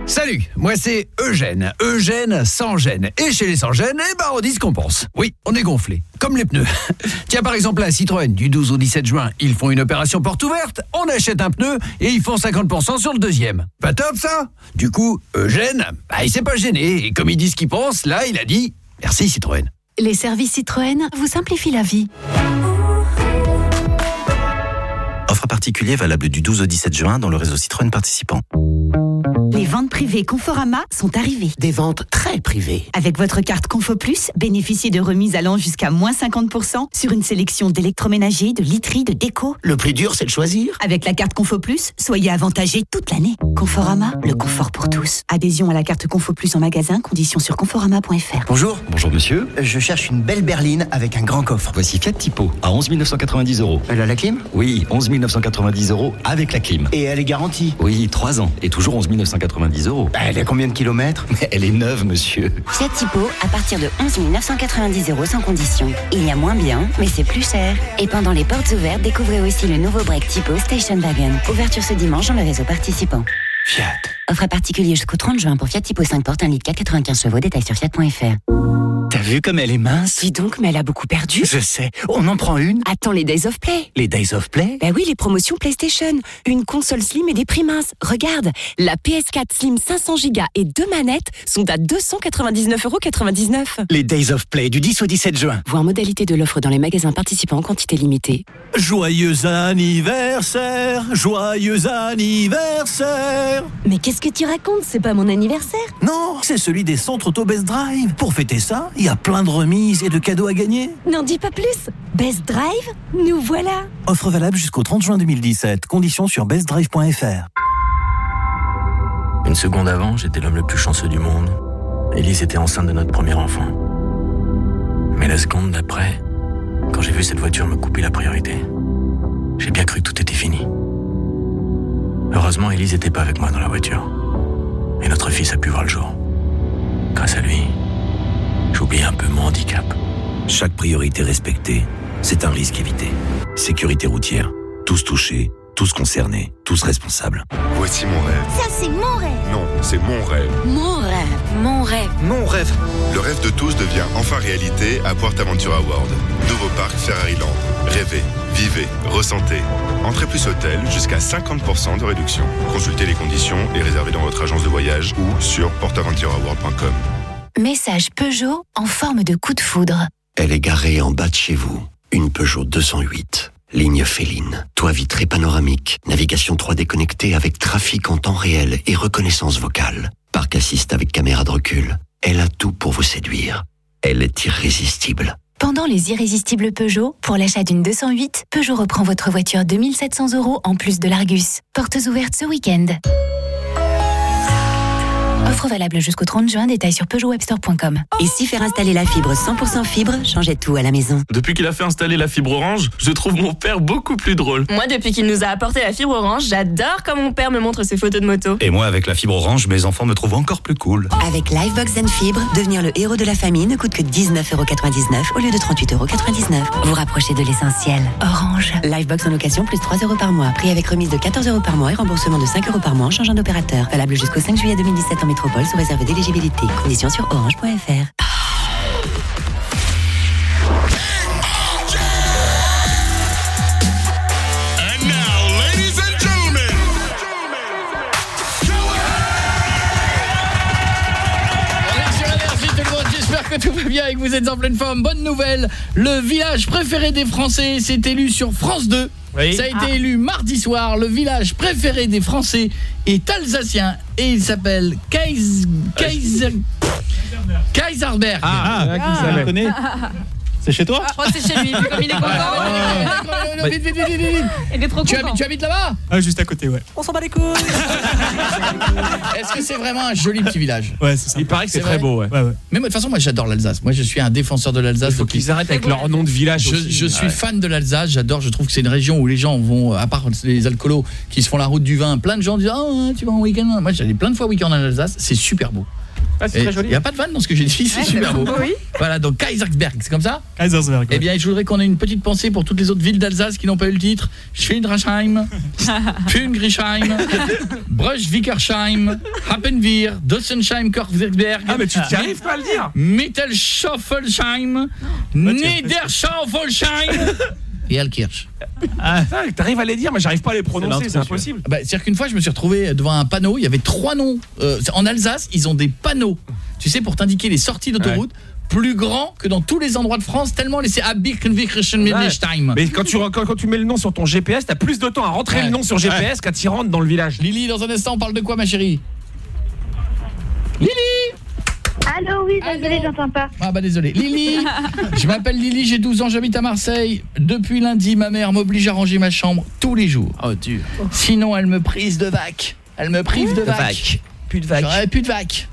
Salut, moi c'est Eugène, Eugène sans gêne. Et chez les sans gêne, eh ben on dit ce qu'on pense. Oui, on est gonflé, comme les pneus. Tiens par exemple la Citroën, du 12 au 17 juin, ils font une opération porte ouverte, on achète un pneu et ils font 50% sur le deuxième. Pas top ça? Du coup, Eugène, bah, il s'est pas gêné, et comme il dit ce qu'il pense, là il a dit « Merci Citroën ». Les services Citroën vous simplifient la vie. Offre particulier valable du 12 au 17 juin dans le réseau Citroën participant. Les ventes privées Conforama sont arrivées. Des ventes très privées. Avec votre carte Confo Plus, bénéficiez de remises allant jusqu'à moins 50% sur une sélection d'électroménagers, de literie, de déco. Le plus dur, c'est de choisir. Avec la carte Confo Plus, soyez avantagés toute l'année. Conforama, le confort pour tous. Adhésion à la carte Confo Plus en magasin, conditions sur conforama.fr. Bonjour. Bonjour monsieur. Je cherche une belle berline avec un grand coffre. Voici Fiat Tipo à 11 990 euros. Elle a la clim? Oui, 11 990 euros avec la clim. Et elle est garantie Oui, 3 ans et toujours 11 990 euros. Bah, Elle a combien de kilomètres? Elle est neuve, monsieur. Fiat Tipo à partir de 11 990 euros sans condition. Il y a moins bien, mais c'est plus cher. Et pendant les portes ouvertes, découvrez aussi le nouveau break Tipo Station Wagon. Ouverture ce dimanche dans le réseau participant. Fiat. Offre à particulier jusqu'au 30 juin pour Fiat Tipo 5 portes 1 litre 4 95 chevaux. Détail sur fiat.fr. T'as vu comme elle est mince Dis donc, mais elle a beaucoup perdu. Je sais. On en prend une Attends les Days of Play. Les Days of Play? Bah oui, les promotions PlayStation. Une console Slim et des prix minces. Regarde, la PS4 Slim 500 Go et deux manettes sont à 299,99€. Les Days of Play du 10 au 17 juin. Voir modalité de l'offre dans les magasins participants en quantité limitée. Joyeux anniversaire Joyeux anniversaire Mais qu'est-ce que tu racontes? C'est pas mon anniversaire? Non, c'est celui des centres auto Best Drive. Pour fêter ça, il y a plein de remises et de cadeaux à gagner. N'en dis pas plus. Best Drive, nous voilà. Offre valable jusqu'au 30 juin 2017. Conditions sur bestdrive.fr. Une seconde avant, j'étais l'homme le plus chanceux du monde. Élise était enceinte de notre premier enfant. Mais la seconde d'après, quand j'ai vu cette voiture me couper la priorité, j'ai bien cru que tout était fini. Heureusement, Élise n'était pas avec moi dans la voiture. Et notre fils a pu voir le jour. Grâce à lui, j'oublie un peu mon handicap. Chaque priorité respectée, c'est un risque évité. Sécurité routière. Tous touchés, tous concernés, tous responsables. Voici mon rêve. Ça, c'est mon rêve. Non, c'est mon rêve. Mon rêve. Mon rêve. Mon rêve. Le rêve de tous devient enfin réalité à PortAventura World. Nouveau parc Ferrariland. Rêvez, vivez, ressentez. Entrée plus hôtel, jusqu'à 50% de réduction. Consultez les conditions et réservez dans votre agence de voyage ou sur portaventuraworld.com. Message Peugeot en forme de coup de foudre. Elle est garée en bas de chez vous. Une Peugeot 208. Ligne féline, toit vitré panoramique, navigation 3D connectée avec trafic en temps réel et reconnaissance vocale. Parc assist avec caméra de recul. Elle a tout pour vous séduire. Elle est irrésistible. Pendant les irrésistibles Peugeot, pour l'achat d'une 208, Peugeot reprend votre voiture 2700 euros en plus de l'Argus. Portes ouvertes ce week-end. Offre valable jusqu'au 30 juin, détail sur peugeotwebstore.com. Et si faire installer la fibre 100% fibre changeait tout à la maison? Depuis qu'il a fait installer la fibre orange, je trouve mon père beaucoup plus drôle. Moi, depuis qu'il nous a apporté la fibre orange, j'adore quand mon père me montre ses photos de moto. Et moi, avec la fibre orange, mes enfants me trouvent encore plus cool. Avec Livebox and Fibre, devenir le héros de la famille ne coûte que 19,99€ au lieu de 38,99€. Vous rapprochez de l'essentiel. Orange. Livebox en location plus 3 euros par mois. Prix avec remise de 14 euros par mois et remboursement de 5 euros par mois en changeant d'opérateur. Valable jusqu'au 5 juillet 2017 en métropole sous réserve d'éligibilité. Conditions sur orange.fr. bien et que vous êtes en pleine forme. Bonne nouvelle, le village préféré des Français s'est élu sur France 2. Oui. Ça a été Ah. élu mardi soir. Le village préféré des Français est alsacien et il s'appelle Kais... Kaiser... Kaiserberg. Ah, ah, C'est chez toi Je crois que c'est chez lui, vu comme il est content. Vite, vite, vite, vite, vite. Il est trop Tu content. habites, tu habites là-bas Ah, juste à côté, ouais. On s'en bat les couilles. Est-ce que c'est vraiment un joli petit village Ouais, c'est ça. Il paraît que c'est très beau, ouais. Ouais, ouais. Mais moi, de toute façon, moi j'adore l'Alsace. Moi je suis un défenseur de l'Alsace. Il faut qu'ils arrêtent avec leur nom de village Je, aussi. je suis Ouais. fan de l'Alsace, j'adore, je trouve que c'est une région où les gens vont, à part les alcoolos qui se font la route du vin, plein de gens disent « Oh, tu vas en week-end ?» Moi j'allais plein de fois week-end en Alsace, c'est super beau. Ah, c'est très joli. Il n'y a pas de vanne dans ce que j'ai dit, c'est Ouais, super beau. oui. Voilà, donc Kaisersberg, c'est comme ça Kaisersberg. Eh bien, je voudrais qu'on ait une petite pensée pour toutes les autres villes d'Alsace qui n'ont pas eu le titre. Schwindrasheim, Pungrisheim, Bruch-Wickersheim, Happenwir, Dossensheim, Korfberg. Ah, mais tu t'y arrives pas à le dire Mittelschofelsheim, Niederschauffelsheim et Alkirch. Ah, T'arrives à les dire, mais j'arrive pas à les prononcer, c'est impossible. Bah, C'est-à-dire qu'une fois, je me suis retrouvé devant un panneau, il y avait trois noms. Euh, en Alsace, ils ont des panneaux, tu sais, pour t'indiquer les sorties d'autoroute, plus grands que dans tous les endroits de France, tellement les c'est à Birkenwickerschen-Middelstein. Mais quand tu, quand, quand tu mets le nom sur ton GPS, t'as plus de temps à rentrer Ouais. le nom sur GPS qu'à t'y rendre dans le village. Lily, dans un instant, on parle de quoi, ma chérie? Lily Allô, oui, désolé, j'entends pas. Ah bah désolé. Lily, je m'appelle Lily, j'ai 12 ans, j'habite à Marseille. Depuis lundi, ma mère m'oblige à ranger ma chambre tous les jours. Oh, dur. Sinon, elle me prise de vac. Elle me prive de vac. Plus de vac. J'aurais plus de vac.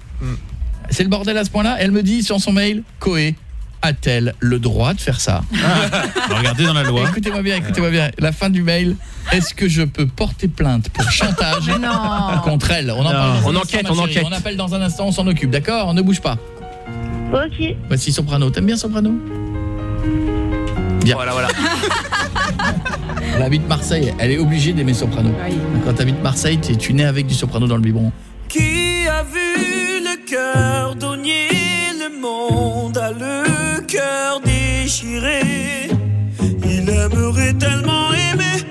C'est le bordel à ce point-là. Elle me dit sur son mail, Coé, a-t-elle le droit de faire ça Regardez dans la loi. Écoutez-moi bien, écoutez-moi bien. La fin du mail, est-ce que je peux porter plainte pour chantage Non. contre elle? On en parle On enquête, on enquête. On appelle dans un instant, on s'en occupe, d'accord? Ne bouge pas. Ok. Voici Soprano. T'aimes bien Soprano? Bien. Voilà, voilà. Elle habite Marseille, elle est obligée d'aimer Soprano. Quand t'habites Marseille, tu tu es né avec du Soprano dans le biberon. Qui a vu le cœur donner le monde a le cœur déchiré. Il aimerait tellement aimer.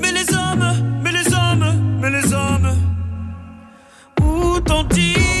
Mais les hommes, mais les hommes, mais les hommes Où t'ont-ils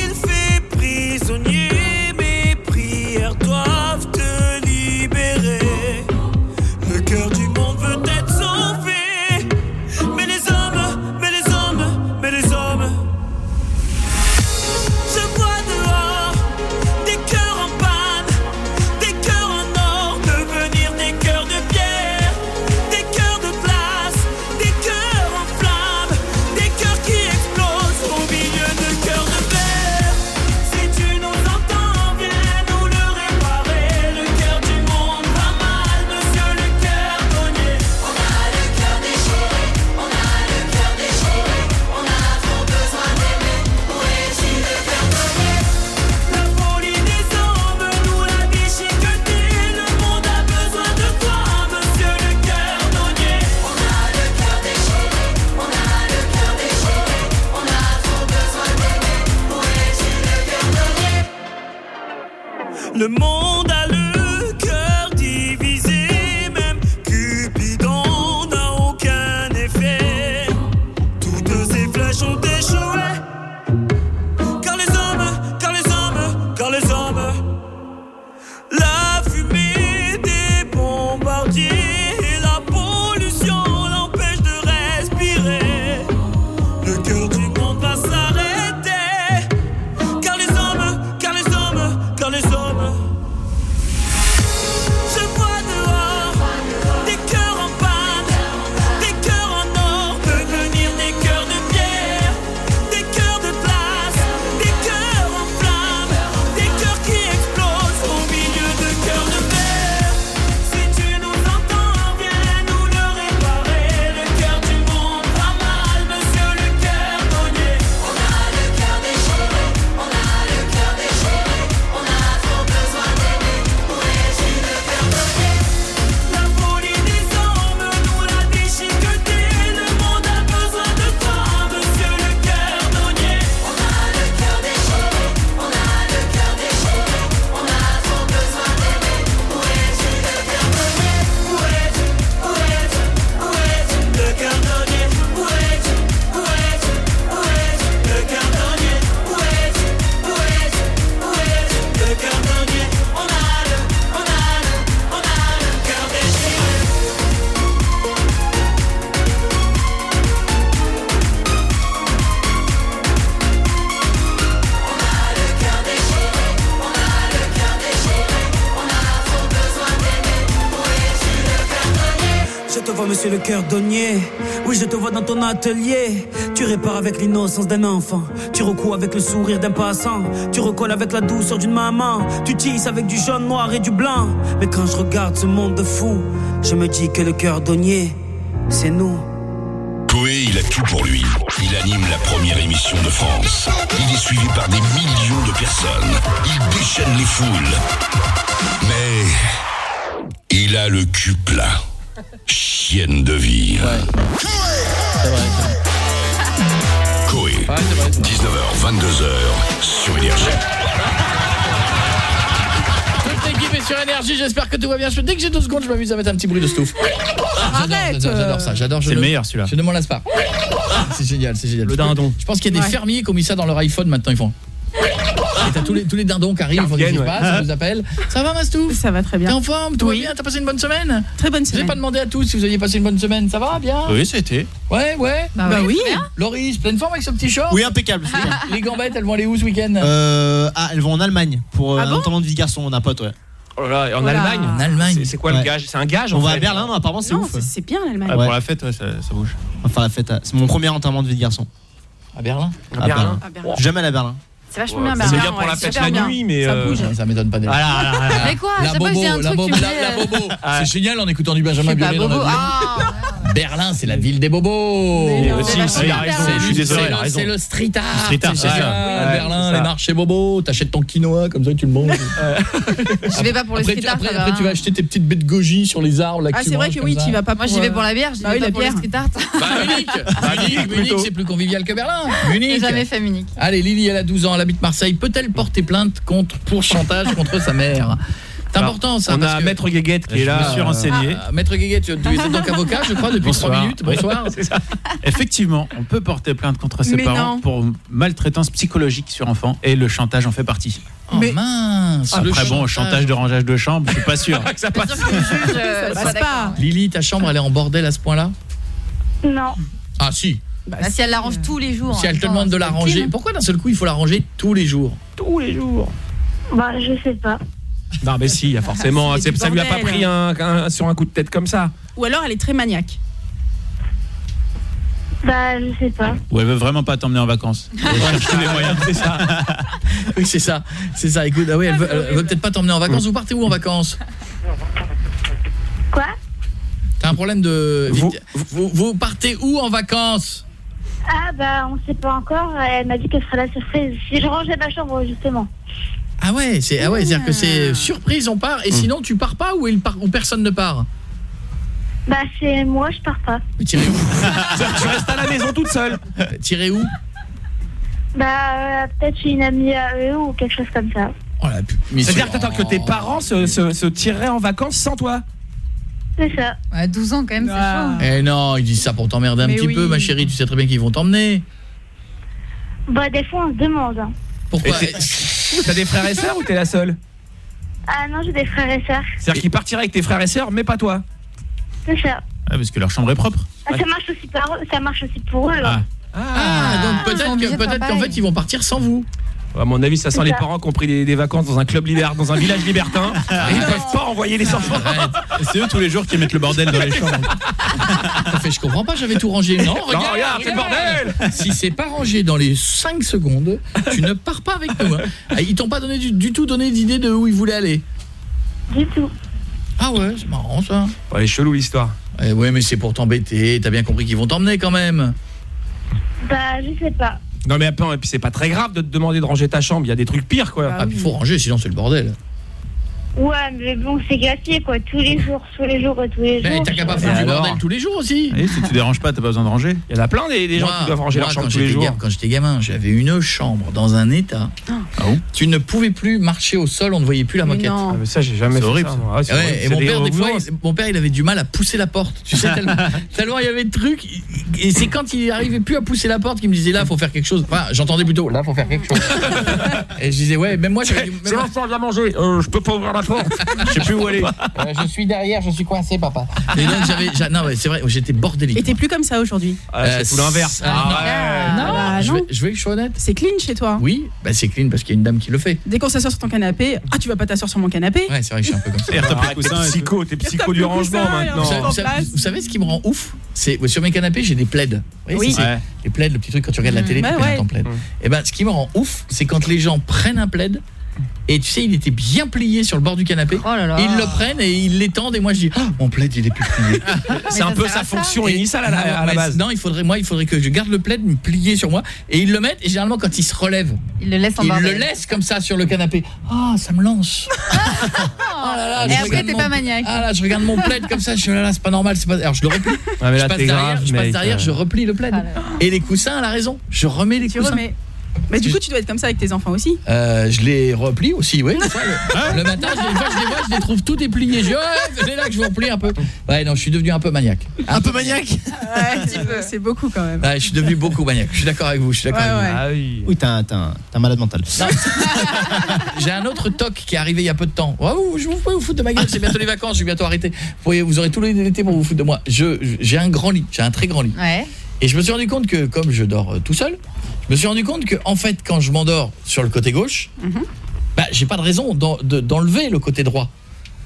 Monsieur le cœur donnier. Oui, je te vois dans ton atelier. Tu répares avec l'innocence d'un enfant. Tu recoues avec le sourire d'un passant. Tu recolles avec la douceur d'une maman. Tu tisses avec du jaune, noir et du blanc. Mais quand je regarde ce monde de fou, je me dis que le cœur donnier, c'est nous. Coé, il a tout pour lui. Il anime la première émission de France. Il est suivi par des millions de personnes. Il déchaîne les foules. Mais il a le cul plat. De vie. Coé, 19h, 22h sur Énergie. Toute l'équipe est sur énergie, j'espère que tout va bien. Je- Dès que j'ai deux secondes, je m'amuse à mettre un petit bruit de stouff. Arrête J'adore j'adore ça, j'adore. je C'est le meilleur, celui-là. Je ne m'en lasse pas. C'est génial, c'est génial. Le dindon. Je pense qu'il y a des Ouais. fermiers qui ont mis ça dans leur iPhone maintenant, ils font. Et t'as tous les, tous les dindons qui arrivent, Viennent, ouais. passes, ils nous appellent. Ça va Mastouf Ça va très bien. T'es en forme Tout Oui. va bien? T'as passé une bonne semaine? Très bonne Je semaine. n'ai pas demandé à tous si vous aviez passé une bonne semaine. Ça va bien? Oui, c'était. Ouais, ouais. Bah oui. Loris, pleine forme avec ce petit short? Oui, impeccable. Les, gambettes, elles vont aller où ce week-end? Euh, ah, elles vont en Allemagne pour euh, Ah un bon enterrement de vie de garçon, on a pote, ouais. Oh là là, en Oh là. Allemagne En Allemagne. C'est- quoi Ouais. le gage? C'est un gage On en va à. Berlin, non, apparemment c'est ouf. c'est- bien l'Allemagne. Ouais. Pour la fête, ouais, ça, ça bouge. Enfin la fête, euh, c'est mon premier enterrement de vie de garçon. À Berlin À Berlin. Jamais à Berlin. C'est vachement Ouais, bien c'est bien pour la fête la bien. nuit, mais, Ça euh, bouge. Ça m'étonne pas des Voilà, voilà, voilà. Mais quoi La bobo, la truc, bobo, la, la bobo. C'est génial en écoutant du Benjamin Biolay dans bobo. Berlin, c'est la ville des bobos. C'est le- raison. C'est le street art. Berlin, les marchés bobos. T'achètes ton quinoa, comme ça tu le manges. Je vais pas pour le street tu, art. après, tu vas acheter tes petites baies de goji sur les arbres. Là, Ah, c'est vrai que oui, tu vas pas Moi, j'y vais pour la bière, j'y Bah vais oui, pas la pour le bière. street art. Bah, Munich, Munich, Munich, c'est plus convivial que Berlin. Munich. Jamais fait Munich. Allez, Lily, elle a 12 ans, elle habite Marseille. Peut-elle porter plainte contre pour chantage contre sa mère? C'est important ça. On a que- Maître Guéguette qui est Je là. me suis euh, renseigné. Ah, Maître Guéguet, tu, es donc avocat, je crois, depuis 3 Bonsoir. minutes. Bonsoir. c'est ça. Effectivement, on peut porter plainte contre ses Mais parents non. pour maltraitance psychologique sur enfant et le chantage en fait partie. Oh Mais- mince. le Après bon, chantage de rangeage de chambre, je suis pas sûr. Que ça passe. Sûr que le juge, euh, Ça soit passe d'accord. pas. Lily, ta chambre, elle est en bordel à ce point-là? Non. Ah si. Bah, si elle l'arrange tous les jours. Si elle te demande de la ranger, clean. pourquoi d'un seul coup il faut la ranger tous les jours? Tous les jours. Bah, je sais pas. Non, mais si, forcément. C'est c'est- du ça lui a pas pris un, un- sur un coup de tête comme ça. Ou alors elle est très maniaque. Bah, je sais pas. Ou elle veut vraiment pas t'emmener en vacances. Les moyens. C'est ça. Oui, c'est ça. C'est ça. Écoute, ah oui, elle veut, veut peut-être pas t'emmener en vacances. Vous partez où en vacances? Quoi? T'as un problème de Vous- vous, vous partez où en vacances? Ah, bah, on sait pas encore. Elle m'a dit qu'elle ferait la surprise. Si je rangeais ma chambre, justement. Ah ouais, c'est ah ouais, c'est-à-dire que c'est surprise on part Hmm. et sinon tu pars pas ou il part ou personne ne part? Bah, c'est moi, je pars pas. Mais Tirez où? Tu restes à la maison toute seule. Tirez où? Bah, euh, peut-être chez une amie à eux ou quelque chose comme ça. Oh la pu- mais C'est-à-dire c'est- que, attends, que tes parents se, se, se tireraient en vacances sans toi? C'est ça. À 12 ans quand même, c'est chaud. Eh non, ils disent ça pour t'emmerder un Mais petit oui. peu, ma chérie. Tu sais très bien qu'ils vont t'emmener. Bah, des fois, on se demande. hein. Pourquoi? Et T'as des frères et sœurs ou t'es la seule Ah non, j'ai des frères et sœurs. C'est-à-dire qu'ils partiraient avec tes frères et sœurs, mais pas toi C'est ça. Ah, parce que leur chambre est propre. Ah, ça marche aussi par eux, ça marche aussi pour eux. hein. Ah, donc sont peut-être qu'en fait ils vont partir sans vous. À mon avis, ça sent les parents qui ont pris des, des vacances dans un club libertin, dans un village libertin. et ils peuvent pas envoyer les enfants. C'est eux tous les jours qui mettent le bordel dans les chambres. Fait, je comprends pas, j'avais tout rangé. Non, regarde, regarde, c'est le bordel Si c'est pas rangé dans les 5 secondes, tu ne pars pas avec nous. hein. Ah, Ils t'ont pas donné du, du tout donné d'idée de où ils voulaient aller. Du tout. Ah ouais, c'est marrant ça. Ouais, chelou l'histoire. Eh ouais, mais c'est pour t'embêter. T'as bien compris qu'ils vont t'emmener quand même. Bah, je sais pas. Non mais attends, et puis c'est pas très grave de te demander de ranger ta chambre, il y a des trucs pires quoi. Ah, puis faut ranger, sinon c'est le bordel. Ouais, mais bon, c'est gaspillé, quoi. Tous les jours, tous les jours et tous les Mais jours. t'as qu'à pas faire du bordel tous les jours aussi. Et si tu déranges pas, t'as pas besoin de ranger. Il y en a plein des, des gens qui doivent ranger moi, leur chambre quand tous les j'étais jours. gamin- Quand j'étais gamin, j'avais une chambre dans un état. Tu ne pouvais plus marcher au sol, on ne voyait plus la Mais moquette. non. Ah, mais ça j'ai jamais C'est fait horrible, ça. Ah, Ouais, horrible. et mon père, des fois, revenants. il, mon père, il avait du mal à pousser la porte. Tu sais, tellement, tellement il y avait de trucs. Et c'est quand il arrivait plus à pousser la porte qu'il me disait là, faut faire quelque chose. Enfin, j'entendais plutôt là, faut faire quelque chose. et je disais ouais, même moi, j'avais C'est a mangé, euh, je peux pas ouvrir la porte. Je sais plus où aller. Euh, je suis derrière, je suis coincé, papa. Et donc j'avais, j'a- non, ouais, c'est vrai, j'étais bordélique. Et t'es plus comme ça aujourd'hui. Ah, c'est tout l'inverse. Ah, non. Ah, Non, bah, je, vais, je vais que je sois honnête. C'est clean chez toi. Oui, bah c'est clean parce qu'il y a une dame qui le fait. Dès qu'on s'assoit sur ton canapé, ah tu vas pas t'asseoir sur mon canapé Ouais, c'est vrai que je suis un peu comme ça. T'es psycho, t'es psycho du rangement maintenant. Vous savez, vous ce qui me rend ouf? C'est sur mes canapés, j'ai des plaids. Oui. Les plaids, le petit truc quand tu regardes la télé, Bah tu mets ouais. ton plaid. Et ben ce qui me rend ouf, c'est quand les gens prennent un plaid et tu sais, il était bien plié sur le bord du canapé. Oh là là. Et ils le prennent et ils l'étendent et moi je dis "Ah, mon plaid, il est plus plié." C'est un peu sa fonction initiale à la, à la base. Non, il faudrait moi, il faudrait que je garde le plaid me plié sur moi et ils le mettent et généralement quand ils se relèvent, Il le laisse en ils le laissent comme ça sur le canapé. Ah, ça me lance. Oh là là, Et je après, t'es mon- pas maniaque. Ah là, je regarde mon plaid comme ça, je suis là, là c'est pas normal, c'est pas alors je le replie. Ah, mais je là, passe t'es derrière, grave, je passe derrière, je replie le plaid. Ah là là. Et les coussins, elle a raison. Je remets les Tu coussins. remets. Mais du coup, tu dois être comme ça avec tes enfants aussi. Euh, je les replie aussi, oui. Le, le matin, je, des fois, je les vois, je les trouve tout dépliés. Je c'est là que je vous replie un peu. Ouais, non, je suis devenu un peu maniaque. Un peu maniaque Ouais, c'est beaucoup quand même. Ouais, je suis devenu beaucoup maniaque. Je suis d'accord avec vous, je suis d'accord Ouais, avec vous. ouais. Ah oui. Oui, t'es un, malade mental. J'ai un autre toc qui est arrivé il y a peu de temps. Ouais, vous, je vous pouvez vous foutre de ma gueule, c'est bientôt les vacances, je vais bientôt arrêter. Vous, voyez, vous aurez tout l'été pour vous foutre de moi. Je j'ai un grand lit, j'ai un très grand lit. Ouais. Et je me suis rendu compte que comme je dors euh, tout seul, je me suis rendu compte que en fait quand je m'endors sur le côté gauche, Mhm. bah j'ai pas de raison d'en- de- d'enlever le côté droit.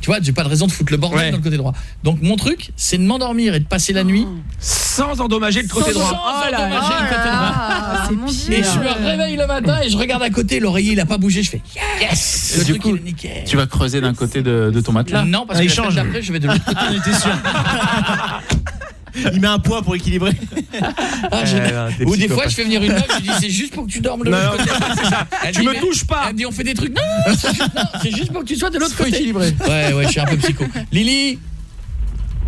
Tu vois, j'ai pas de raison de foutre le bordel Ouais. dans le côté droit. Donc mon truc, c'est de m'endormir et de passer la nuit Sans endommager le côté sans, droit. sans Oh là endommager là. le côté droit. Ah, pire. Et je me réveille le matin et je regarde à côté, l'oreiller il a pas bougé, je fais yes. Le Du truc coup, il est nickel. Tu vas creuser d'un côté de, de ton matelas. Non, parce Ah, que d'après, je vais de l'autre côté. Sûr. Il met un poids pour équilibrer. Ah, je- Eh, là, t'es Ou des fois, je fais venir une meuf, je lui dis c'est juste pour que tu dormes de Non, l'autre non, côté. c'est ça. Elle Tu dit, me mais- touches pas. Elle me dit on fait des trucs. Non, c'est juste, non, c'est juste pour que tu sois de l'autre côté. équilibré. Ouais, ouais, je suis un peu psycho. Lily,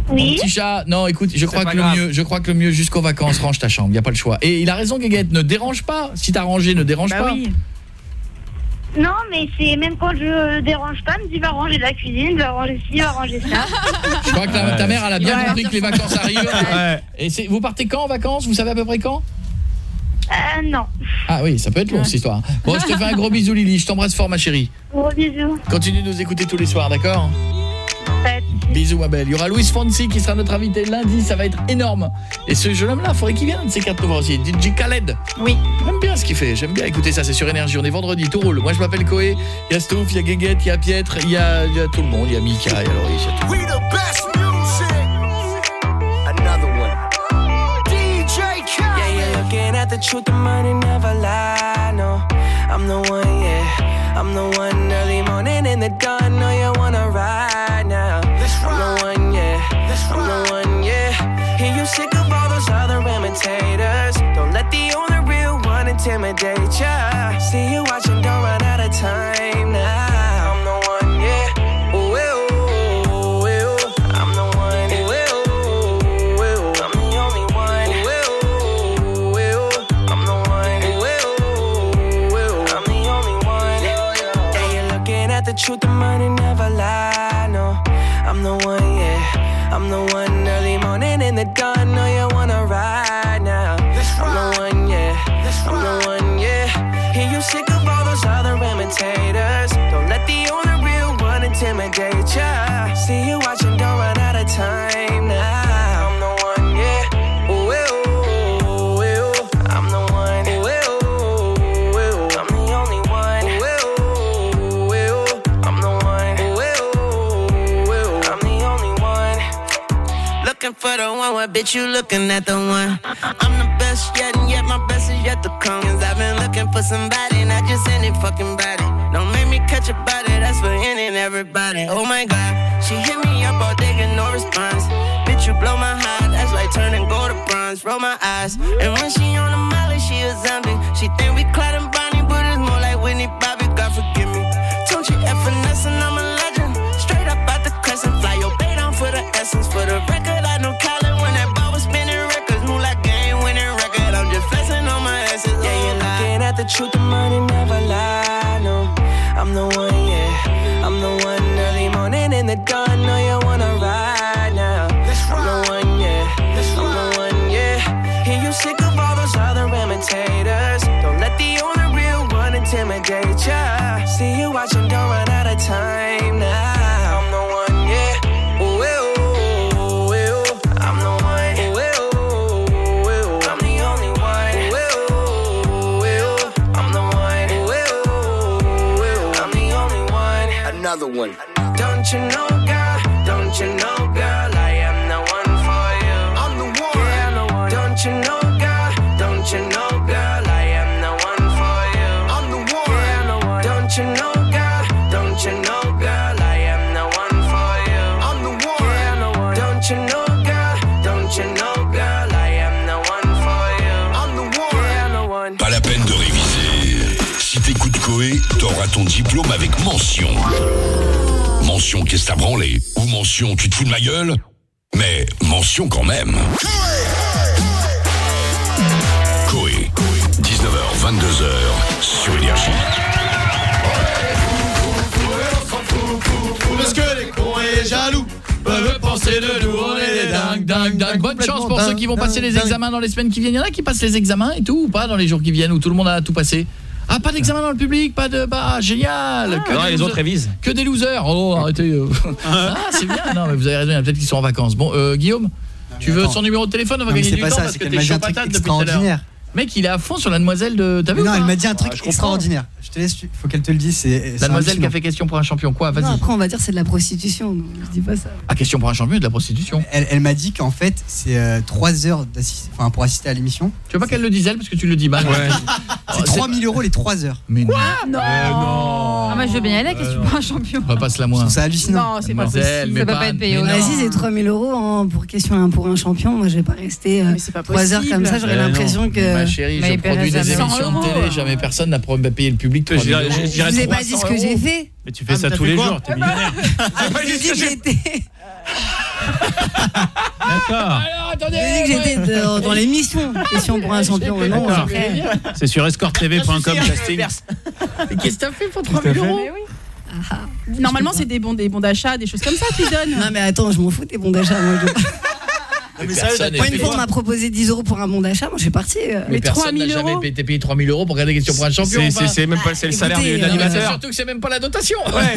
mon Oui. petit chat. Non, écoute, je crois pas que le grave. mieux, je crois que le mieux jusqu'aux vacances, range ta chambre, y a pas le choix. Et il a raison Guéguette, ne dérange pas. Si t'as rangé, ne dérange Bah pas. oui. Non, mais c'est même quand je dérange pas, me dit va ranger la cuisine, va ranger ci, va ranger ça. Je crois que ta mère elle a bien Ouais. compris que les vacances arrivent. Ouais. Et c'est vous partez quand en vacances? Vous savez à peu près quand? Euh, non. Ah oui, ça peut être long cette histoire. Bon, je te fais un gros bisou Lily, je t'embrasse fort ma chérie. Gros bisous. Continue de nous écouter tous les soirs, d'accord? Bisous ma belle. Il y aura Louis Fonsi qui sera notre invité lundi, ça va être énorme. Et ce jeune homme là, faudrait qu'il vienne de ces quatre voir aussi. DJ Khaled. Oui. J'aime bien ce qu'il fait, j'aime bien écouter ça, c'est sur énergie. On est vendredi, tout roule. Moi je m'appelle Koé, il y a Stouff, il y a Guéguette, il y a Pietre, il y a, il y a tout le monde, il y a Mika, il y a Laurie, il y a tout. We the best music. Another one. DJ Khaled. Yeah, you're looking at the truth, the money never lie. No, I'm the one, yeah. I'm the one early morning in the dawn. No, you wanna ride imitators. Don't let the only real one intimidate ya. See you watching, don't run out of time now. I'm the one, yeah. I'm the one. Ooh. I'm the only one. Ooh. I'm the one. Ooh. I'm the only one. Yeah, you're the truth, the money never lie. No, I'm the one, yeah. I'm the one early morning in the dawn. Bitch you looking at the one? I'm the best yet, and yet my best is yet to come. Cause I've been looking for somebody, not just any fucking body. Don't make me catch a body, that's for any and everybody. Oh my god, she hit me up all day, get no response. Bitch, you blow my heart, that's like turning gold to bronze. Roll my eyes, and when she on the molly, she a zombie. She think we Clyde and Bonnie, but it's more like Whitney Bobby, God forgive me. Don't you F and I'm a legend. Straight up out the crescent, fly your bait on for the essence. For the record, truth, the money qu'est-ce t'as branlé Ou mention tu te fous de ma gueule Mais mention quand même. Coé, 19h, 22h, sur Énergie. Parce que les cons et les jaloux peuvent penser de nous, on est des dingues, dingues, dingues. Bonne chance pour ceux qui vont passer les examens dans les semaines qui viennent. Il y en a qui passent les examens et tout, ou pas dans les jours qui viennent, où tout le monde a tout passé ah, pas d'examen dans le public, pas de... Bah, génial que Non, des les autres losers- révisent. Que des losers Oh, arrêtez euh. Ah, c'est bien Non, mais vous avez raison, il y en a peut-être qui sont en vacances. Bon, euh, Guillaume tu veux attends. son numéro de téléphone On va Non, gagner c'est du pas temps ça, parce c'est que t'es chaud patate depuis tout à l'heure. Mec, il est à fond sur la demoiselle de... T'as vu non, elle m'a dit un truc Ah, extraordinaire. Je te laisse, il faut qu'elle te le dise. c'est- La demoiselle qui a fait question pour un champion, quoi Non, Vas-y. après, on va dire c'est de la prostitution. je dis pas ça. Ah, question pour un champion, de la prostitution. Elle, elle m'a dit qu'en fait, c'est 3 heures enfin, pour assister à l'émission. Tu veux pas qu'elle le dise elle parce que tu le dis mal. Ouais. C'est 3000 euros les 3 heures. Mais non. Non. Ah, moi, je veux bien y aller, qu'est-ce que tu prends un champion On va pas se la moins. C'est hallucinant. Non, c'est pas possible. mais Ça peut pas- être payé. Vas-y, c'est 3000 euros hein, pour question un- pour un champion. Moi, je vais pas rester Mais c'est pas 3 heures comme ça. J'aurais Mais l'impression que. Ma chérie, Mais je produis des émissions 100 de télé, jamais personne n'a pas payé le public. Je 3000 dirais- euros. je Je dirais vous ai pas 300 dit ce que j'ai fait. Mais tu fais Ah, ça tous les fait jours, quoi t'es millionnaire. J'ai dit que j'étais. D'accord. Alors, attendez J'ai dit que j'étais dans, dans l'émission. Question pour un champion. Non, D'accord. après. C'est sur escorttv.com casting. Qu'est-ce que t'as fait pour 3000 euros Normalement, c'est des bons, des bons d'achat, des choses comme ça qu'ils donnent. Non, mais attends, je m'en fous des bons d'achat. Moi, je... Mais n'est une fois, on m'a proposé 10 euros pour un bon d'achat. Moi, je suis partie. euh, mais Mais personne n'a 3000 jamais euros. payé, été payé 3000 euros pour regarder question pour un champion. C'est- même pas le salaire euh, Ah, c'est l'animateur. surtout que c'est même pas la dotation. Ouais.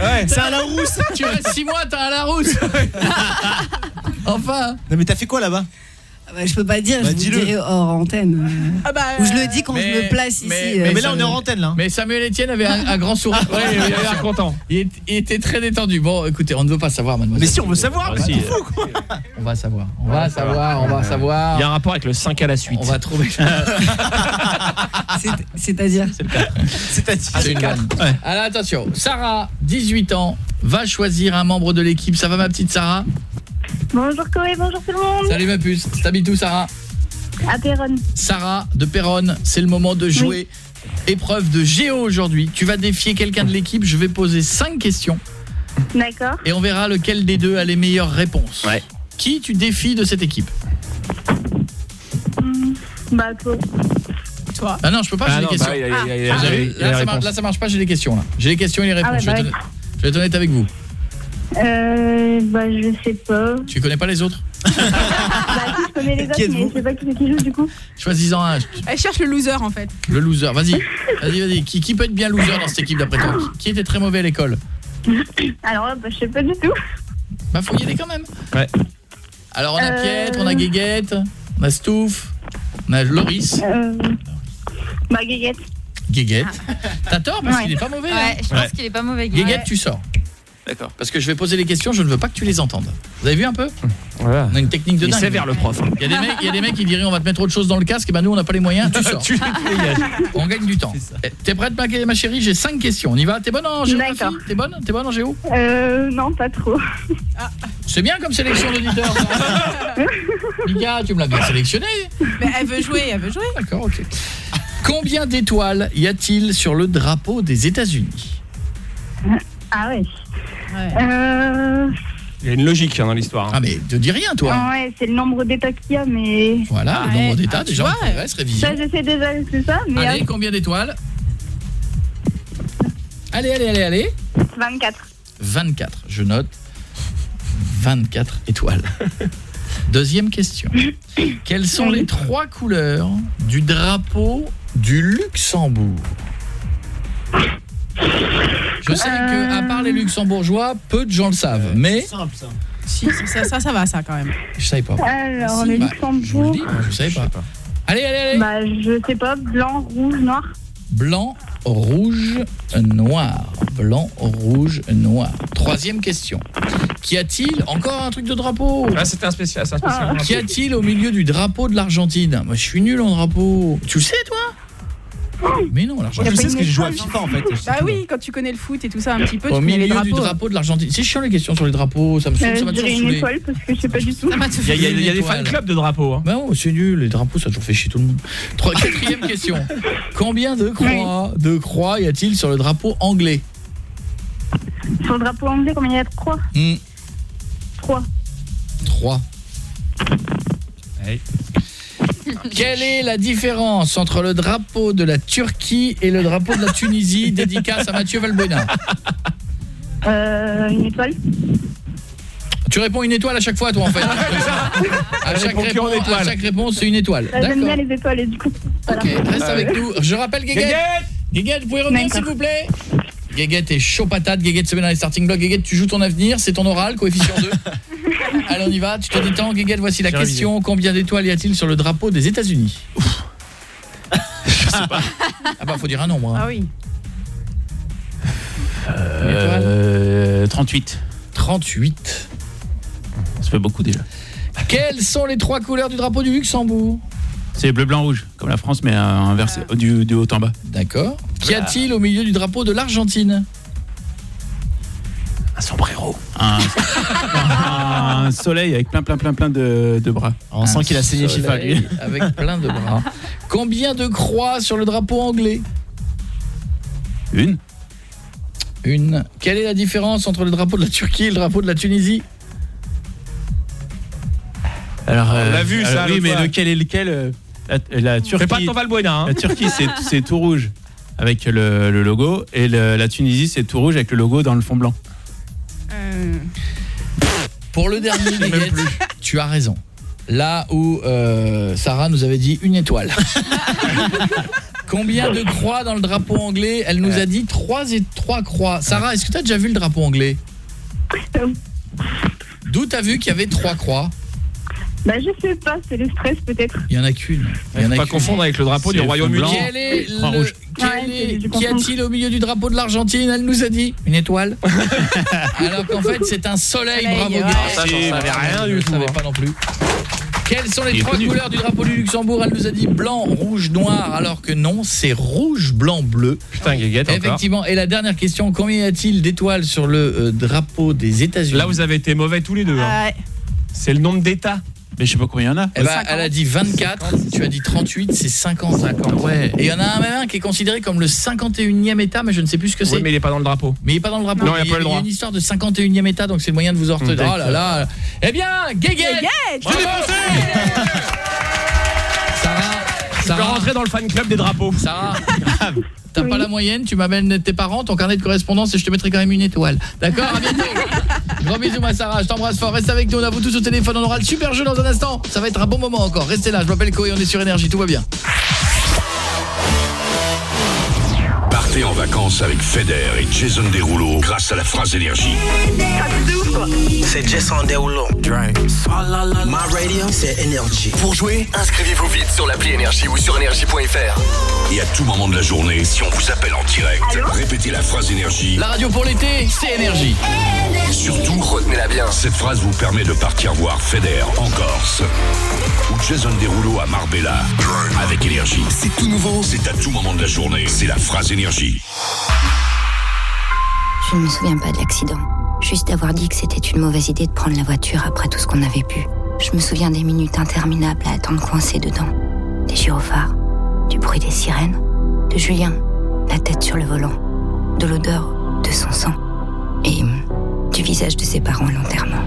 Ouais. C'est à la rousse. Tu restes 6 mois, t'as un Larousse. enfin. Non mais t'as fait quoi là-bas? ah bah, je peux pas dire, Bah, je vous dirai hors antenne. euh, Ah bah, Ou je le dis quand Mais- je me place ici. mais- euh, Mais là on est le- en antenne là. Mais Samuel Etienne avait un, un grand sourire. Ouais, il avait l'air content. Il, est- il était très détendu. Bon, écoutez, on ne veut pas savoir, mademoiselle. Mais si on veut savoir, mais Ah, c'est si. fou quoi. On va savoir. On va savoir, on va savoir. Il y a un rapport avec le 5 à la suite. On va trouver. C'est- C'est-à-dire C'est-à-dire. C'est une vanne. Alors attention, Sarah, 18 ans, va choisir un membre de l'équipe. Ça va ma petite Sarah? Bonjour Chloé, bonjour tout le monde. Salut ma puce. T'habites où Sarah À Péronne. Sarah de Péronne, c'est le moment de jouer. Épreuve de géo aujourd'hui. Tu vas défier quelqu'un de l'équipe. Je vais poser 5 questions D'accord. et on verra lequel des deux a les meilleures réponses. Ouais. Qui tu défies de cette équipe Hmm, Bah toi. toi. Ah non, je peux pas, Ah j'ai les non, questions. bah, a- a- a- Ah, là, ça marche, réponses. là, ça marche pas, j'ai les questions là. J'ai les questions et les réponses. Ah ouais, je, vais bah être, je vais être honnête avec vous. Euh, bah, je sais pas. Tu connais pas les autres Bah, si, je connais les autres, Qui mais je sais pas qui c'est qui joue du coup. Choisis-en un. Elle cherche le loser en fait. Le loser, vas-y. Vas-y, vas-y. Qui, qui peut être bien loser dans cette équipe d'après toi qui, était très mauvais à l'école Alors là, bah, je sais pas du tout. Bah faut y aller quand même. Ouais. Alors on a Euh. Pietre, on a Guéguette, on a Stouff, on a Loris. Euh, bah, Guéguette. Guéguette. T'as tort parce Ouais. qu'il est pas mauvais. hein. Ouais, je pense Ouais. qu'il est pas mauvais. Guéguette, tu sors. D'accord. Parce que je vais poser les questions, je ne veux pas que tu les entendes. Vous avez vu un peu Voilà. On a une technique de dingue. sévère, le prof. Il y a des mecs, il y a des mecs qui diraient on va te mettre autre chose dans le casque et ben nous on n'a pas les moyens, tu sors. Tu on gagne du temps. Eh, T'es prête ma, ma chérie J'ai cinq questions. On y va T'es bonne en géographie D'accord. T'es bonne T'es bonne en géo Euh, non, pas trop. C'est bien comme sélection d'auditeurs. Mika, tu me l'as bien sélectionné. Mais elle veut jouer, elle veut jouer. D'accord, OK. Combien d'étoiles y a-t-il sur le drapeau des États-Unis? Ah ouais. Euh, Il y a une logique hein, dans l'histoire. Ah mais te dis rien toi. ah ouais, c'est le nombre d'états qu'il y a, mais... Voilà, le nombre d'états déjà on progresse, révision. Ça, je sais déjà c'est ça, mais... Allez, combien d'étoiles? Allez, allez, allez, allez. euh, 24. 24, je note. 24 étoiles. Deuxième question. Quelles sont les trois couleurs du drapeau du Luxembourg? Je sais que à part les luxembourgeois, peu de gens le savent, mais Simple ça. Si, ça, ça, ça va, ça quand même. je savais pas. Alors, Si, le bah, Luxembourg... Je vous le dis, je savais pas. Allez, allez, allez. Bah, je sais pas, blanc, rouge, noir. Blanc, rouge, noir. Blanc, rouge, noir. Troisième question. Qu'y a-t-il Encore un truc de drapeau? Ah, c'était un spécial, c'est un spécial. Qu'y a-t-il au milieu du drapeau de l'Argentine? Moi, je suis nul en drapeau. Tu le sais, toi? Mais non, l'Argentine. je sais ce que j'ai joué à FIFA en fait. Bah oui, quand tu connais le foot et tout ça un petit peu, tu Au connais les milieu du drapeaux. drapeau de l'Argentine. C'est chiant les questions sur les drapeaux, ça me saoule, Euh, ça m'a toujours une étoile, parce que je sais pas du tout. Il y a, des fan clubs de drapeaux. Hein. Bah oh, c'est nul, les drapeaux ça a toujours fait chier tout le monde. Quatrième question. Combien de croix, de croix y a-t-il sur le drapeau anglais? Sur le drapeau anglais, combien il y a de croix? Hmm, 3. 3. Quelle est la différence entre le drapeau de la Turquie et le drapeau de la Tunisie Dédicace à Mathieu Valbuena. Euh, une étoile. Tu réponds une étoile à chaque fois toi en fait. à, chaque réponse, à étoile. chaque réponse c'est une étoile. Bah, J'aime bien les étoiles et du coup. Voilà. Ok, reste avec nous. Je rappelle Guéguette. Guéguette vous pouvez revenir s'il vous plaît Guéguette est chaud patate, Guéguette se met dans les starting blocks. Guéguette, tu joues ton avenir, c'est ton oral, coefficient 2. Allez, on y va, tu te détends. Guéguette, voici la question. Combien d'étoiles y a-t-il sur le drapeau des États-Unis Ah bah, faut dire un nombre. hein. Ah oui. Euh, 38. 38. Ça fait beaucoup déjà. Quelles sont les trois couleurs du drapeau du Luxembourg C'est bleu, blanc, rouge, comme la France, mais euh, inversé, du, du haut en bas. D'accord. Qu'y a-t-il au milieu du drapeau de l'Argentine Un sombrero. Un, un soleil avec plein, plein, plein, plein de, de bras. On sent qu'il a saigné FIFA lui. Avec plein de bras. Combien de croix sur le drapeau anglais? Une Une. Quelle est la différence entre le drapeau de la Turquie et le drapeau de la Tunisie? Alors, On l'a vu, ça, alors, Oui, mais fois. lequel est lequel euh, la, la Turquie. Fais pas ton Valbuena. Hein. La Turquie, c'est- c'est tout rouge avec le, le logo, et le- la Tunisie, c'est tout rouge avec le logo dans le fond blanc. Euh, Pour le dernier, tu as raison. Là où euh, Sarah nous avait dit une étoile. Combien de croix dans le drapeau anglais Elle nous a dit trois et trois croix. Sarah, est-ce que tu as déjà vu le drapeau anglais? D'où tu as vu qu'il y avait trois croix? Bah, je sais pas, c'est le stress peut-être. Il y en a qu'une. Il y en Faut a pas confondre avec le drapeau du Royaume-Uni. Qu'y a-t-il au milieu du drapeau de l'Argentine Elle nous a dit une étoile. Alors qu'en fait, c'est un soleil. Soleil, Bravo, ouais. Guéguette. Ça, j'en savais rien Je du tout. savais hein. pas non plus. Quelles sont les trois connu. couleurs du drapeau du Luxembourg Elle nous a dit blanc, rouge, noir, alors que non, c'est rouge, blanc, bleu. Putain, Guéguette, encore. Effectivement. Et la dernière question, combien y a-t-il d'étoiles sur le euh, drapeau des États-Unis? Là, vous avez été mauvais tous les deux. hein. ah ouais. C'est le nombre d'États. Mais je sais pas combien il y en a. Eh ben, elle a dit 24, tu as dit 38, c'est 50. 50. Ouais. Et il y en a un même un qui est considéré comme le 51e état, mais je ne sais plus ce que c'est. Oui, mais il est pas dans le drapeau. Mais il n'est pas dans le drapeau. Non, il y a pas le Il y a droit. une histoire de 51e état, donc c'est le moyen de vous en retenir. Hum, Oh là là. Eh bien, Guéguette Guéguette Bravo Sarah, peux Sarah. rentrer dans le fan club des drapeaux. Sarah, t'as pas la moyenne, tu m'amènes tes parents, ton carnet de correspondance et je te mettrai quand même une étoile. D'accord À bientôt. Gros bisous ma Sarah, je t'embrasse fort. Reste avec nous, on a vous tous au téléphone, on aura le super jeu dans un instant. Ça va être un bon moment encore. Restez là, je m'appelle Koé, on est sur énergie, tout va bien. Partez en vacances avec Feder et Jason Derulo grâce à la phrase énergie. C'est Jason Derulo. My radio, c'est énergie. Pour jouer, inscrivez-vous vite sur l'appli Énergie ou sur énergie.fr. Et à tout moment de la journée, si on vous appelle en direct, répétez la phrase énergie. La radio pour l'été, c'est énergie. Et surtout, retenez-la bien. Cette phrase vous permet de partir voir Feder en Corse ou Jason Derulo à Marbella avec énergie. C'est tout nouveau, c'est à tout moment de la journée. C'est la phrase énergie. Je ne me souviens pas de l'accident. Juste d'avoir dit que c'était une mauvaise idée de prendre la voiture après tout ce qu'on avait bu. Je me souviens des minutes interminables à attendre coincé dedans. Des gyrophares, du bruit des sirènes, de Julien, la tête sur le volant, de l'odeur de son sang et hum, du visage de ses parents à l'enterrement.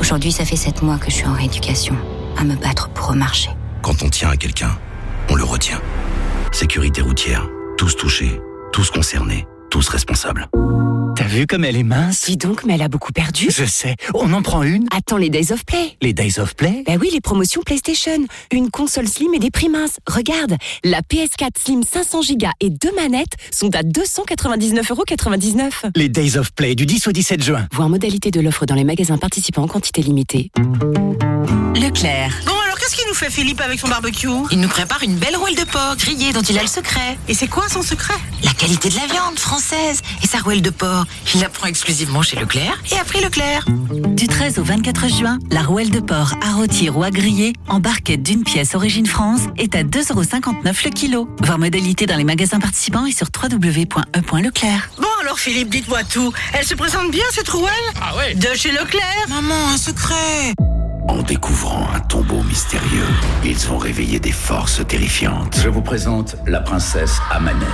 Aujourd'hui, ça fait sept mois que je suis en rééducation, à me battre pour remarcher. Quand on tient à quelqu'un, on le retient. Sécurité routière, tous touchés, tous concernés, tous responsables. T'as vu comme elle est mince? Dis donc, mais elle a beaucoup perdu. Je sais. On en prend une Attends les Days of Play. Les Days of Play? Bah oui, les promotions PlayStation. Une console Slim et des prix minces. Regarde, la PS4 Slim 500 Go et deux manettes sont à 299,99€. Les Days of Play du 10 au 17 juin. Voir modalité de l'offre dans les magasins participants en quantité limitée. Leclerc. Qu'est-ce qu'il nous fait Philippe avec son barbecue? Il nous prépare une belle rouelle de porc grillée dont il a le secret. Et c'est quoi son secret? La qualité de la viande française. Et sa rouelle de porc, il la prend exclusivement chez Leclerc et a pris Leclerc. Du 13 au 24 juin, la rouelle de porc à rôtir ou à griller en barquette d'une pièce origine France est à 2,59€ le kilo. Voir modalité dans les magasins participants et sur www.e.leclerc. Bon alors Philippe, dites-moi tout. Elle se présente bien cette rouelle? Ah ouais De chez Leclerc? Maman, un secret En découvrant un tombeau mystérieux, ils ont réveillé des forces terrifiantes. Je vous présente la princesse Amanette.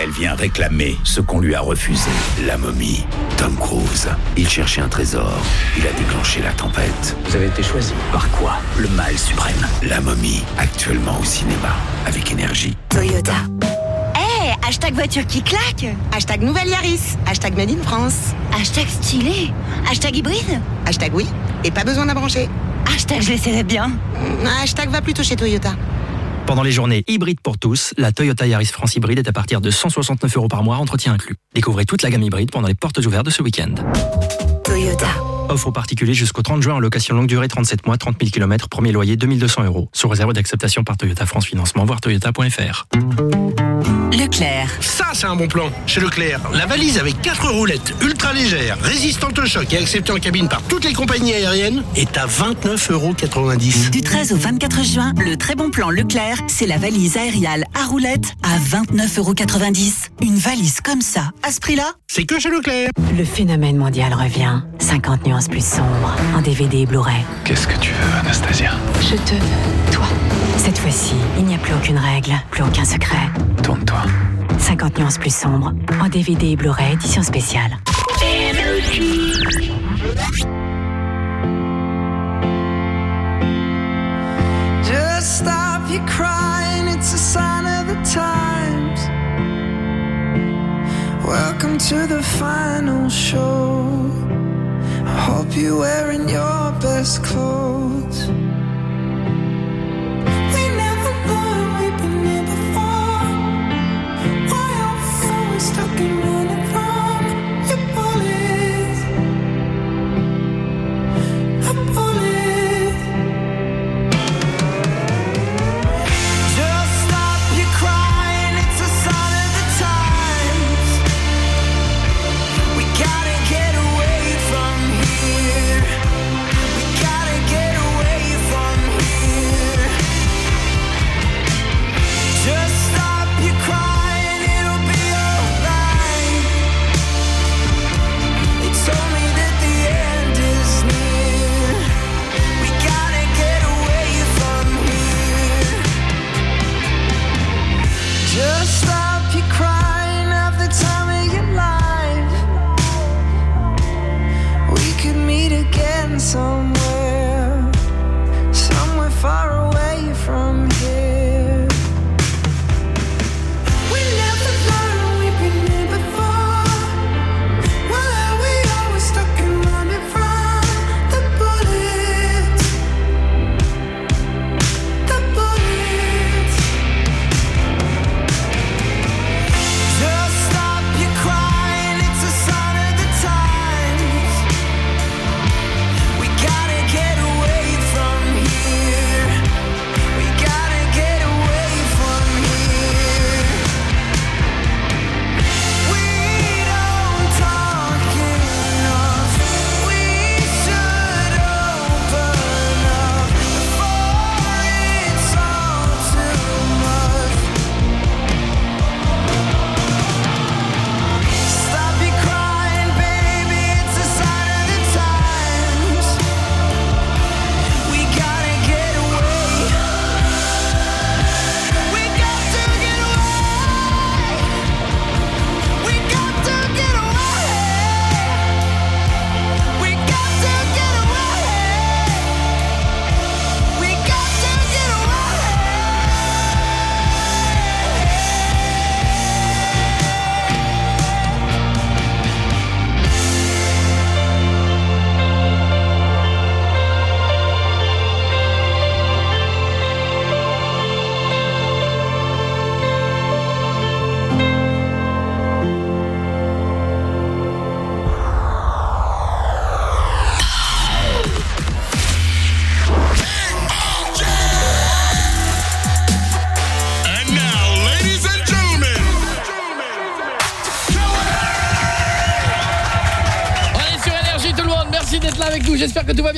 Elle vient réclamer ce qu'on lui a refusé. La momie, Tom Cruise. Il cherchait un trésor. Il a déclenché la tempête. Vous avez été choisi par quoi? Le mal suprême. La momie, actuellement au cinéma, avec énergie. Toyota. Eh, hashtag voiture qui claque Hashtag nouvelle Yaris Hashtag Made in France Hashtag stylé Hashtag hybride Hashtag oui, et pas besoin d'en brancher Hashtag je l'essaierai bien Hashtag va plutôt chez Toyota Pendant les journées hybrides pour tous, la Toyota Yaris France hybride est à partir de 169 euros par mois, entretien inclus. Découvrez toute la gamme hybride pendant les portes ouvertes de ce week-end. Toyota Offre aux particuliers jusqu'au 30 juin en location longue durée 37 mois, 30 000 km, premier loyer 2200 euros. Sous réserve d'acceptation par Toyota France Financement, voire toyota.fr. Leclerc Ça, c'est un bon plan. Chez Leclerc, la valise avec 4 roulettes ultra légères, résistantes au choc et acceptée en cabine par toutes les compagnies aériennes est à 29,90€. Du 13 au 24 juin, le très bon plan Leclerc, c'est la valise aériale à roulettes à 29,90€. Une valise comme ça, à ce prix-là C'est que chez Leclerc. Le phénomène mondial revient. 50 nuances plus sombres en DVD et Blu-ray. Qu'est-ce que tu veux, Anastasia? Je te veux, toi. Cette fois-ci, il n'y a plus aucune règle, plus aucun secret. Tourne-toi. 50 nuances plus sombres en DVD et Blu-ray édition spéciale. Just stop your crying, it's a sign of the times. Welcome to the final show. Hope you're wearing your best clothes.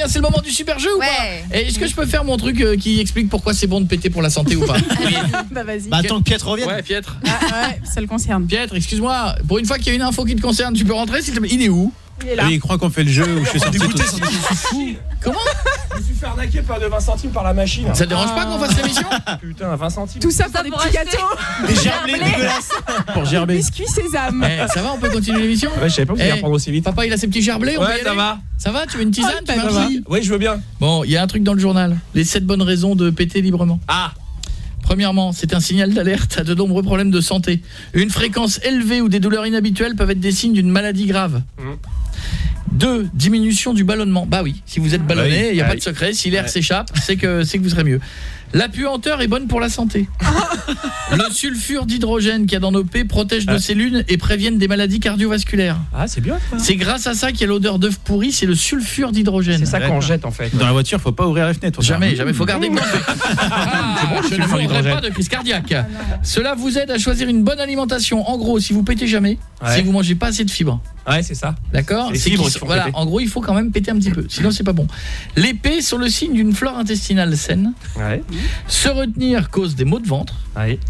C'est le moment du super jeu ou pas Et est-ce que je peux faire mon truc euh, qui explique pourquoi c'est bon de péter pour la santé ou pas Bah vas-y. Bah attends que Pietre revienne. Ouais, Pietre. Ah, ouais, ça le concerne. Pietre, excuse-moi. Pour une fois qu'il y a une info qui te concerne, tu peux rentrer s'il te plaît. Il est où? Il est là. Oui, il croit qu'on fait le jeu où je suis sorti tout Comment Je me suis fait arnaquer par de 20 centimes par la machine. Ça te dérange pas qu'on fasse l'émission Putain, 20 centimes. Tout ça pour des petits gâteaux. Des gerblés dégueulasses. pour gerber. Biscuits sésame. Eh, ça va, on peut continuer l'émission Ouais, je savais pas que vous Eh, reprendre aussi vite. Papa, il a ses petits gerblés, on peut Ouais, ça aller va. Ça va Tu veux une tisane Oh, Tu veux un bah, petit Oui, je veux bien. Bon, il y a un truc dans le journal. Les 7 bonnes raisons de péter librement. Ah Premièrement, c'est un signal d'alerte à de nombreux problèmes de santé. Une fréquence élevée ou des douleurs inhabituelles peuvent être des signes d'une maladie grave. Deux, diminution du ballonnement. Bah oui, si vous êtes ballonné, il oui, n'y a pas de secret. Si l'air Ouais. s'échappe, c'est que c'est que vous serez mieux. La puanteur est bonne pour la santé. Le sulfure d'hydrogène qu'il y a dans nos pets protège nos Ah. cellules et préviennent des maladies cardiovasculaires. Ah, c'est bien ça. C'est grâce à ça qu'il y a l'odeur d'œuf pourri, c'est le sulfure d'hydrogène. C'est ça qu'on jette en fait. Dans la voiture, faut pas ouvrir les fenêtres. Jamais, jamais, faut garder blanc. Ah, je ne sulfure mourrai d'hydrogène. pas de crise cardiaque. Cela vous aide à choisir une bonne alimentation. En gros, si vous pétez jamais, Ouais. si vous mangez pas assez de fibres. Ouais, c'est ça. D'accord Voilà, péter. en gros, il faut quand même péter un petit peu, sinon c'est pas bon. Les P sont le signe d'une flore intestinale saine. Ouais. Se retenir cause des maux de ventre.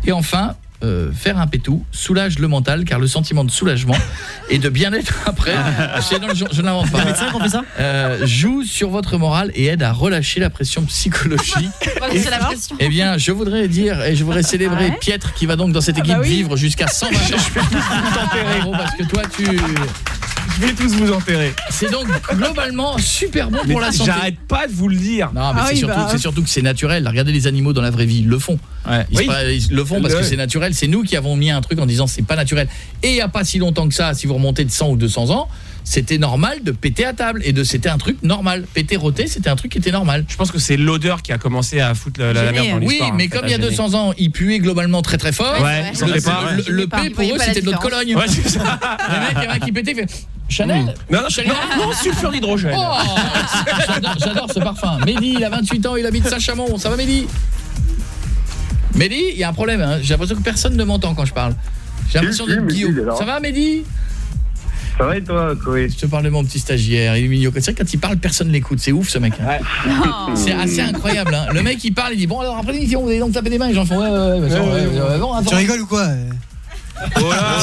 Et enfin, euh, faire un pétou soulage le mental car le sentiment de soulagement et de bien-être après, je ne l'invente pas. Fait ça Euh, joue sur votre morale et aide à relâcher la pression psychologique. C'est la pression. Eh bien, je voudrais dire et je voudrais célébrer Ouais. Pietre qui va donc dans cette équipe bah oui. vivre jusqu'à 120 ans. Je vais t'enterrer gros parce que toi tu Je vais tous vous enterrer. c'est donc globalement super bon pour la santé. J'arrête pas de vous le dire. Non, mais Ah c'est oui, surtout, bah. surtout que c'est naturel. Regardez les animaux dans la vraie vie, ils le font. Ils, Oui. ils le font parce que c'est naturel. C'est nous qui avons mis un truc en disant c'est pas naturel. Et il n'y a pas si longtemps que ça, si vous remontez de 100 ou 200 ans, c'était normal de péter à table. Et de c'était un truc normal. Péter, roter, c'était un truc qui était normal. Je pense que c'est l'odeur qui a commencé à foutre la, merde dans Oui, l'histoire. mais hein, comme ça il y a a gêné. 200 ans, ils puaient globalement très très fort. Ouais, le, sentaient pas, le- ouais. le- le Ils P pour eux, c'était de différence. Cologne. Ouais, c'est ça. Le mec, il y en a un qui pétait, il fait Chanel Non, non, Chanel non, non, sulfure d'hydrogène. Oh, j'adore- ce parfum. Mehdi, il a 28 ans, il habite Saint-Chamond. Ça va, Mehdi Mehdi, il y a un problème. hein. J'ai l'impression que personne ne m'entend quand je parle. J'ai l'impression Si, si, d'être Guillaume. est. Ça va, Mehdi Ça va et toi, Chloé Je te parle de mon petit stagiaire. Il est mignon. C'est vrai que quand il parle, personne l'écoute. C'est ouf, ce mec. hein. C'est assez incroyable. hein. Le mec, il parle, il dit Bon, alors après vous allez donc taper des mains. Et j'en fais Ouais, ouais, ouais. ouais, ouais, ouais, ouais, bon, attends. Tu rigoles ou quoi Oh là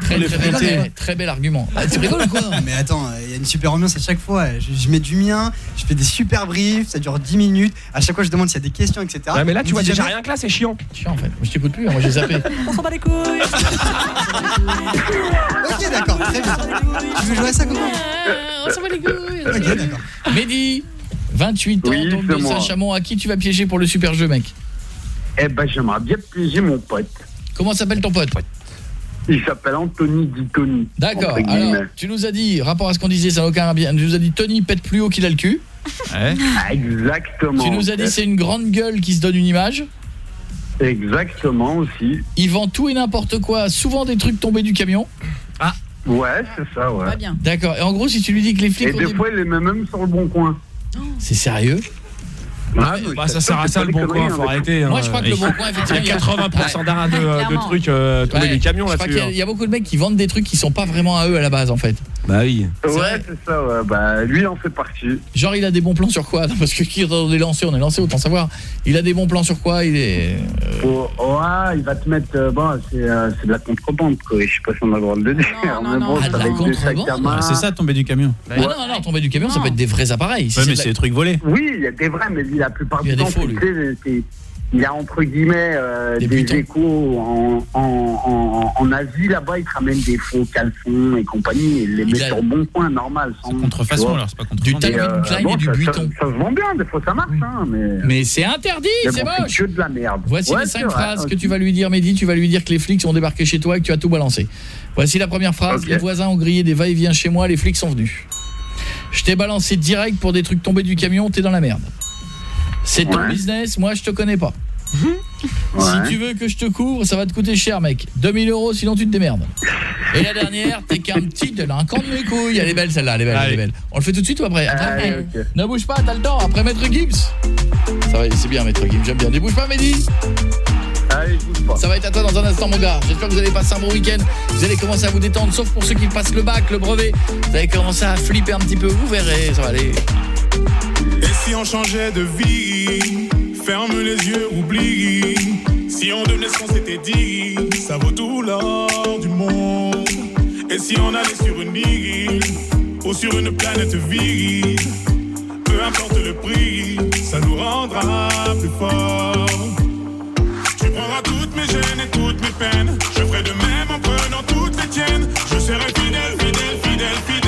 Très, très, très, très, très bel argument. Ah, tu rigoles ou quoi Mais attends, il y a une super ambiance à chaque fois. Je, je mets du mien, je fais des super briefs, ça dure 10 minutes. À chaque fois, je demande s'il y a des questions, etc. Ouais, mais là, tu vois déjà rien que là, c'est chiant. Chiant, en fait. Moi, je t'écoute plus. hein. Moi, j'ai zappé. On s'en bat les couilles. Ok, d'accord, très bien. Tu veux jouer à ça comment On s'en va les couilles. Ok, d'accord. Mehdi, 28 ans, Oui, donc de. Saint-Chamond. À qui tu vas piéger pour le super jeu, mec? Eh ben, j'aimerais bien piéger mon pote. Comment s'appelle ton pote Il s'appelle Anthony Di Tony. D'accord. Alors, tu nous as dit, rapport à ce qu'on disait, ça n'a aucun bien. Tu nous as dit Tony pète plus haut qu'il a le cul. Ah, Exactement. Tu nous as dit c'est une grande gueule qui se donne une image. Exactement aussi. Il vend tout et n'importe quoi, souvent des trucs tombés du camion. Ah. Ouais, c'est ça, ouais. D'accord. Et en gros, si tu lui dis que les flics Et des des- fois, il les met même sur le bon coin. C'est sérieux? Ah, mais bah, ça sert à ça le des bon coin, hein, faut des arrêter. Moi, hein. je crois que le bon coin, Il y effectivement, a il y a- 80% d'arrêt de, de trucs euh, tombés Ouais. du camion Je crois là-dessus. Il y, a beaucoup de mecs qui vendent des trucs qui sont pas vraiment à eux à la base en fait. Bah oui. Ouais, c'est ça, ouais. Bah, lui en fait partie. Genre il a des bons plans sur quoi? Non, Parce que qui on est lancé, on est lancé, autant savoir. Il a des bons plans sur quoi? Il est. euh, Oh, ouais, il va te mettre. euh, bon, c'est euh, c'est de la contrebande, quoi. Je sais pas si on a le droit de le dire. Non, non, bon, Ah, des. C'est ça, tomber du camion. Ah non, non, non, tomber du camion, ça peut être des vrais appareils. Mais c'est des trucs volés. Oui, il y a des vrais, mais la plupart du temps, faux, tu sais, c'est- il a entre guillemets euh, Des des, échos en, en, en, en Asie là-bas, ils te ramènent des faux caleçons et compagnie, et ils les Il mettent a- sur bon coin normal. Sans, Contrefaçon alors, c'est pas Du contrebande. Calvin euh, Klein bon, et du ça- buton. Ça, se vend bien, des fois ça marche, hein, mais. Mais c'est interdit, c'est bon, moche. que de la merde. Voici Ouais, les cinq vrai, phrases que aussi. tu vas lui dire, Mehdi. Tu vas lui dire que les flics sont débarqués chez toi et que tu as tout balancé. Voici la première phrase. Les voisins ont grillé des va-et-vient chez moi, les flics sont venus. Je t'ai balancé direct pour des trucs tombés du camion, t'es dans la merde. C'est ton Ouais. business, moi je te connais pas. Ouais. Si tu veux que je te couvre, ça va te coûter cher, mec. 2000 euros, sinon tu te démerdes. Et la dernière, t'es qu'un petit délinquant de mes couilles. Elle est belle celle-là, elle est belle, elle est Allez. belle. On le fait tout de suite ou après? Attends, Allez, après. ok. Ne bouge pas, t'as le temps. Après Maître Gibbs. Ça va, c'est bien Maître Gibbs, j'aime bien. Ne bouge pas, Mehdi. Allez, je bouge pas. Ça va être à toi dans un instant, mon gars. J'espère que vous allez passer un bon week-end. Vous allez commencer à vous détendre, sauf pour ceux qui passent le bac, le brevet. Vous allez commencer à flipper un petit peu. Vous verrez, ça va aller. Et si on changeait de vie? Ferme les yeux, oublie. Si on devenait ce qu'on s'était dit Ça vaut tout l'or du monde. Et si on allait sur une île Ou sur une planète vide Peu importe le prix Ça nous rendra plus forts. Tu prendras toutes mes gênes et toutes mes peines. Je ferai de même en prenant toutes les tiennes. Je serai fidèle, fidèle, fidèle, fidèle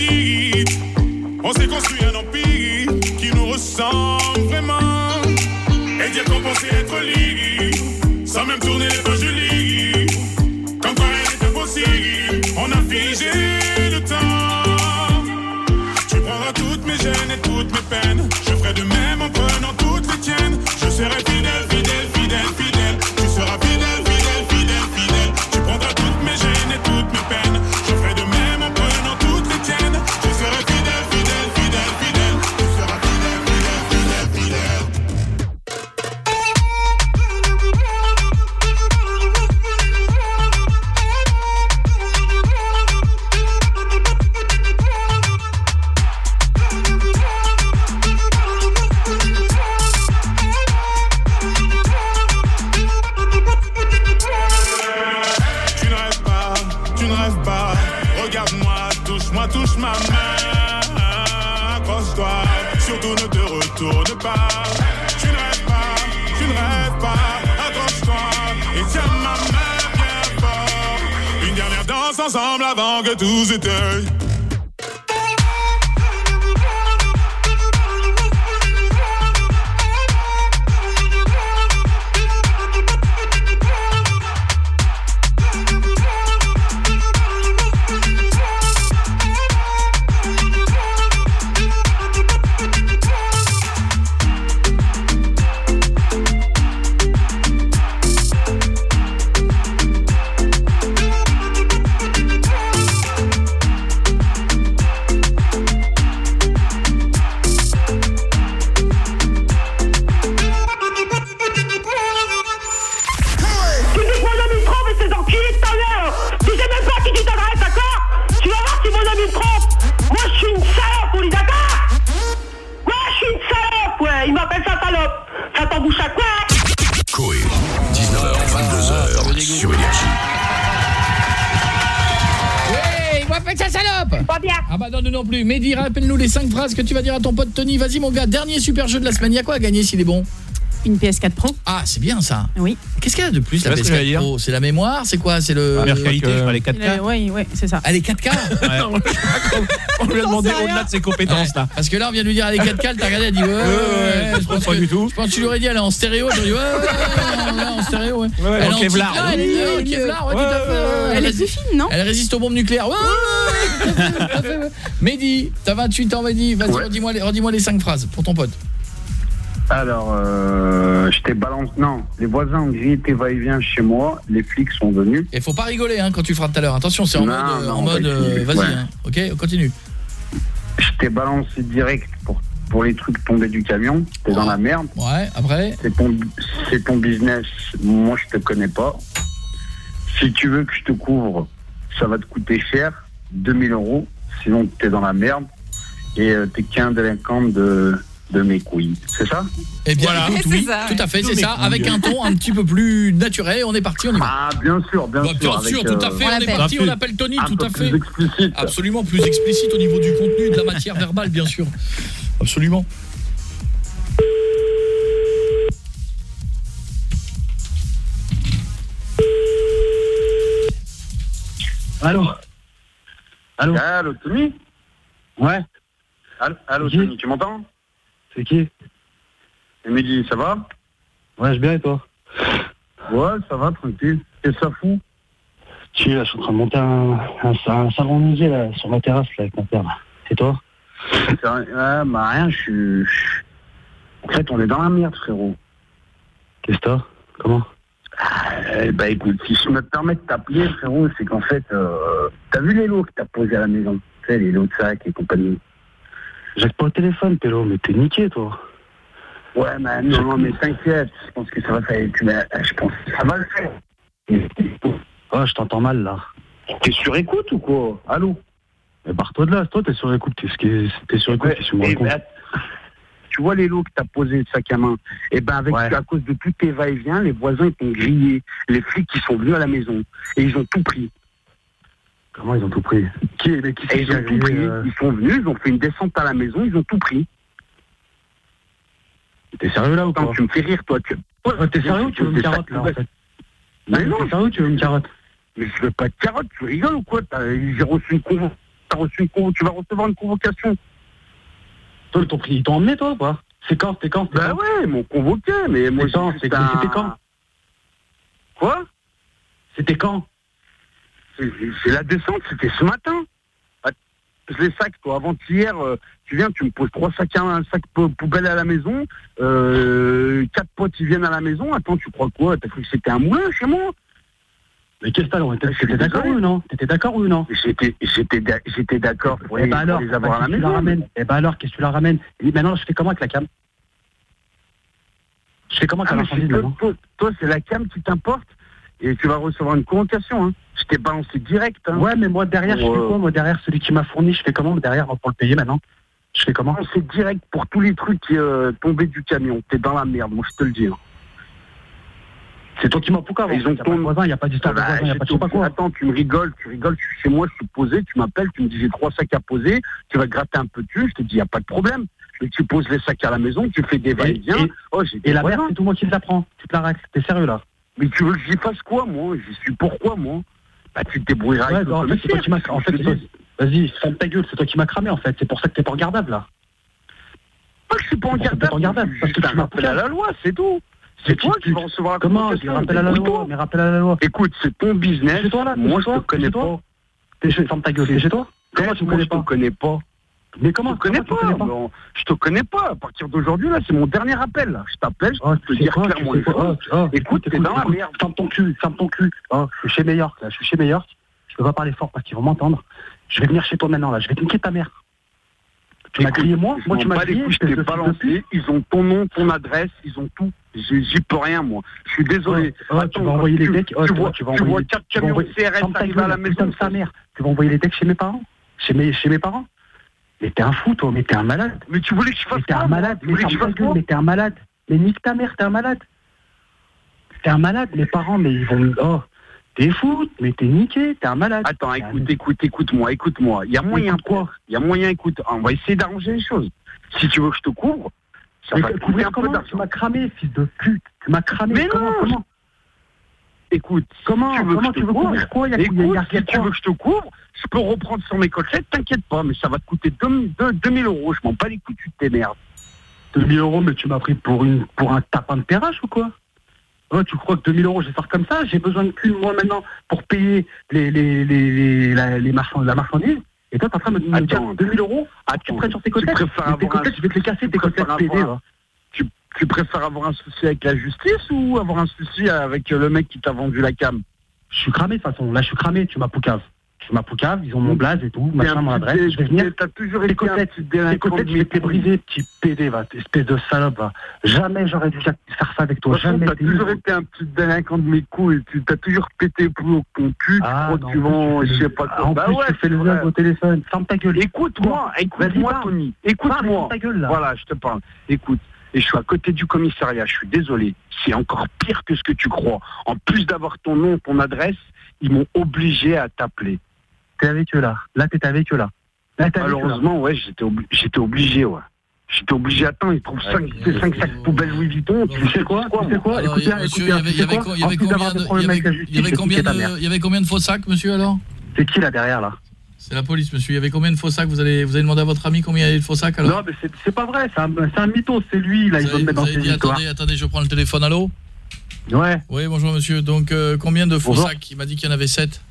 On s'est construit un empire qui nous ressemble vraiment. Et dire qu'on pensait être libre, sans même tourner les pages du livre. Quand quoi rien n'est impossible, on a figé le temps. Tu prendras toutes mes gênes et toutes mes peines. Je ferai de même en avant que tout s'éteigne. Les 5 phrases que tu vas dire à ton pote Tony. Vas-y mon gars, dernier super jeu de la semaine. Il y a quoi à gagner s'il est bon Une PS4 Pro. Ah, c'est bien ça. Oui. Qu'est-ce qu'il y a de plus C'est la pas ce que j'allais PS4 dire. Pro? C'est la mémoire? C'est quoi? C'est le... Meilleure qualité, je crois, les 4K. Oui, oui, c'est ça. Les 4K On lui a demandé au-delà de ses compétences là. Parce que là, on vient de lui dire les 4K, t'as regardé, elle dit ouais, ouais, ouais, je pense pas que- du tout. Je pense que tu lui aurais dit, elle est en stéréo, j'aurais dit ouais, ouais, ouais, en stéréo, ouais. Ouais, elle en est Kevlar. Kevlar, elle est en Kevlar, ouais, tout à fait. ouais. Elle est plus fine, non? Elle résiste aux bombes nucléaires. Ouais. Mehdi, t'as 28 ans, Mehdi. Vas-y, Ouais. redis-moi les, redis-moi les 5 phrases pour ton pote. Alors, euh, je t'ai balancé. Non, les voisins ont grillé tes va-et-vient chez moi. Les flics sont venus. Et faut pas rigoler hein, quand tu feras tout à l'heure. Attention, c'est en Non, mode, euh, non, en mode pas euh, vas-y, Ouais. hein. ok, on continue. Je t'ai balancé direct pour, pour les trucs tombés du camion. T'es dans la merde. Ouais, après C'est ton, ton business. Moi, je te connais pas. Si tu veux que je te couvre, ça va te coûter cher. 2000 euros. Sinon, t'es dans la merde. Et euh, t'es qu'un délinquant de, de mes couilles. C'est ça? Eh bien, Voilà. écoute, C'est oui, ça, tout à fait, c'est ça, avec un ton un petit peu plus naturel. On est parti, on y va. Ah, bien sûr, bien Bah, sûr. bien sûr, tout à euh, fait, on, est parti, on appelle Tony, un tout peu à fait. plus explicite. Absolument plus explicite au niveau du contenu et de la matière verbale, bien sûr. Absolument. Allô? Allô? Allô, Tony? Ouais. Allô, Tony, tu m'entends? C'est qui Émilie, ça va Ouais, je bien et toi Ouais, ça va, tranquille. Qu'est-ce que ça fout Tu là, je suis en train de monter un, un, un salon musée là, sur ma terrasse là, avec mon père. là. Et toi Ouais, bah rien, je suis... En fait, on est dans la merde, frérot. Qu'est-ce que t'as Comment bah écoute, si je me permets de t'appeler, frérot, c'est qu'en fait, euh, t'as vu les lots que t'as posés à la maison? Tu sais, les lots de sac et compagnie. J'ai pas au téléphone, Pélo, mais t'es niqué toi. Ouais, mais non, non, mais t'inquiète, je pense que ça va faire... m'as- Je pense que ça va le faire. Oh, je t'entends mal là. T'es sur écoute ou quoi? Allô? Mais barre-toi de là, toi t'es sur écoute, qu'est-ce que t'es sur écoute, qu'est-ce que Eh ben, tu vois les lots que t'as posés de sac à main Et ben avec à cause de tous tes va-et-vient, les voisins ils t'ont grillé. Les flics qui sont venus à la maison et ils ont tout pris. Comment ils ont tout pris? Qui, mais qui Et ils ont tout pris. euh, Ils sont venus, ils ont fait une descente à la maison, ils ont tout pris. T'es sérieux là ou Attends, quoi? tu me fais rire toi. Tu... Ouais, T'es sérieux ou tu veux me carotte là en fait. Mais non, t'es sérieux tu veux me carotte? Mais je veux pas de carotte, tu rigoles ou quoi? T'as- J'ai reçu une convo... T'as reçu une convo... Tu vas recevoir une convocation. Toi, ils t'ont pris, ils t'ont emmené toi ou pas C'est quand C'était quand Bah ouais, ils m'ont convoqué, mais moi C'était quand? Quoi? C'était quand? C'est la descente, c'était ce matin. Ah, les sacs, toi. Avant-hier, euh, tu viens, tu me poses trois sacs à un sac pou- poubelle à la maison. Euh, quatre potes, ils viennent à la maison. Attends, tu crois quoi? T'as cru que c'était un moulin chez moi? Mais qu'est-ce que t'as T'étais d'accord ou non? T'étais d'accord ou non? J'étais j'étais d'a- j'étais d'accord pour, Eh les- ben alors, pour les avoir à la maison. ramènes? Eh ben alors, qu'est-ce que tu la ramènes? Et maintenant, je fais comment avec la cam? Je fais comment avec Ah, la toi, toi, c'est la cam qui t'importe et tu vas recevoir une convocation. Hein. Je t'ai balancé direct. Hein. Ouais, mais moi derrière, je fais quoi Moi derrière, celui qui m'a fourni, je fais comment derrière pour le payer maintenant? Je fais comment? C'est direct pour tous les trucs qui euh, tombaient du camion. T'es dans la merde, moi je te le dis. hein. C'est toi qui m'as poucave. Ils ont de voisin, il n'y a pas d'histoire de Bah, voisin, il n'y a j'ai pas de je sais pas tout- quoi. Attends, tu me rigoles, tu rigoles, je suis chez moi, je suis posé, tu m'appelles, tu me dis j'ai trois sacs à poser, tu vas gratter un peu de thune, je te dis il n'y a pas de problème. Mais tu poses les sacs à la maison, tu fais des va-et-vient. et- Oh, Et la merde, c'est tout moi qui te la prends. Tu te la règles. T'es sérieux là? Mais tu veux que j'y fasse quoi, moi? J'y suis pourquoi, moi? Bah, tu te débrouilleras Ouais, avec non, en fait, c'est toi qui. En fait, je c'est. Vas-y, ferme ta gueule, c'est toi qui m'as cramé en fait. C'est pour ça que t'es pas regardable là. Moi, je suis pas C'est que t'es garde pas regardable, parce que C'est tu rappel à la loi, c'est tout. C'est toi qui vas recevoir la Comment Je rappelle à la loi, mais rappelle à la loi. Écoute, c'est ton business. Chez toi là, moi, je te connais pas. Ferme ta gueule, t'es chez toi Comment tu me connais je te pas connais pas. Mais comment Je te connais comment pas. connais pas. Je te connais pas. À partir d'aujourd'hui, là, c'est mon dernier appel. là. Je t'appelle, je peux te dire quoi, clairement les choses. Oh, oh, Écoute, t'es dans la merde. Ferme ton cul, ferme ton cul. Oh, je suis chez Meilleur, là, je suis chez Meilleur. Je peux pas parler fort parce qu'ils vont m'entendre. Je vais venir chez toi maintenant, là. Je vais niquer ta mère. Tu m'as grillé moi Moi, tu m'as couilles, je t'ai balancé. Ils ont ton nom, ton adresse, ils ont tout. J'y peux rien, moi. Je suis désolé. Oh, oh, tu vas envoyer les decks. Oh, tu vois, tu vas tu envoyer vois quatre camions CRS arriver à la maison. de sa mère. Tu vas envoyer les decks chez mes parents? Chez mes, chez mes parents? Mais t'es un fou, toi. Mais t'es un malade. Mais tu voulais que je fasse Mais t'es un malade. Mais Mais t'es un malade. Mais nique ta mère, t'es un malade. T'es un malade. Mes parents, mais ils vont. Oh, t'es fou. Mais t'es niqué. T'es un malade. Attends, écoute, écoute, écoute-moi, écoute-moi. Il y a moyen quoi Il y a moyen, écoute, on va essayer d'arranger les choses. Si tu veux que je te couvre, ça Mais va te couvrir un peu comment Tu d'argent. m'as cramé, fils de pute. Tu m'as cramé. Mais comment, non, comment Écoute, Comment si tu veux Comment que je te couvre, quoi a- a- si tu veux que je te couvre, je peux reprendre sur mes coquettes, t'inquiète pas, mais ça va te coûter 2000 euros, je m'en bats les couilles, tu t'émerdes. 2000 euros, mais tu m'as pris pour, une, pour un tapin de terrasse ou quoi? Oh, tu crois que 2000 euros, je vais faire comme ça? J'ai besoin de qu'une moi maintenant pour payer les, les, les, les- la, les marchands, la marchandise. Et toi, t'es en train de me dire 2000 euros Tu prêtes sur tes préfères tes je vais te les casser, tes côtés préfères PD. avoir un- va. Tu, préfères avoir un souci avec la justice ou avoir un souci avec le mec qui t'a vendu la cam? Je suis cramé de toute façon. Là, je suis cramé, tu m'as poucave. Tu m'as poucave, ils ont mon blaze et tout, machin, mon adresse. Je vais venir. T'as toujours été côtelettes, petit tes délinquant côtelettes, de je vais mes te les couilles. briser, petit PD, va, espèce de salope, va. Jamais j'aurais dû faire ça avec toi. Jamais. t'as toujours été un petit délinquant de mes couilles. Tu t'as toujours pété pour ton cul. Ah, tu crois que tu vends, je sais pas quoi. En bah plus, ouais, tu fais le vrai. au téléphone. Ferme ta gueule. Écoute-moi, écoute-moi. Tony. Écoute-moi. Voilà, je te parle. Écoute. Et je suis à côté du commissariat, je suis désolé. C'est encore pire que ce que tu crois. En plus d'avoir ton nom, ton adresse, ils m'ont obligé à t'appeler. T'es avec eux là. Là, t'es avec eux là. Là, là. Malheureusement, ouais, j'étais obli- j'étais obligé, ouais. J'étais obligé. Attends, ils trouvent 5 sacs poubelles Louis Vuitton. Tu sais quoi Tu sais quoi Alors, Écoute bien, monsieur, écoute il y avait, il y tu sais avait quoi co- il y c'est la police, monsieur. Il y avait combien de faux sacs? Vous allez, vous demander à votre ami combien il y avait de faux sacs alors? Non, mais c'est pas vrai. C'est un, un, mytho. C'est lui, là. Il veut me mettre dans ses dit, Attendez, attendez, je prends le téléphone. Allô? Ouais. Oui, bonjour, monsieur. Donc, euh, combien de faux sacs? Il m'a dit qu'il y en avait 7.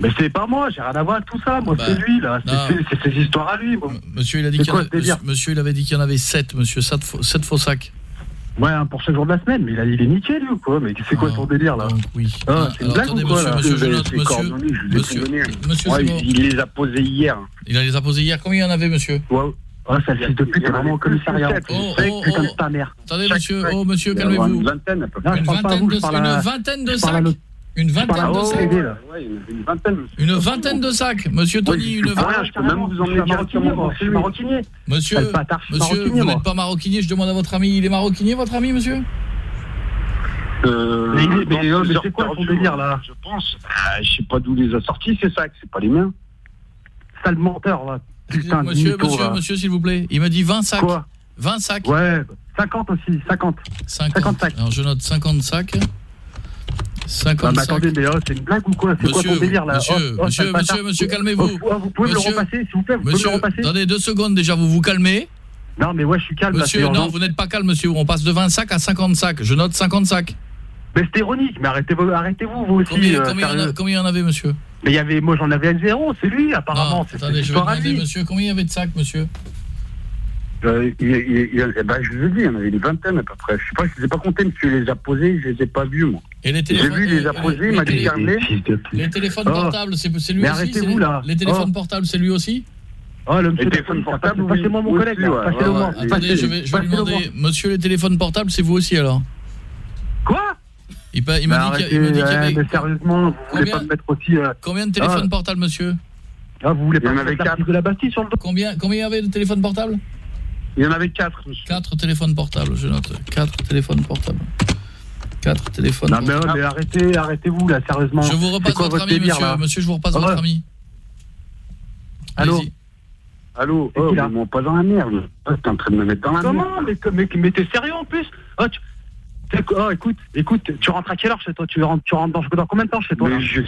Mais c'est pas moi, j'ai rien à voir avec tout ça. Moi, bah, c'est lui, là. C'est ses histoires à lui. Monsieur, il a dit monsieur, il avait dit qu'il y en avait 7, monsieur. 7 7 faux sacs. Ouais, hein, pour chaque jour de la semaine, mais là, il est nickel, ou quoi Mais c'est quoi ah, son délire, là Oui. Ah, ah, c'est une blague ou quoi, monsieur, monsieur, euh, monsieur, il, les a posés hier. Il les a posés hier Combien il y en avait, monsieur ah, ça le de pute, vraiment au commissariat. Oh, oh, oh. oh. Attendez, monsieur, oh, monsieur, calmez-vous. Une vingtaine, je parle à. Une vingtaine de sacs une vingtaine de sacs une, vingtaine. Une vingtaine de sacs, monsieur Tony, une vingtaine. je peux même vous emmener directement je suis maroquinier. Monsieur, monsieur vous n'êtes pas maroquinier, je demande à votre ami, il est maroquinier votre ami, monsieur? Euh, mais, mais, euh, mais c'est quoi son délire là? Je pense, ah, je ne sais pas d'où les a sortis ces sacs, c'est pas les miens. Sale menteur là. Putain, monsieur, monsieur, monsieur, s'il vous plaît, il m'a dit 20 sacs. 20 sacs. Ouais, 50 aussi, 50. 50. 50 sacs. Alors je note 50 sacs. 55. Ah bah attendez, mais oh, c'est une blague ou quoi? C'est quoi ton délire là? Monsieur, oh, oh, monsieur, monsieur, monsieur calmez-vous. Vous pouvez monsieur, me le repasser, s'il vous plaît, vous monsieur, pouvez me repasser? Attendez deux secondes déjà, vous vous calmez. Non, mais ouais, je suis calme. Monsieur, non, vous n'êtes pas calme, monsieur. On passe de 20 sacs à 50 sacs. Je note 50 sacs. Mais c'est ironique, mais arrêtez-vous arrêtez vous, vous aussi. Combien, euh, combien, en avait, monsieur? Mais il y avait, moi j'en avais un zéro, c'est lui apparemment. Attendez, je vais demander, monsieur, combien il y avait de sacs, monsieur? Euh, eh ben, je vous ai dit, il y en avait une vingtaine à peu près. Je sais pas, je les ai pas comptés, monsieur, les ai posés, je les ai pas vus, moi. Et les téléphones, J'ai vu euh, les apposés, il m'a. Les téléphones portables, c'est lui aussi oh, Les téléphones portables, c'est lui aussi ah, le monsieur téléphone portable, passez-moi mon collègue, Passez-moi. Attendez, je vais, lui demander, monsieur les téléphones portables, c'est vous aussi alors Quoi? Il, m'a dit qu'il y avait... Mais sérieusement, vous voulez pas me mettre aussi... Euh, combien de téléphones ah. portables, monsieur? Ah, vous voulez pas avec quatre de la Bastille sur le Combien combien il y avait de téléphones portables? Il y en avait quatre. Monsieur. Quatre téléphones portables, je note. Quatre téléphones portables. 4 téléphone. Non, mais, ouais, mais arrêtez, arrêtez-vous là, sérieusement. Je vous repasse quoi, votre, votre, ami, délire, monsieur. Monsieur, je vous repasse ah, votre ami. Allô Allô Oh, mais moi, pas dans la merde. Oh, t'es en train de me mettre dans la Comment merde. Comment Mais, mais, mais t'es sérieux en plus oh, tu... Oh, écoute, écoute, tu rentres à quelle heure chez toi? Tu rentres, tu rentres dans, combien de temps chez toi Mais je,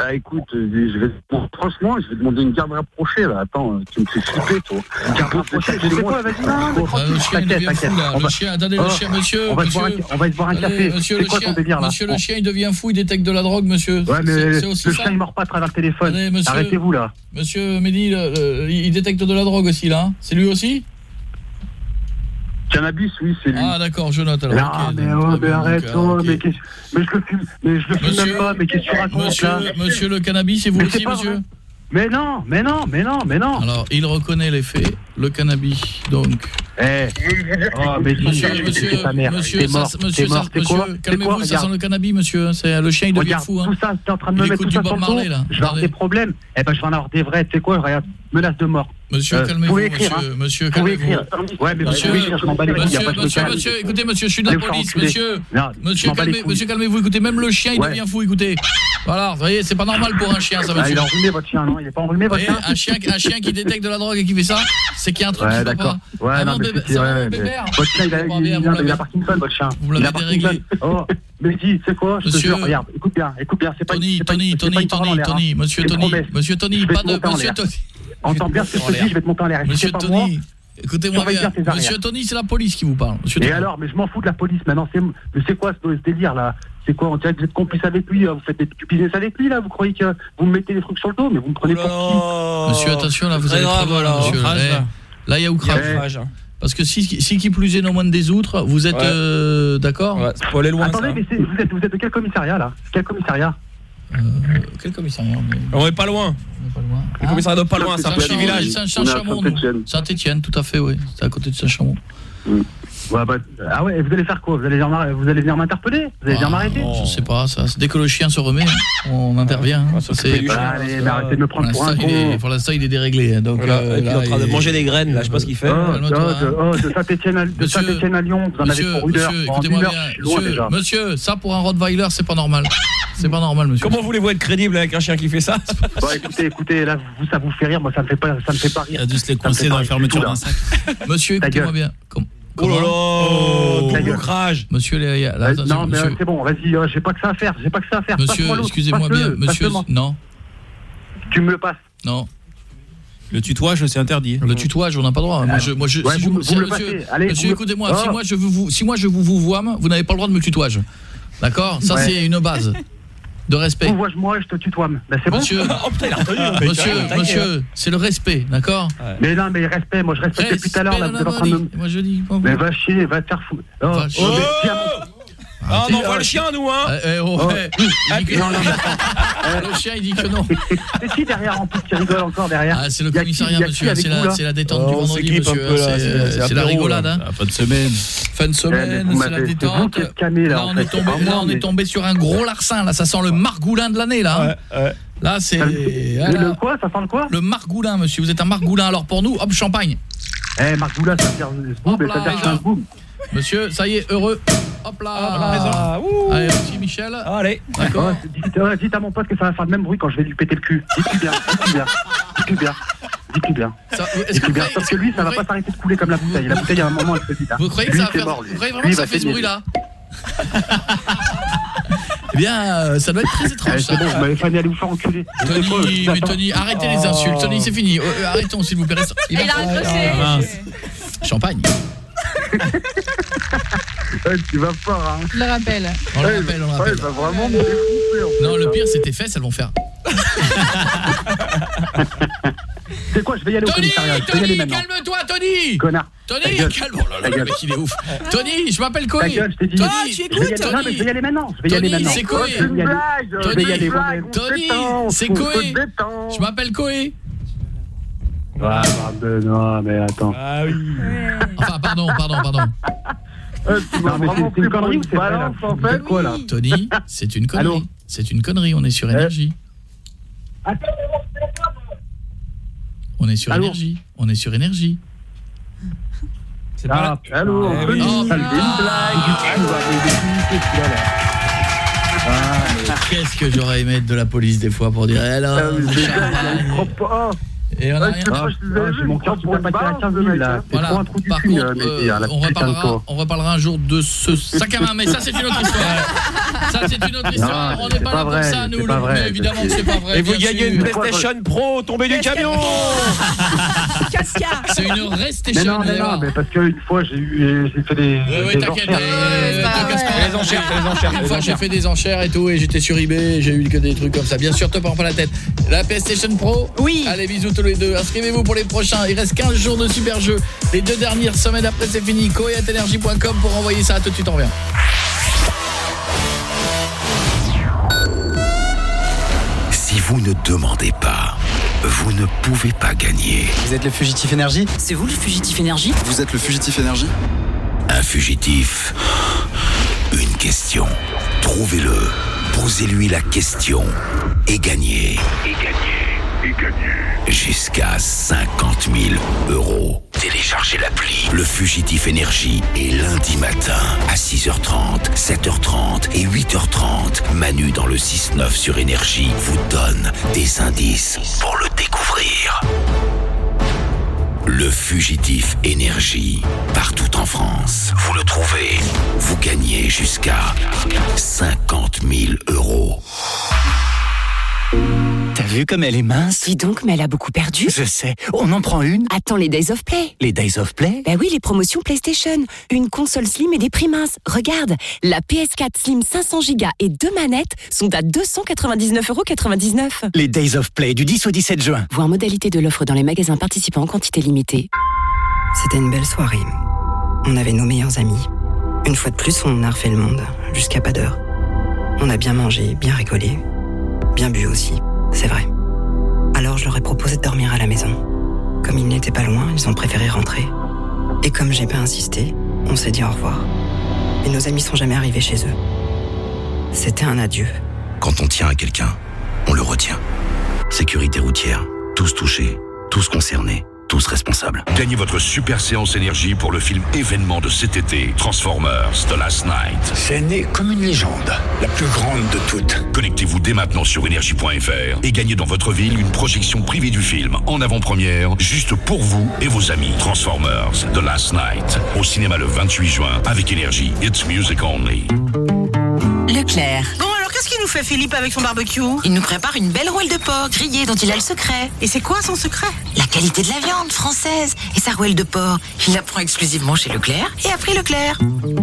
ah, écoute, euh, je vais, franchement, je vais demander une garde rapprochée là. Attends, euh, tu me fais flipper toi. Une garde rapprochée, je sais quoi, vas-y. Euh, le chien. Le chien, attendez, le oh, chien, monsieur. On va se boire un café. C'est quoi ton délire là? Monsieur, le chien, il devient fou, il détecte de la drogue, monsieur. Ouais, mais le chien, il mord pas à travers le téléphone. Arrêtez-vous là. Monsieur Mehdi, il détecte de la drogue aussi là. C'est lui aussi? Cannabis, oui, c'est lui. Ah d'accord, je note alors. Ah okay, mais, oh, mais arrête, non, okay. mais, qu'est-ce- mais je le fume, mais je le fume Monsieur- même pas, mais qu'est-ce que tu racontes là Monsieur, monsieur le cannabis, c'est vous Mais aussi, monsieur vrai. Mais non, mais non, mais non, mais non. Alors, il reconnaît les faits, le cannabis, donc. Eh, oh, mais si, Monsieur, je monsieur, ta mère. monsieur, ça- monsieur, t'es ça- quoi monsieur, calmez-vous, ça sent le cannabis, monsieur. Hein, c'est le chien, il devient Regarde, fou. Hein. tout ça, t'es en train de me mettre tout du ça Bob sur le dos. là. Je vais avoir des problèmes. Eh ben, je vais en avoir des vrais. Tu sais quoi, regarde, menace de mort. Monsieur, euh, calmez-vous, monsieur, hein. monsieur, calmez-vous. Ouais, mais monsieur, monsieur, monsieur, écoutez, monsieur, je suis de la police, monsieur. Monsieur, monsieur, calmez-vous, écoutez, même le chien, il devient fou, écoutez. Voilà, vous voyez, c'est pas normal pour un chien, ça, ah, monsieur. Il est enrhumé, votre chien, non Il est pas enrhumé, votre chien un chien, un chien qui détecte de la drogue et qui fait ça, c'est qu'il y a un truc qui va pas. Ouais, ah non, mais c'est Votre chien, il a Parkinson, votre chien. Vous l'avez déréglé. Oh, mais dis, c'est quoi Je te jure, regarde, écoute bien, écoute bien, c'est pas Tony, Tony, Tony, Tony, hein. Tony, monsieur Tony, monsieur Tony, pas de... Monsieur Tony. Entends bien ce que je te dis, je vais te monter en l'air. Monsieur Tony, écoutez-moi bien. Monsieur Tony, c'est la police qui vous parle. Et alors, mais je m'en fous de la police maintenant. Mais c'est quoi ce délire là? C'est quoi On dirait que vous êtes complice avec lui, vous faites du business avec lui là, vous croyez que vous me mettez des trucs sur le dos, mais vous me prenez pour qui? Monsieur, attention là, vous allez grave, là, monsieur. Eh, là, il y a outrage. Hein. Parce que si, si qui plus est, non moins des outres, vous êtes euh, d'accord? Ouais, c'est pour aller loin Attendez, mais vous êtes, vous êtes de quel commissariat là? Quel commissariat? Euh, quel commissariat on est... on est pas loin. On est pas loin. Le commissariat de pas loin, ah, c'est un petit village. Saint-Chamond. Saint-Étienne, tout à fait, oui. C'est à côté de Saint-Chamond. Mm. Bah, ah ouais, vous allez faire quoi? Vous allez venir m'interpeller? Vous allez venir ah, m'arrêter? Je ne sais pas, ça. Dès que le chien se remet, hein, on intervient. hein. Ah, bah, allez, mais ah, arrêtez de me prendre pour un con. il est- pour l'instant, il est déréglé. Hein, donc, euh, il est en train de manger des graines, là, je sais pas ce qu'il fait. Oh, oh, hein. oh de, oh, Saint-Etienne à, Lyon, vous en avez Monsieur, pour monsieur, oh, Monsieur, ça pour un Rottweiler, c'est pas normal. C'est pas normal, monsieur. Comment voulez-vous être crédible avec un chien qui fait ça? Écoutez, écoutez, là, ça vous fait rire, moi, ça me fait pas, ça me fait pas rire. Il a dû se les coincer dans la fermeture d'un sac. Monsieur, écoutez-moi bien. Oh là là, gueule. boucrage. Monsieur, les- là, Euh, non, mais euh, monsieur. c'est bon, vas-y, euh, j'ai pas que ça à faire, j'ai pas que ça à faire. Monsieur, excusez-moi bien, monsieur, non. Tu me le passes. Non. Le tutoiage, c'est interdit. Le tutoiage, on n'a pas le droit. Moi, je, moi, je, Ouais, si vous- vous- vous me le monsieur, écoutez-moi. Si Oh. moi je veux vous, si moi je vous vous voime, vous n'avez pas le droit de me tutoiage. D'accord? Ça Ouais. c'est une base de respect. Vous vois, moi, je te tutoie. Ben, c'est bon Monsieur, Oh putain, il a retenu. monsieur, monsieur, c'est le respect, d'accord Mais non, mais respect, moi je respecte depuis tout à l'heure. Là, vous êtes en train de me. Moi je dis. Mais va chier, va te faire foutre. Oh, oh, mon- Ah, on envoie le chien, nous, hein oh, il dit que- Non, non, mais Le chien il dit que non. C'est qui derrière en plus qui rigole encore derrière Ah, c'est le commissariat, monsieur. C'est la, là c'est la détente Oh, du on vendredi, un monsieur. peu, là, C'est c'est- euh, c'est la rigolade. Hein. Ah, Fin de semaine. Fin de semaine, c'est la détente. qui êtes camé, là, on est tombé, pas là, moi, on est mais- tombé sur un gros larcin. Là, ça sent le margoulin de l'année, là. hein. Là, c'est. Le- quoi? Ça sent le quoi? Le margoulin, monsieur. Vous êtes un margoulin. Alors pour nous, hop, champagne. Eh, Margoula, ça dire boum, mais ça un boum. Monsieur, ça y est, heureux. Hop là. Allez, merci Michel. Allez. D'accord. Oh, dites, euh, dites à mon pote que ça va faire le même bruit quand je vais lui péter le cul. Dites-lui bien, dites-lui bien, dites-lui bien. Dites-lui bien. Ça- que bien. Parce que lui, ça va pas s'arrêter de couler comme la bouteille. La bouteille, à un moment, elle se dit. hein. Vous croyez que ça va faire mort, lui. Vous croyez vraiment Lui, que il ça va fait ce saigner. bruit là Eh bien, euh, ça doit être très étrange. Eh, ça. C'est bon, vous m'avez vous faire enculer. Tony, mais Tony, arrêtez les insultes. Tony, c'est fini. Euh, euh, arrêtons, s'il vous plaît. Reste- Il a raccroché. Ah, mince. Champagne. Ouais, tu vas fort, hein. Je le rappelle. On le rappelle, on le rappelle. Ouais, vraiment me défoncer, en fait. Non, le pire, c'est tes fesses, elles vont faire. C'est quoi Je vais y aller au Tony, commissariat. Je vais y Tony, aller maintenant. calme-toi, Tony. Connard. Tony, Ta gueule. calme. Oh là là, Ta le gueule. mec, il est ouf. Tony, je m'appelle Ta Koé. gueule, je t'ai dit. Tony, Je vais y aller- non, mais je vais y aller maintenant. Je vais y aller Tony, maintenant. c'est Koé. Je vais y aller. Je vais y aller. Tony, c'est Koé. Je m'appelle Koé. Ah, ben non, mais attends. Ah oui. Enfin, pardon, pardon, pardon. Une connerie ou c'est en quoi là Tony, c'est une Allô connerie. C'est une connerie, on est sur énergie. On est sur énergie. On est sur énergie. C'est Ah, allô, Eh. Oh, fait une blague. Défoncer, celui-là, là. Qu'est-ce que j'aurais aimé être de la police des fois pour dire alors Et on a rien. ah, J'ai mon cœur qui vient passer à 15 000 là. C'est Voilà. trop un trou du Par cul, on, reparlera, toi. on reparlera un jour de ce sac à main, mais ça c'est une autre histoire. Ça c'est une autre histoire. Non, on n'est pas, pas là vrai, pour ça, nous. mais évidemment que c'est pas vrai. Et vous gagnez une PlayStation Pro tombée du camion Casca. C'est une non, mais non, mais parce qu'une fois j'ai eu, j'ai fait des, Oui, oui, des t'inquiète. enchères. euh. Les enchères, les enchères, Une fois j'ai fait des enchères et tout et j'étais sur eBay j'ai eu que des trucs comme ça. Bien sûr, te prends pas la tête. La PlayStation Pro Oui. Allez, bisous tous les deux. Inscrivez-vous pour les prochains. Il reste 15 jours de super jeux. Les deux dernières semaines après c'est fini. Coeatenergie.com pour envoyer ça. À tout de suite, on revient. Si vous ne demandez pas, vous ne pouvez pas gagner. Vous êtes le fugitif énergie C'est vous le fugitif énergie Vous êtes le fugitif énergie Un fugitif. Une question. Trouvez-le. Posez-lui la question. Et gagnez. Et gagnez. Et gagnez. Jusqu'à 50 000 euros. Téléchargez l'appli Le Fugitif Énergie et lundi matin à 6h30, 7h30 et 8h30. Manu dans le 6-9 sur Énergie vous donne des indices pour le découvrir. Le fugitif énergie, partout en France. Vous le trouvez, vous gagnez jusqu'à 50 000 euros. T'as vu comme elle est mince? Dis donc, mais elle a beaucoup perdu. Je sais. On en prend une Attends les Days of Play. Les Days of Play? Bah oui, les promotions PlayStation. Une console Slim et des prix minces. Regarde, la PS4 Slim 500 Go et deux manettes sont à 299,99€. Les Days of Play du 10 au 17 juin. Voir modalité de l'offre dans les magasins participants en quantité limitée. C'était une belle soirée. On avait nos meilleurs amis. Une fois de plus, on a refait le monde, jusqu'à pas d'heure. On a bien mangé, bien rigolé, bien bu aussi, c'est vrai. Alors je leur ai proposé de dormir à la maison. Comme ils n'étaient pas loin, ils ont préféré rentrer. Et comme j'ai pas insisté, on s'est dit au revoir. Et nos amis sont jamais arrivés chez eux. C'était un adieu. Quand on tient à quelqu'un, on le retient. Sécurité routière, tous touchés, tous concernés, tous responsables. Gagnez votre super séance énergie pour le film événement de cet été, Transformers The Last Night. C'est né comme une légende, la plus grande de toutes. Connectez-vous dès maintenant sur énergie.fr et gagnez dans votre ville une projection privée du film en avant-première, juste pour vous et vos amis. Transformers The Last Night, au cinéma le 28 juin avec énergie. It's music only. Leclerc. Bon, qu'est-ce qu'il nous fait Philippe avec son barbecue Il nous prépare une belle rouelle de porc grillée dont il a le secret. Et c'est quoi son secret La qualité de la viande française. Et sa rouelle de porc, il la prend exclusivement chez Leclerc et a pris Leclerc.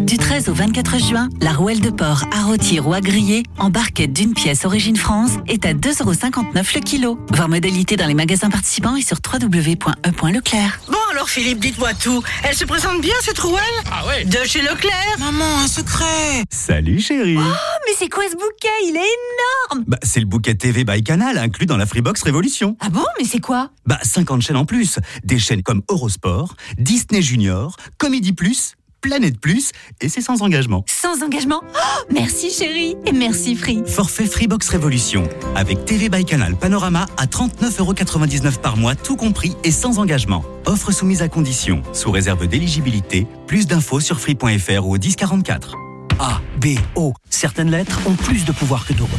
Du 13 au 24 juin, la rouelle de porc à rôtir ou à griller en barquette d'une pièce origine France est à 2,59€ le kilo. Voir modalité dans les magasins participants et sur www.e.leclerc. Bon alors Philippe, dites-moi tout. Elle se présente bien cette rouelle Ah ouais De chez Leclerc Maman, un secret Salut chérie Oh, mais c'est quoi ce bouquet Il est énorme Bah c'est le bouquet TV by Canal inclus dans la Freebox Révolution. Ah bon Mais c'est quoi? Bah 50 chaînes en plus, des chaînes comme Eurosport, Disney Junior, Comédie Plus, Planète Plus et c'est sans engagement. Sans engagement? Oh, Merci chérie Et merci Free Forfait Freebox Révolution avec TV by Canal Panorama à 39,99€ par mois tout compris et sans engagement. Offre soumise à condition, sous réserve d'éligibilité. Plus d'infos sur free.fr ou au 1044. A, B, O. Certaines lettres ont plus de pouvoir que d'autres.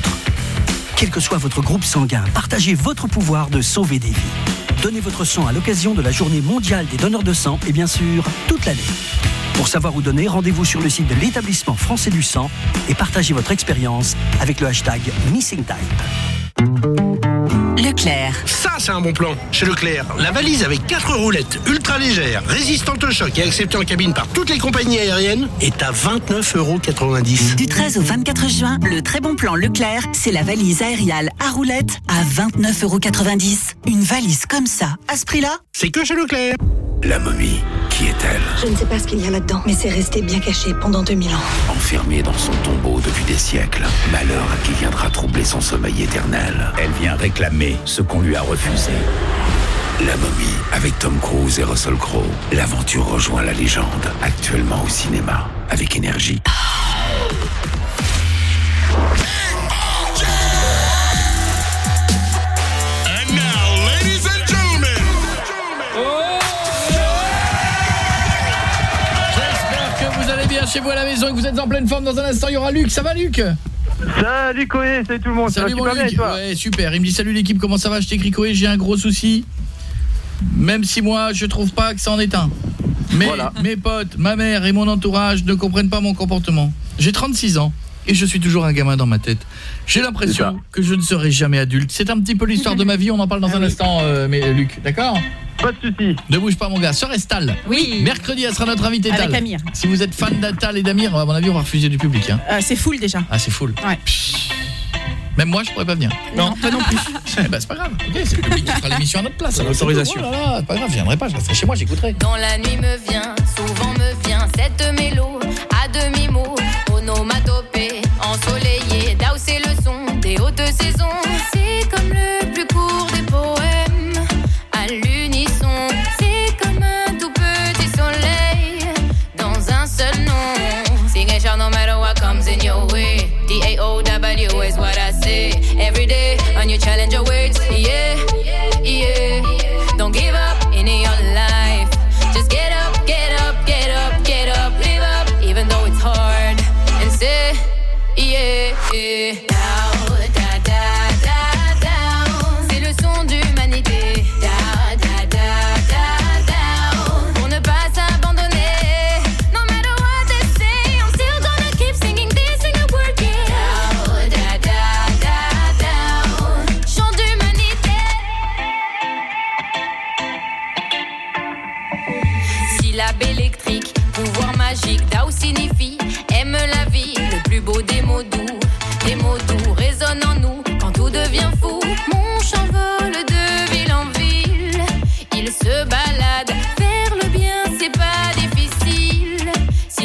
Quel que soit votre groupe sanguin, partagez votre pouvoir de sauver des vies. Donnez votre sang à l'occasion de la journée mondiale des donneurs de sang et bien sûr, toute l'année. Pour savoir où donner, rendez-vous sur le site de l'établissement français du sang et partagez votre expérience avec le hashtag MissingType. Leclerc. Ça, c'est un bon plan. Chez Leclerc, la valise avec 4 roulettes ultra légères, résistantes au choc et acceptée en cabine par toutes les compagnies aériennes est à 29,90€. Du 13 au 24 juin, le très bon plan Leclerc, c'est la valise aériale à roulettes à 29,90€. Une valise comme ça, à ce prix-là C'est que chez Leclerc. La momie, qui est-elle? Je ne sais pas ce qu'il y a là-dedans, mais c'est resté bien caché pendant 2000 ans. Enfermée dans son tombeau depuis des siècles, malheur à qui viendra troubler son sommeil éternel. Elle vient réclamer ce qu'on lui a refusé. La momie, avec Tom Cruise et Russell Crowe. L'aventure rejoint la légende, actuellement au cinéma, avec énergie. Chez vous à la maison et que vous êtes en pleine forme. Dans un instant, il y aura Luc. Ça va, Luc Salut Koé, salut tout le monde. Salut mon Luc. toi Ouais, super. Il me dit salut l'équipe, comment ça va? Je t'écris Koé, j'ai un gros souci. Même si moi, je trouve pas que ça en est un. Mais mes potes, ma mère et mon entourage ne comprennent pas mon comportement. J'ai 36 ans et je suis toujours un gamin dans ma tête. J'ai l'impression que je ne serai jamais adulte. C'est un petit peu l'histoire de ma vie, on en parle dans un instant euh, mais Luc, d'accord Pas de soucis. Ne bouge pas mon gars, sœur Estal. Oui. Mercredi, elle sera notre invitée Avec Tal. Amir. Si vous êtes fan d'Atal et d'Amir, à mon avis, on va refuser du public hein. Euh, c'est full déjà. Ah, c'est full. Ouais. Même moi, je pourrais pas venir. Non, toi non plus. Eh ben, c'est pas grave. OK, c'est le public qui fera l'émission à notre place. L'autorisation. Oh là là, pas grave, je viendrai pas, je resterai chez moi, j'écouterai. Dans la nuit me vient, souvent me vient cette mélo hautes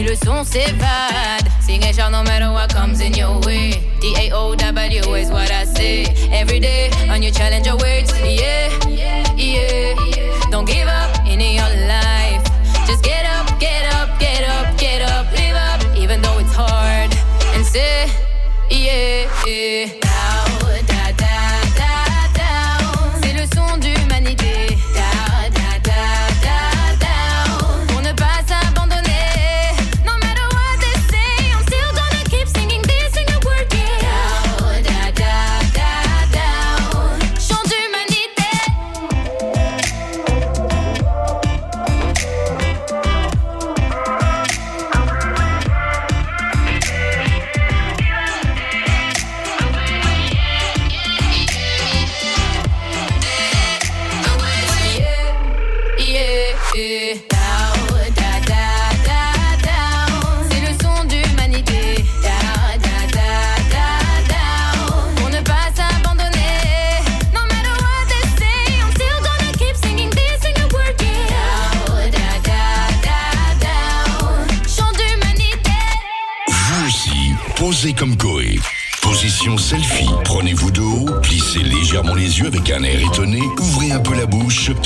Si le son s'évade, sing a chant no matter what comes in your way. D-A-O-W is what I say. Every day, a new challenge awaits. Yeah, yeah. Don't give up in your life. Just get up, get up, get up, get up, live up, even though it's hard. And say, yeah, yeah.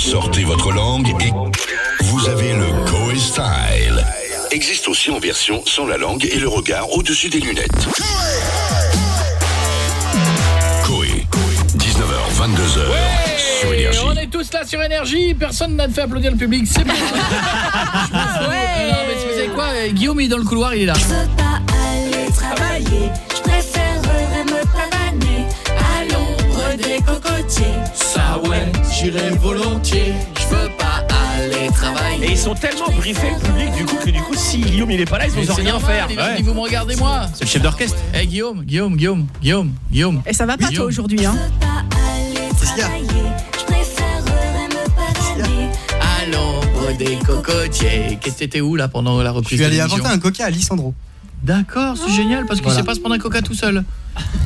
Sortez votre langue et vous avez le Coé Style. Existe aussi en version sans la langue et le regard au-dessus des lunettes. Coé. 19h, 22h. sur Énergie. On est tous là sur énergie, personne n'a fait applaudir le public, c'est bon. Je m'en fous. Euh, non, mais vous savez quoi euh, Guillaume il est dans le couloir, il est là. Je veux pas aller travailler, je préférerais me pavaner à l'ombre des cocotiers. Ça ouais, j'irai volontiers, je veux pas aller travailler. Et ils sont tellement briefés le public du coup que du coup si Guillaume il est pas là ils vont rien normal, faire. a dit, vous me regardez moi. C'est le chef d'orchestre. Eh Guillaume, Guillaume, Guillaume, Guillaume, Guillaume. Et ça va pas toi Guillaume. aujourd'hui, hein je préférerais me pavaner. À l'ombre des cocotiers. Qu'est-ce que t'étais où là pendant la Je reprise suis allé inventer un coca à Lissandro. D'accord, c'est génial parce qu'il Voilà. sait pas se prendre un coca tout seul.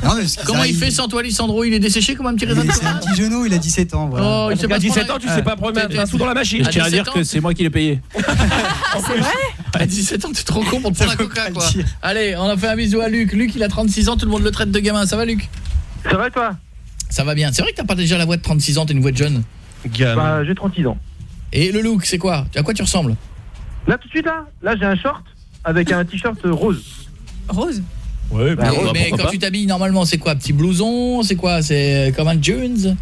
Non, mais ça Comment il fait sans toi, Lissandro Il est desséché comme un petit raisin de C'est un petit genou, il a 17 ans. Voilà. Oh, il sait à pas se 17 prendre ans, tu sais pas prendre un- sou dans la machine. Je tiens à 17 dire que c'est moi qui l'ai payé. C'est vrai À 17 ans, t'es trop con pour te prendre un coca, quoi. Allez, on a fait un bisou à Luc. Luc, il a 36 ans, tout le monde le traite de gamin. Ça va, Luc? Ça va toi? Ça va bien. C'est vrai que t'as pas déjà la voix de 36 ans, t'es une voix de jeune. Bah, j'ai 36 ans. Et le look, c'est quoi? À quoi tu ressembles? Là, tout de suite, là, là j'ai un short avec un t-shirt rose. Rose Ouais, Bah, Mais, ouais, mais quand tu t'habilles normalement, c'est quoi Petit blouson C'est quoi C'est comme un jeans?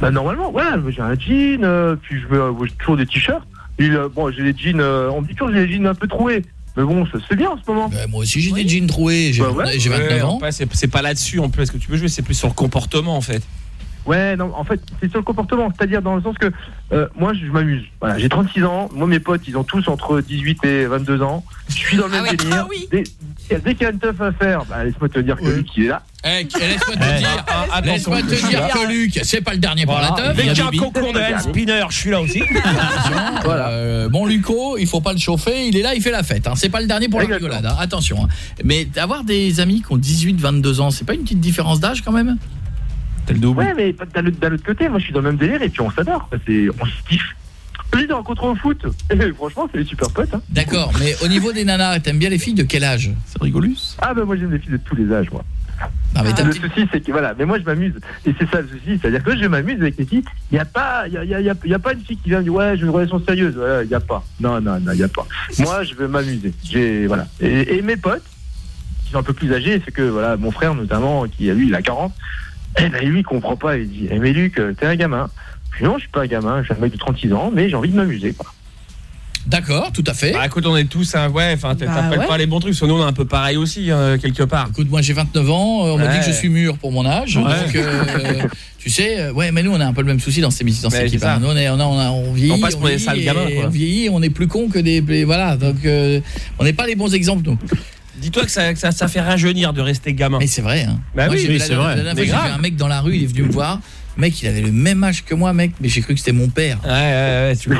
Bah, normalement, voilà, j'ai un jean, euh, puis je veux euh, toujours des t-shirts. Euh, bon, j'ai des jeans, euh, on me dit toujours que j'ai des jeans un peu troués. Mais bon, ça se fait bien en ce moment. Bah, Moi aussi, j'ai des jeans troués. J'ai Bah ouais. j'ai 29 Ouais, ans. c'est c'est pas là-dessus en plus. Ce que tu peux jouer, c'est plus sur le comportement en fait. Ouais, non, en fait, c'est sur le comportement. C'est-à-dire dans le sens que euh, moi, je m'amuse. Voilà, j'ai 36 ans. Moi, mes potes, ils ont tous entre 18 et 22 ans. Je suis dans le même Ah oui. délire. Ah oui. Dès, dès qu'il y a une teuf à faire, bah, laisse-moi te dire que lui qui est là. Eh, laisse-moi te Eh, dire, ah, laisse-moi te je suis dire que Luc, c'est pas le dernier pour la teuf. Dès il y a qu'il y a un Bibi. concours de hand spinner, je suis là aussi. Euh, bon Luco, il faut pas le chauffer, il est là, il fait la fête. Hein. C'est pas le dernier pour la Exactement. rigolade. hein. Attention. hein. Mais avoir des amis qui ont 18-22 ans, c'est pas une petite différence d'âge quand même? Double. Ouais, mais d'un autre côté, moi, je suis dans le même délire et puis on s'adore. on se kiffe. Lui, dans rencontre au foot. Et franchement, c'est des super potes. Hein. D'accord, mais au niveau des nanas, t'aimes bien les filles de quel âge? C'est rigolus. Ah, ben moi, j'aime les filles de tous les âges, moi. Non, mais ta Le souci, c'est que voilà, mais moi je m'amuse. Et c'est ça le souci, c'est-à-dire que je m'amuse avec les filles. Il n'y a pas, il y a, y a- y y pas une fille qui vient me dire ouais, je veux une relation sérieuse. Il n'y a pas. Non, non, non, il n'y a pas. Moi, je veux m'amuser. J'ai voilà. Et, et mes potes, qui sont un peu plus âgés, c'est que voilà, mon frère notamment, qui a lui, il a 40. Eh ben lui, il comprend pas. Il dit, eh, mais Luc, euh, t'es un gamin. Puis non, je suis pas un gamin. Je suis un mec de 36 ans, mais j'ai envie de m'amuser. D'accord, tout à fait. Bah écoute, on est tous, hein, ouais, enfin, Bah, t'appelles ouais. pas les bons trucs, nous on est un peu pareil aussi, euh, quelque part. Écoute, moi j'ai 29 ans, euh, on m'a dit que je suis mûr pour mon âge. Ouais. Donc, euh, tu sais, ouais, mais nous on a un peu le même souci dans émission. Dans cette équipe, hein. Nous, on, est, on, a- on, a- on vieillit, On passe pour des vieillit sales gamins, quoi. On vieillit, on est plus con que des. des- Voilà, donc euh, on n'est pas les bons exemples, nous. Dis-toi que ça, que ça, ça fait rajeunir de rester gamin. Mais c'est vrai, hein. Bah Moi, oui, c'est vrai. La dernière Mais fois, j'ai vu grave. un mec dans la rue, il est venu me voir. Mec, il avait le même âge que moi, mec, mais j'ai cru que c'était mon père. Ouais, ouais, ouais, tu vois,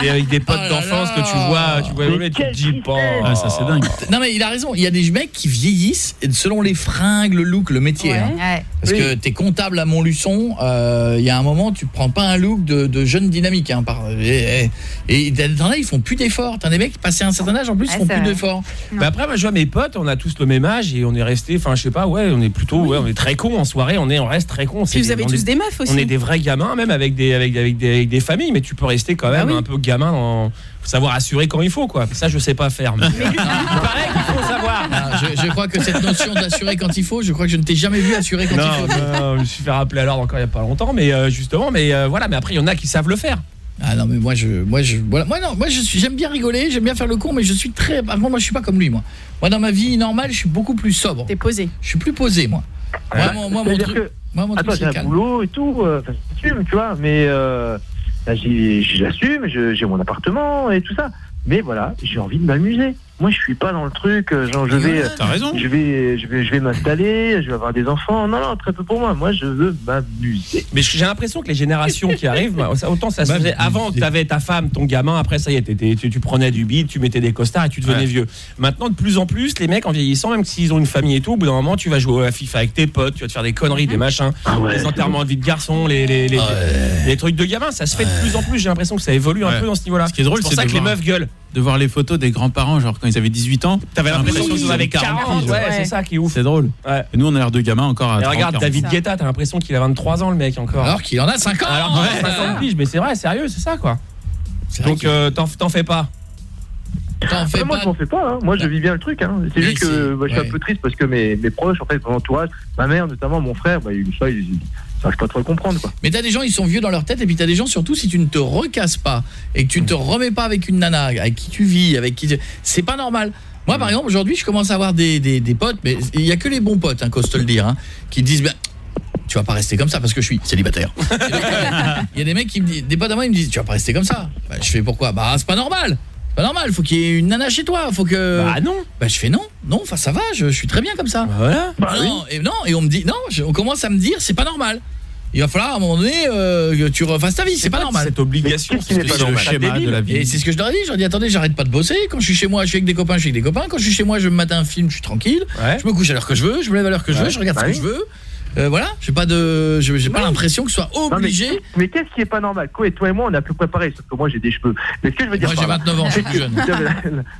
des- avec des potes Oh là d'enfance là. que tu vois, tu vois évoluer, tu te dis pas. Ah, ça c'est dingue. Non mais il a raison, il y a des mecs qui vieillissent et selon les fringues, le look, le métier. Ouais. hein. Ouais. Parce que t'es comptable à Montluçon, euh, il y a un moment tu prends pas un look de, de jeune dynamique. Hein, par, et, et, et t'en as, ils font plus d'efforts. T'as des mecs passés un certain âge en plus Ouais, font plus d'efforts. Bah après moi je vois mes potes, on a tous le même âge et on est resté enfin je sais pas ouais, on est plutôt ouais, on est très cons en soirée, on est on reste très cons. Puis vous avez tous des meufs aussi. On est des vrais gamins même avec des avec, avec des avec des familles mais tu peux rester quand même Bah oui. un peu gamin dans faut savoir assurer quand il faut quoi. Ça je sais pas faire. Mais... il paraît qu'il faut savoir. Ah, je, je crois que cette notion d'assurer quand il faut, je crois que je ne t'ai jamais vu assurer quand Non, il faut. non, je me suis fait rappeler à l'ordre encore il y a pas longtemps mais euh, justement mais euh, voilà mais après il y en a qui savent le faire. Ah non mais moi je moi je voilà moi non moi je suis j'aime bien rigoler j'aime bien faire le con mais je suis très par contre moi je suis pas comme lui moi moi dans ma vie normale je suis beaucoup plus sobre T'es posé. je suis plus posé moi moi, mon, moi, mon c'est-à-dire truc que- moi mon Attends, j'ai un calme boulot et tout. euh, j'assume, tu vois. Mais euh, là, j'assume, j'ai mon appartement et tout ça. Mais voilà, j'ai envie de m'amuser. Moi, je suis pas dans le truc. euh, Genre, je vais, T'as raison. je vais, je vais, je vais m'installer. Je vais avoir des enfants. Non, non, très peu pour moi. Moi, je veux m'amuser. Mais j'ai l'impression que les générations qui arrivent, bah, ça- autant ça se Bah, faisait avant que tu avais ta femme, ton gamin, après ça y est, tu, tu prenais du bide, tu mettais des costards et tu devenais Ouais. vieux. Maintenant, de plus en plus, les mecs en vieillissant, même s'ils ont une famille et tout, au bout d'un moment, tu vas jouer à la FIFA avec tes potes, tu vas te faire des conneries, des machins, Ah ouais. les enterrements de vie de garçon, les, les, les, les trucs de gamin, ça se fait de plus en plus. J'ai l'impression que ça évolue un Ouais. peu dans ce niveau-là. Ce qui est drôle, pour c'est ça de que les meufs gueulent. De voir les photos des grands-parents, genre quand ils avaient 18 ans. T'avais l'impression qu'ils qu'ils en avaient 40, piges, ouais, c'est ça qui est ouf. C'est drôle. Et nous, on a l'air de gamins encore à Et 30, regarde 40. David Guetta, t'as l'impression qu'il a 23 ans le mec encore. Alors qu'il en a 50 Alors Ouais. 50 piges, mais c'est vrai, sérieux, c'est ça quoi. Donc euh, t'en t'en fais pas. Après, moi, je m'en fais pas. hein. Moi, je vis bien le truc. Hein. C'est juste que bah, je suis ouais. un peu triste parce que mes, mes proches, en fait, mon entourage, ma mère notamment, mon frère, bah, ils, ça, ils, savent pas trop le comprendre. Quoi. Mais t'as des gens, ils sont vieux dans leur tête, et puis t'as des gens, surtout, si tu ne te recasses pas, et que tu ne te remets pas avec une nana, avec qui tu vis, avec qui... tu- C'est pas normal. Moi, par exemple, aujourd'hui, je commence à avoir des, des, des potes, mais il y a que les bons potes, hein, qu'ose te le dire, hein, qui disent... Ben, tu vas pas rester comme ça parce que je suis célibataire. Il y a des mecs qui me disent, des potes à moi, ils me disent, tu vas pas rester comme ça. Bah, je fais pourquoi? Bah, c'est pas normal. C'est pas normal, faut qu'il y ait une nana chez toi, faut que Bah non. Bah je fais non. Non, enfin ça va, je, je suis très bien comme ça. Voilà. Ah non, et non, et on me dit non, je- on commence à me dire c'est pas normal. Il va falloir à un moment donné euh, que tu refasses ta vie, c'est pas normal. Cette obligation, c'est pas normal. schéma de la vie. Et c'est ce que je leur ai dit, je leur ai dit attendez, j'arrête pas de bosser, quand je suis chez moi, je suis avec des copains, je suis avec des copains, quand je suis chez moi, je me mate un film, je suis tranquille, je me couche à l'heure que je veux, je me lève à l'heure que je veux, Ouais. je regarde Bah ce que oui. je veux. Euh, voilà, j'ai pas de j'ai j'ai pas l'impression que je sois Non, mais- obligé. mais qu'est-ce qui est pas normal? Quoi, et toi et moi, on peu près pareil, sauf que moi, j'ai des cheveux. Mais ce que je veux dire Moi, j'ai là- 29 ans, je suis plus jeune.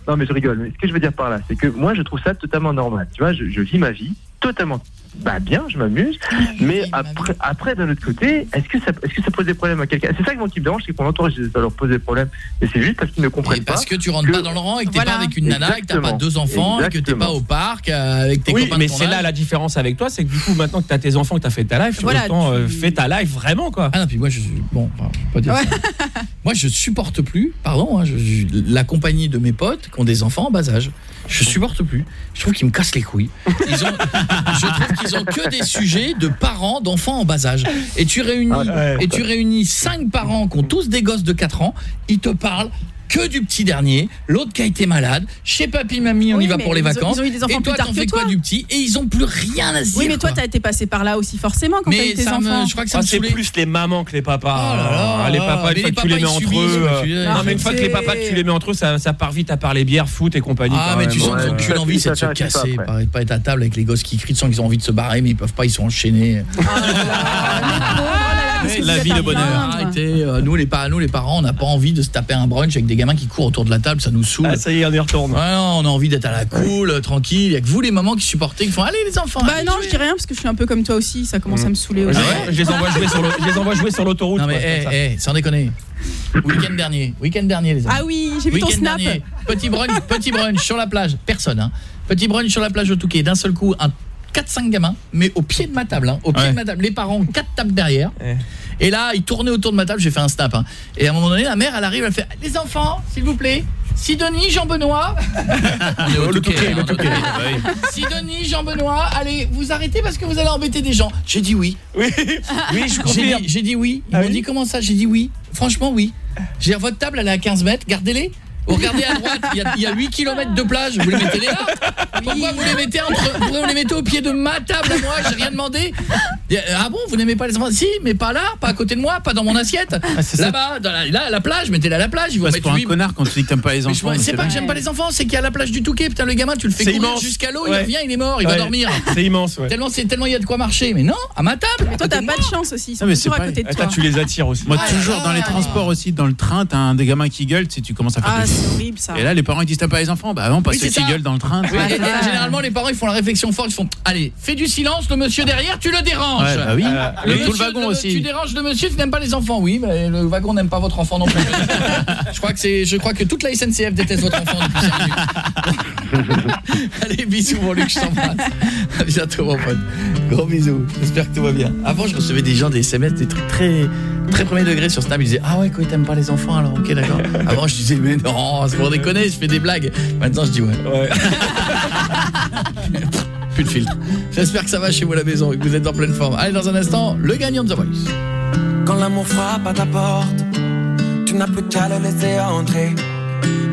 non, mais je rigole. Mais ce que je veux dire par là, c'est que moi, je trouve ça totalement normal. Tu vois, je, je vis ma vie totalement bah, bien, je m'amuse. Mais après, après d'un autre côté, est-ce que, ça, est-ce que ça pose des problèmes à quelqu'un? C'est ça que moi qui me dérange, c'est que mon entourage, ça leur pose des problèmes. Et c'est juste parce qu'ils ne comprennent pas. Parce que tu rentres pas dans le rang et que t'es pas avec une nana, et que t'as pas deux enfants, et que t'es pas au parc euh, avec tes oui, copains mais c'est là la différence avec toi, c'est que du coup maintenant que t'as tes enfants, que t'as fait ta life, Voilà, autant tu- euh, fais ta life vraiment quoi. Ah non, puis moi je bon, enfin, je peux pas dire ça. Moi je supporte plus, pardon, hein, je- je- la compagnie de mes potes qui ont des enfants en bas âge. Je supporte plus. Je trouve qu'ils me cassent les couilles. Ils ont, je trouve qu'ils ont que des sujets de parents d'enfants en bas âge. Et tu réunis et tu réunis cinq parents qui ont tous des gosses de 4 ans, ils te parlent que du petit dernier, l'autre qui a été malade, chez papy mamie on Oui, y va pour les ont- vacances. ils ont eu des enfants et toi plus tard t'en que fais quoi du petit? Et ils ont plus rien à se dire. Oui, mais toi, t'as été passé par là aussi forcément quand t'as eu tes ça me- enfants. je crois que ça Ah, c'est plus les mamans que les papas. Oh là là, Ah, les papas, mais une fois les que tu les papas, mets entre eux. euh, Non, mais une fois que les papas, tu les mets entre eux, ça, part vite à part les bières, foot et compagnie. Ah mais tu sens qu'ils Ouais. ont qu'une envie c'est de se casser, pas, pas être à table avec les gosses qui crient, tu sens qu'ils ont envie de se barrer mais ils peuvent pas, ils sont enchaînés. La vie de bonheur. Arrêtez, euh, nous les parents, nous les parents, on n'a pas envie de se taper un brunch avec des gamins qui courent autour de la table, ça nous saoule. Ah, ça y est, on y retourne. Ouais, non, on a envie d'être à la cool, euh, tranquille, il y a que vous les mamans qui supportez qui font allez les enfants. Bah non, je dis rien parce que je suis un peu comme toi aussi, ça commence à me saouler aussi. Je les envoie jouer sur l'au- je les envoie jouer sur l'autoroute. Non mais quoi, eh eh, sans déconner. Week-end dernier, week-end dernier les amis. Ah oui, j'ai vu ton snap. dernier, petit brunch, petit brunch sur la plage, personne hein. Petit brunch sur la plage au Touquet, d'un seul coup un 4-5 gamins, mais au pied de ma table hein, au pied de ma table, les parents ont quatre tables derrière. Et là, ils tournaient autour de ma table, j'ai fait un snap hein. Et à un moment donné, la mère elle arrive, elle fait "Les enfants, s'il vous plaît, Sidonie, Jean-Benoît." On est au Le Touquet, hein, le Touquet. Touquet. Sidonie, Jean-Benoît, allez, vous arrêtez parce que vous allez embêter des gens. J'ai dit oui. Oui, oui, je confirme. dit, j'ai dit oui. Ils m'ont dit comment ça? J'ai dit oui. Franchement, oui. J'ai dit, votre table, elle est à 15 mètres, gardez-les. Vous regardez à droite, il y a- il y, a 8 km de plage, vous les mettez les là Pourquoi vous les mettez entre vous les mettez au pied de ma table à moi, j'ai rien demandé. Euh, Ah bon, vous n'aimez pas les enfants Si, mais pas là, pas à côté de moi, pas dans mon assiette. ça. Là-bas, la- là à la plage, mettez-la à la plage, Passe mettre pour un connard quand tu dis que t'aimes pas les enfants. c'est pas que j'aime pas les enfants, c'est qu'à la plage du Touquet, putain le gamin, tu le fais courir jusqu'à l'eau, Ouais. il revient, il est mort, il va dormir. C'est immense, ouais. Tellement c'est tellement il y a de quoi marcher, mais non, à ma table. Mais toi, t'as pas de chance aussi, ils sont Non, mais c'est toujours à pas- côté de Ah, toi. toi, tu les attires aussi. Moi, toujours dans les transports aussi, dans le train, t'as un des gamins qui gueule, tu commences à faire Ah, horrible ça. Et là, les parents ils disent t'as pas les enfants? Bah non, pas Oui, gueulent dans le train. Oui, et- et généralement les parents ils font la réflexion forte, ils font allez, fais du silence, le monsieur derrière, tu le déranges. Ouais, bah oui. Euh, Et tout le wagon aussi. Tu déranges le monsieur, tu n'aimes pas les enfants. Oui, mais le wagon n'aime pas votre enfant non plus. je crois que c'est je crois que toute la SNCF déteste votre enfant depuis 5 minutes. allez, bisous mon Luc, je t'embrasse. À bientôt mon pote. Gros bisous. J'espère que tout va bien. Avant, je recevais des gens des SMS des trucs très très premier degré sur Snap, ils disaient "Ah ouais, quoi, t'aimes pas les enfants alors OK, d'accord." Avant, je disais "Mais non, c'est pour déconner, je fais des blagues." Maintenant, je dis "Ouais." Plus de filtre. J'espère que ça va chez vous à la maison et que vous êtes en pleine forme. Allez, dans un instant, le gagnant de The Voice. Quand l'amour frappe à ta porte, tu n'as plus qu'à le laisser entrer.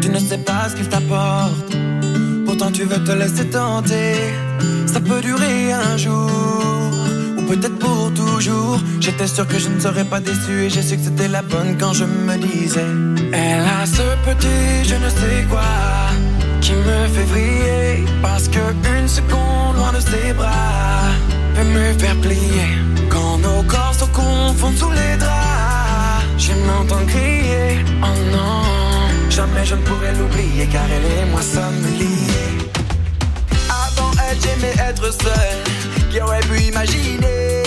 Tu ne sais pas ce qu'il t'apporte, pourtant tu veux te laisser tenter. Ça peut durer un jour, ou peut-être pour toujours. J'étais sûr que je ne serais pas déçu et j'ai su que c'était la bonne quand je me disais. Elle a ce petit je ne sais quoi qui me fait vriller parce que une seconde loin de ses bras peut me faire plier. Quand nos corps se confondent sous les draps, je m'entends crier. Oh non, Jamais je ne pourrai l'oublier car elle et moi sommes liés. Avant elle, j'aimais être seul. Qui aurait pu imaginer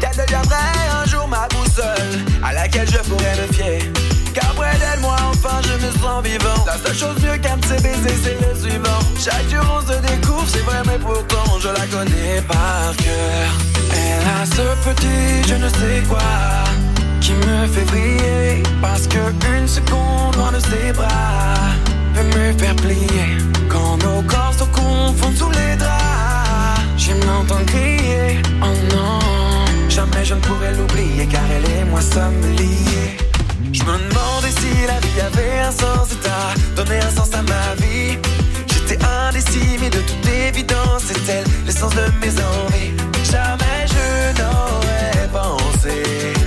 qu'elle deviendrait un jour ma boussole à laquelle je pourrais me fier. Car près d'elle, moi enfin je me sens vivant. La seule chose mieux qu'un de ses baisers, c'est le suivant. Chaque jour on se découvre, c'est vrai, mais pourtant je la connais par cœur. Elle a ce petit je ne sais quoi qui me fait briller. Parce que une seconde loin de ses bras peut me faire plier. Quand nos corps se confondent sous les draps, je m'entends crier. Oh non, jamais je ne pourrai l'oublier car elle et moi sommes liés. Je me demandais si la vie avait un sens et t'as donné un sens à ma vie. J'étais indécis, mais de toute évidence, c'est elle l'essence de mes envies. Jamais je n'aurais pensé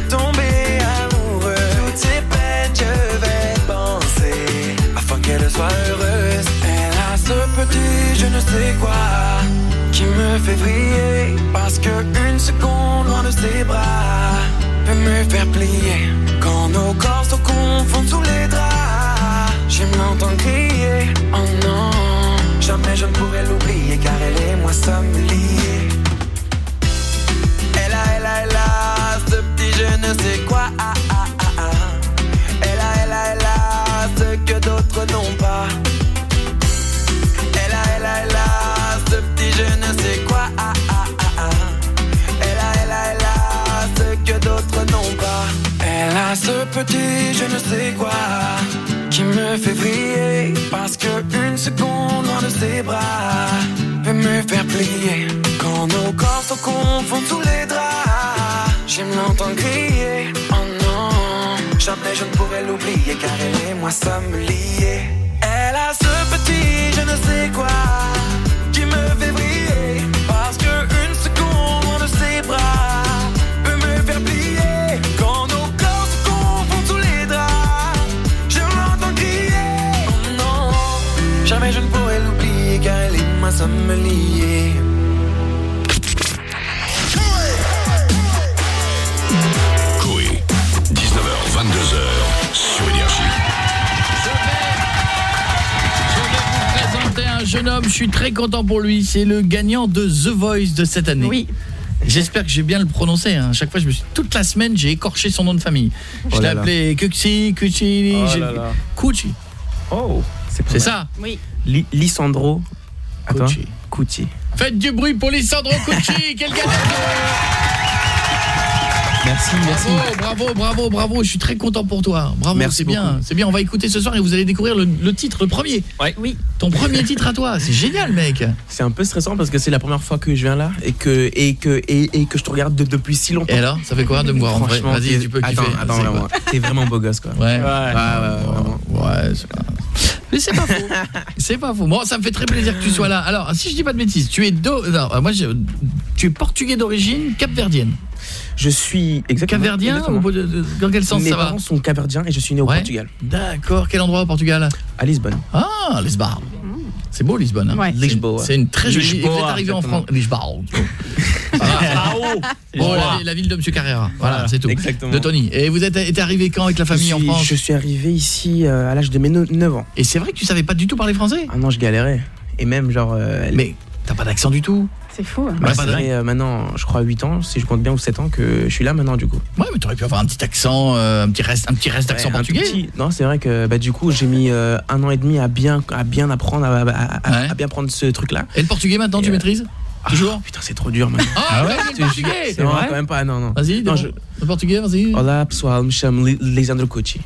tomber amoureux. Toutes ces peines, je vais penser afin qu'elle soit heureuse. Elle a ce petit je ne sais quoi briller. Parce que une seconde loin de ses bras peut me faire plier. Quand nos corps se confondent sous les draps, je m'entends crier. Oh non, jamais je ne pourrai l'oublier car elle et moi sommes liés. Elle a, elle a, elle a ce petit je ne sais quoi. Ah, ah, ah. Elle a, elle a, elle a ce que d'autres n'ont Ce petit je ne sais quoi qui me fait briller. Parce que une seconde loin de ses bras peut me faire plier. Quand nos corps se confondent sous les draps, j'aime l'entendre crier. Oh non, jamais je ne pourrai l'oublier car elle et moi sommes liés. Elle a ce petit je ne sais quoi qui me fait briller. Moi sommes liés. Coé, 19h, 22h, sur Énergie. présenter un jeune homme, je suis très content pour lui, c'est le gagnant de The Voice de cette année. Oui. J'espère que j'ai bien le prononcé. Hein. Chaque fois, je me suis toute la semaine, j'ai écorché son nom de famille. Je Oh l'ai appelé Kuxi, Kuchi, Oh j'ai- là là. Kuchi. Oh, C'est ça. Oui. Li- Lissandro. Attends. Cucci. Cucci. Faites du bruit pour Lissandro Cucci, quel gagnant Merci, merci. Bravo, bravo, bravo, bravo, je suis très content pour toi. Bravo, Merci c'est bien. C'est bien, on va écouter ce soir et vous allez découvrir le, le titre, le premier. Oui. Ton premier titre à toi, c'est génial, mec. C'est un peu stressant parce que c'est la première fois que je viens là et que et que et, et que je te regarde de- depuis si longtemps. Et alors, ça fait quoi de me voir en vrai Vas-y, tu peux attends, kiffer. Attends, quoi t'es vraiment beau gosse quoi. Ouais. Ouais, ouais, ouais, vraiment. Ouais, c'est pas... Mais c'est pas faux. C'est pas faux. Bon, ça me fait très plaisir que tu sois là. Alors, si je dis pas de bêtises, tu es do... non, euh, moi je- tu es portugais d'origine capverdienne. Je suis exactement Capverdien ou de- dans quel sens Mes ça va parents sont capverdiens et je suis né au Ouais. Portugal. D'accord, quel endroit au Portugal? À Lisbonne. Ah, Lisbonne. C'est beau Lisbonne. hein. Ouais. C'est- Lisboa. C'est une très jolie. Et vous êtes Lisboa, arrivé en. France. Lisbonne. Ah, Bon, la, la ville de Monsieur Carrera. Voilà, Voilà, c'est tout. exactement. De Tony. Et vous êtes été arrivé quand avec la famille en France Je suis arrivé ici euh, à l'âge de mes 9 ans. Et c'est vrai que tu savais pas du tout parler français Ah non, je galérais. Et même genre euh, Mais t'as pas d'accent du tout C'est fou. hein. bah, Ouais, ça dingue. fait euh, maintenant, je crois 8 ans, si je compte bien ou 7 ans que je suis là maintenant du coup. Ouais, mais t'aurais pu avoir un petit accent, euh, un petit reste, un petit reste d'accent Ouais, portugais. petit. Non, c'est vrai que bah, du coup, j'ai mis euh, un an et demi à bien à bien apprendre à, à- à- Ouais. à bien prendre ce truc là. Et le portugais maintenant, tu Et, euh, maîtrises Toujours Putain, c'est trop dur maintenant. Ah, ouais, Je te le portugais C'est vrai quand même pas non non. Vas-y, je- le portugais, vas-y. Olá pessoal, me chamo Li- Lisandro Cucci.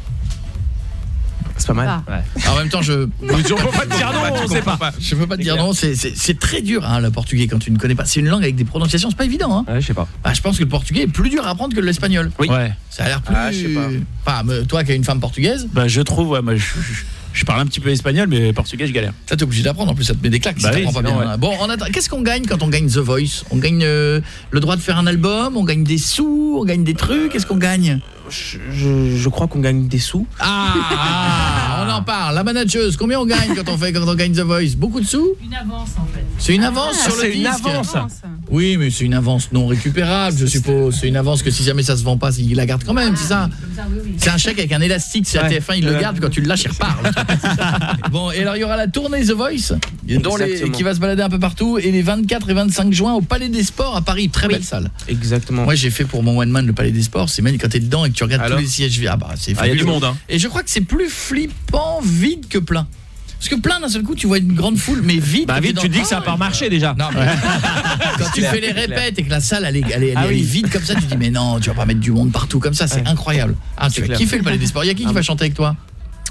C'est pas mal. Ah. En même temps, je. on peut pas te dire non, on sait pas. Je peux pas te dire clair. non, c'est- très dur hein, le portugais quand tu ne connais pas. C'est une langue avec des prononciations, c'est pas évident. Hein. Ouais, je sais pas. Ah, je pense que le portugais est plus dur à apprendre que l'espagnol. Oui. Ouais. Ça a l'air plus. Ah, je sais pas. Enfin, me- toi qui as une femme portugaise, Bah, je trouve, ouais, moi, je, je- je parle un petit peu espagnol, mais portugais, je galère. ça t'es obligé d'apprendre. En plus, ça te met des claques Bah si oui, t'apprends pas bien. ouais. Bon, on attend- qu'est-ce qu'on gagne quand on gagne The Voice? On gagne euh, le droit de faire un album, on gagne des sous, on gagne des trucs. Qu'est-ce qu'on gagne? Je, je- je crois qu'on gagne des sous. ah, ah, on en parle. La manageuse, combien on gagne quand on fait quand on gagne The Voice? Beaucoup de sous? Une avance en fait. C'est une avance sur le c'est une disque. avance. Oui, mais c'est une avance non récupérable, je suppose. C'est une avance que si jamais ça se vend pas, il la garde quand même, c'est ça? C'est un chèque avec un élastique, c'est la Ouais. TF1, il le garde, quand tu le lâches, il repart. bon, et alors il y aura la tournée The Voice, dont les- Exactement. qui va se balader un peu partout, et les 24 et 25 juin au Palais des Sports à Paris, très belle salle. Exactement. Moi j'ai fait pour mon one man le Palais des Sports, c'est magnifique quand t'es dedans et que tu regardes Alors tous les sièges vides. Ah bah c'est Ah, il y a du monde, hein. Et je crois que c'est plus flippant vide que plein. Parce que plein d'un seul coup, tu vois une grande foule, mais vide. Bah vite, tu te dis que ça a pas marché déjà. Non, mais quand tu fais les répètes et que la salle elle est, elle est- elle Ah est vide comme ça, tu dis mais non, tu vas pas mettre du monde partout comme ça, c'est incroyable. Ah, tu vas kiffer le Palais des Sports. Il y a qui qui Ah va bon. chanter avec toi?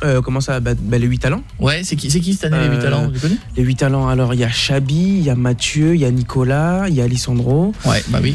Euh, comment ça bah, bah, Les 8 talents Ouais, c'est qui, c'est qui cette année les 8 talents Tu connais? Les 8 talents, alors il y a Chabi, il y a Mathieu, il y a Nicolas, il y a Alessandro. Ouais, bah oui.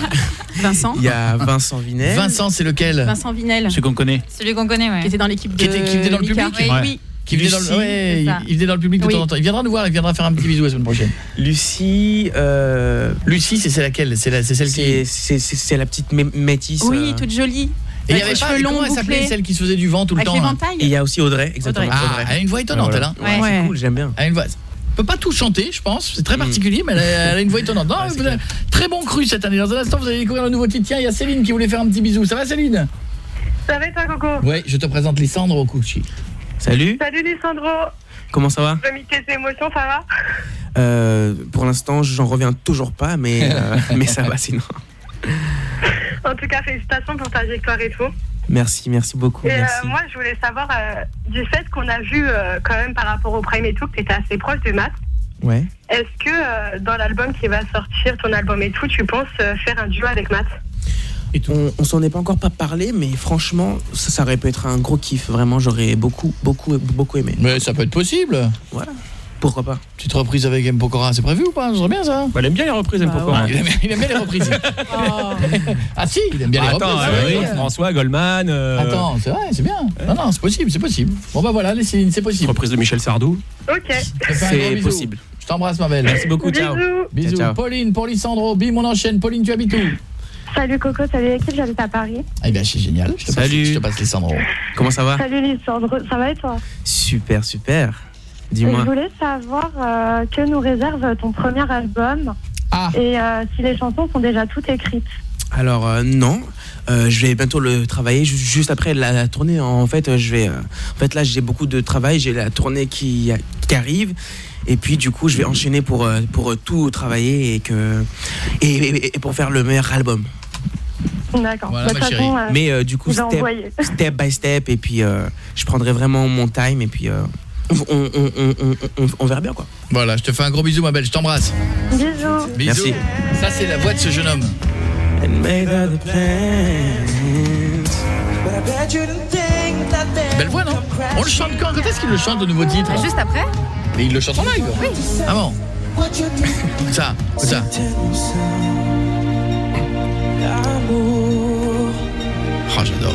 Vincent. Il y a Vincent Vinet. Vincent, c'est lequel? Vincent Vinel. Celui qu'on connaît. Celui qu'on connaît, ouais. Qui était dans l'équipe de Qui était, qui venait dans le public Oui, oui. Qui venait dans le, Lucie, ouais, il, venait dans le public de Oui. temps en temps. Il viendra nous voir, il viendra faire un petit bisou la semaine prochaine. Lucie. euh, Lucie, c'est laquelle? C'est la- c'est celle qui. c'est- la petite mé- métisse. Oui, euh, toute jolie. Et il y Avec avait pas comment elle s'appelait celle qui se faisait du vent tout le Avec temps. Et il y a aussi Audrey, exactement. Ah, Audrey. elle a une voix étonnante Voilà. elle hein. Ouais, Ouais. c'est cool, j'aime bien. Elle a une voix. Elle peut pas tout chanter, je pense. C'est très Mm. particulier, mais elle a, elle a une voix étonnante. Non, vous avez- très bon cru cette année. Dans un instant, vous allez découvrir le nouveau titre. Tiens, il y a Céline qui voulait faire un petit bisou. Ça va, Céline? Ça va toi, Coco? Oui, je te présente Lissandro Cucci. Salut, Salut Lissandro comment ça va? Remis tes émotions, ça va? Euh, Pour l'instant, j'en reviens toujours pas, mais, euh, mais ça va sinon. En tout cas, félicitations pour ta victoire et tout. Merci, merci beaucoup. Et euh, moi, je voulais savoir, euh, du fait qu'on a vu euh, quand même par rapport au Prime et tout, que tu étais assez proche de Matt, Ouais. est-ce que euh, dans l'album qui va sortir, ton album et tout, tu penses euh, faire un duo avec Matt On, on s'en est pas encore pas parlé, mais franchement, ça, ça aurait pu être un gros kiff. Vraiment, j'aurais beaucoup, beaucoup, beaucoup aimé. Mais ça peut être possible. Voilà. Pourquoi pas Petite reprise avec M. Pokora, c'est prévu ou pas serait bien ça. bah, Elle aime bien les reprises, Bah M. Pokora. Il aime, il aime bien les reprises. ah si, il aime bien les Attends, reprises. euh, oui. François, Goldman. euh, Attends, c'est vrai, c'est bien. Non, non, c'est possible, c'est possible. Bon bah voilà, c'est possible. Reprise de Michel Sardou. Ok. C'est possible. Je t'embrasse ma belle. Merci beaucoup, ciao. Bisous. Bisous. Ciao, ciao. Pauline, pour Lissandro, bim, on enchaîne. Pauline, tu habites où Salut Coco, salut l'équipe, j'habite à Paris. Eh bien, c'est génial. Je te passe- Salut. je te passe Lissandro. Comment ça va Salut Lissandro, ça va et toi Super, super. Dis-moi. Je voulais savoir euh, que nous réserve ton premier album Ah, et euh, si les chansons sont déjà toutes écrites. Alors euh, non, Euh, je vais bientôt le travailler ju- juste après la, la tournée. En fait, je vais. euh, en fait, là, j'ai beaucoup de travail. J'ai la tournée qui, qui arrive. Et puis du coup, je vais enchaîner pour pour tout travailler et que et, et- et pour faire le meilleur album. D'accord. Voilà, euh, Mais euh, du coup, step, step by step. Et puis, euh, je prendrai vraiment mon time. Et puis, euh, on, on, on, on, on- on verra bien quoi. voilà, je te fais un gros bisou ma belle, je t'embrasse. Bisous. Bisous. Merci. Ça c'est la voix de ce jeune homme. Belle voix non On le chante quand Quand est-ce qu'il le chante au nouveau titre Juste après Mais il le chante en live Oui. Ah bon ça, ça. Oh j'adore.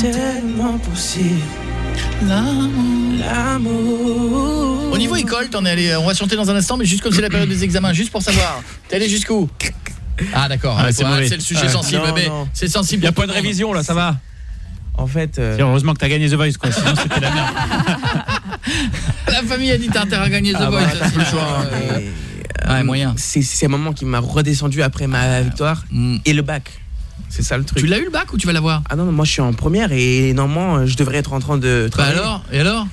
Tellement possible. L'amour. Au niveau école, t'en es allé, on va chanter dans un instant, mais juste comme c'est la période des examens, juste pour savoir. T'es allé jusqu'où? Ah d'accord, Ah, Ah, c'est c'est le sujet sensible, Non, mais non. c'est sensible. Il y a pas de révision là, ça va? En fait, euh, Tiens, Heureusement que t'as gagné The Voice, quoi. Sinon, c'était la merde. La famille a dit t'as intérêt à gagner The Ah, Voice. bah, plus le choix, euh, mais, Ouais, euh, moyen. C'est c'est un moment qui m'a redescendu après ma victoire Mm. et le bac. C'est ça le truc. Tu l'as eu le bac ou tu vas l'avoir Ah non, non, moi je suis en première et normalement euh, je devrais être en train de Bah alors Et alors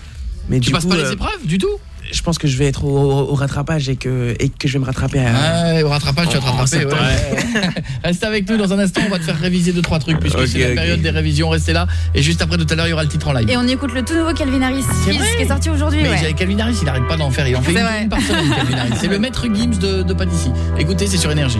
mais Tu du passes coup, pas les euh, épreuves du tout je pense que je vais être au, au rattrapage et que, et que je vais me rattraper à... Ouais, au rattrapage, tu vas te En rattraper. ouais. Reste avec nous dans un instant, on va te faire réviser deux trois trucs puisque c'est la période des révisions. Restez là et juste après tout à l'heure, il y aura le titre en live. Et on écoute le tout nouveau Calvin Harris Fils, vrai qui est sorti aujourd'hui. Mais ouais. Calvin Harris, il arrête pas d'en faire. Il en fait C'est une, une par semaine, Calvin Harris. C'est le maître Gims de, de pas d'ici. Écoutez, c'est sur Énergie.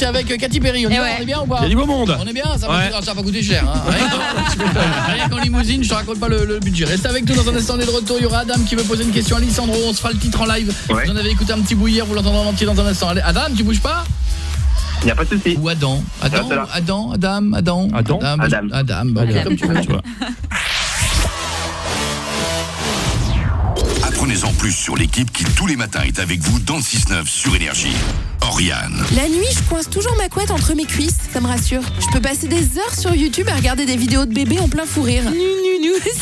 Et avec Katy Perry. On, y Eh va, ouais. on est bien ou pas Il y a du beau monde. On est bien, ça va, Ouais. ça va pas coûter cher. Hein. Rien qu'en- limousine, je te raconte pas le, le budget. Reste avec nous dans un instant, on est de retour. Il y aura Adam qui veut poser une question à Lissandro. On se fera le titre en live. Vous en avez écouté un petit bout hier, vous l'entendrez en entier dans un instant. Allez, Adam, tu bouges pas? Il a pas de souci. Ou Adam Adam. Adam, Adam, Adam, Adam Adam, Adam, bah, Adam. comme tu veux. Tu vois. Apprenez-en plus sur l'équipe qui tous les matins est avec vous dans le 6-9 sur Énergie. La nuit, je coince toujours ma couette entre mes cuisses, ça me rassure. Je peux passer des heures sur YouTube à regarder des vidéos de bébés en plein fou rire.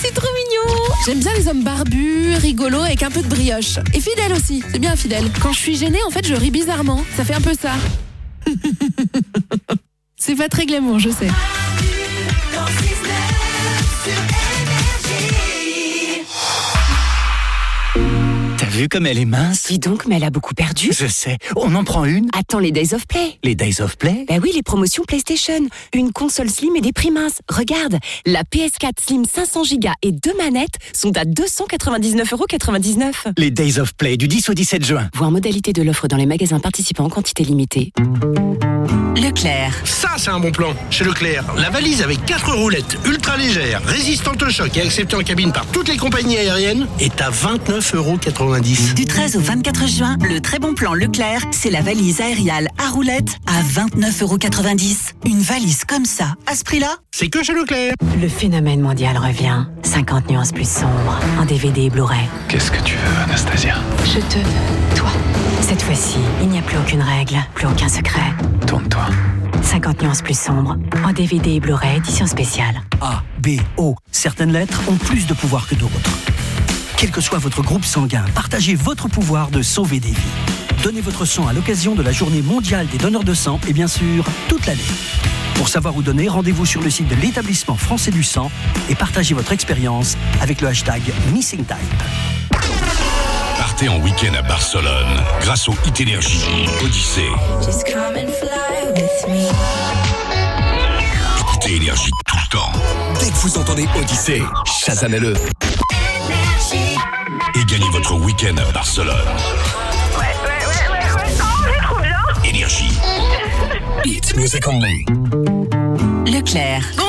C'est trop mignon J'aime bien les hommes barbus, rigolos, avec un peu de brioche. Et fidèles aussi, c'est bien fidèle. Quand je suis gênée, en fait, je ris bizarrement. Ça fait un peu ça. c'est pas très glamour, je sais. Vu comme elle est mince Dis donc, mais elle a beaucoup perdu. Je sais. On en prend une Attends les Days of Play. Les Days of Play? Bah oui, les promotions PlayStation. Une console Slim et des prix minces. Regarde, la PS4 Slim 500 Go et deux manettes sont à 299,99€. Les Days of Play du 10 au 17 juin. Voir modalité de l'offre dans les magasins participants en quantité limitée. Leclerc. Ça, c'est un bon plan. Chez Leclerc, la valise avec 4 roulettes ultra légères, résistantes au choc et acceptée en cabine par toutes les compagnies aériennes est à 29,90€. Du 13 au 24 juin, le très bon plan Leclerc, c'est la valise aériale à roulettes à 29,90€. Une valise comme ça, à ce prix-là C'est que chez Leclerc. Le phénomène mondial revient. 50 nuances plus sombres en DVD et Blu-ray. Qu'est-ce que tu veux, Anastasia? Je te veux, toi. Cette fois-ci, il n'y a plus aucune règle, plus aucun secret. Tourne-toi. 50 nuances plus sombres en DVD et Blu-ray édition spéciale. A, B, O. Certaines lettres ont plus de pouvoir que d'autres. Quel que soit votre groupe sanguin, partagez votre pouvoir de sauver des vies. Donnez votre sang à l'occasion de la journée mondiale des donneurs de sang et bien sûr, toute l'année. Pour savoir où donner, rendez-vous sur le site de l'établissement français du sang et partagez votre expérience avec le hashtag MissingType. partez en week-end à Barcelone grâce au Hit Energy Odyssée. Just come and fly with me. Écoutez Énergie tout le temps. Dès que vous entendez Odyssée, chazannez-le. Et gagnez votre week-end à Barcelone. Ouais, ouais, ouais, ouais, ouais. Oh, c'est trop bien. Énergie. Hit Music Only. Leclerc. Bon,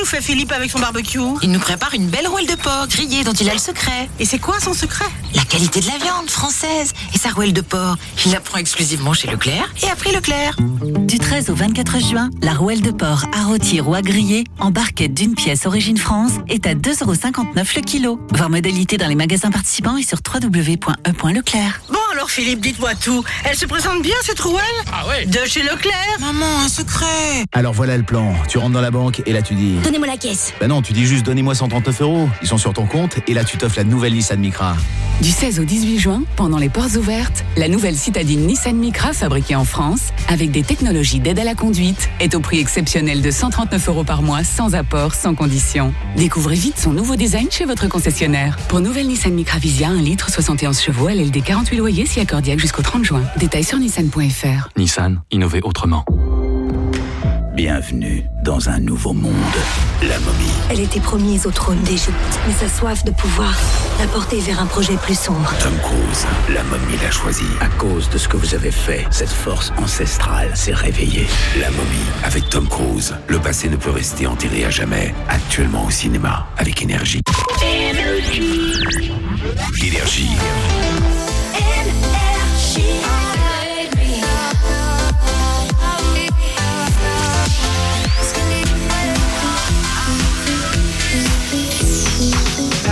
nous fait Philippe avec son barbecue Il nous prépare une belle rouelle de porc grillée dont il a le secret. Et c'est quoi son secret? La qualité de la viande française et sa rouelle de porc. Il la prend exclusivement chez Leclerc et a pris Leclerc. Du 13 au 24 juin, la rouelle de porc à rôtir ou à griller en barquette d'une pièce origine France est à 2,59€ le kilo. Voir modalité dans les magasins participants et sur www.e.leclerc. Bon, alors Philippe, dites-moi tout. Elle se présente bien cette rouelle? Ah ouais De chez Leclerc? Maman, un secret Alors voilà le plan. Tu rentres dans la banque et là tu dis. Donnez-moi la caisse. Bah non, tu dis juste donnez-moi 139 euros. Ils sont sur ton compte et là tu t'offres la nouvelle Nissan Micra. Du 16 au 18 juin, pendant les portes ouvertes, la nouvelle citadine Nissan Micra fabriquée en France, avec des technologies d'aide à la conduite, est au prix exceptionnel de 139 euros par mois, sans apport, sans condition. Découvrez vite son nouveau design chez votre concessionnaire. Pour nouvelle Nissan Micra Visia, 1 litre 71 chevaux, LLD 48 loyers, si accordiaque jusqu'au 30 juin. Détails sur nissan.fr. Nissan, innover autrement. Bienvenue dans un nouveau monde. La momie. Elle était promise au trône d'Égypte, mais sa soif de pouvoir l'a portée vers un projet plus sombre. Tom Cruise, la momie l'a choisi. À cause de ce que vous avez fait, cette force ancestrale s'est réveillée. La momie, avec Tom Cruise. Le passé ne peut rester enterré à jamais. Actuellement au cinéma, avec énergie. Énergie.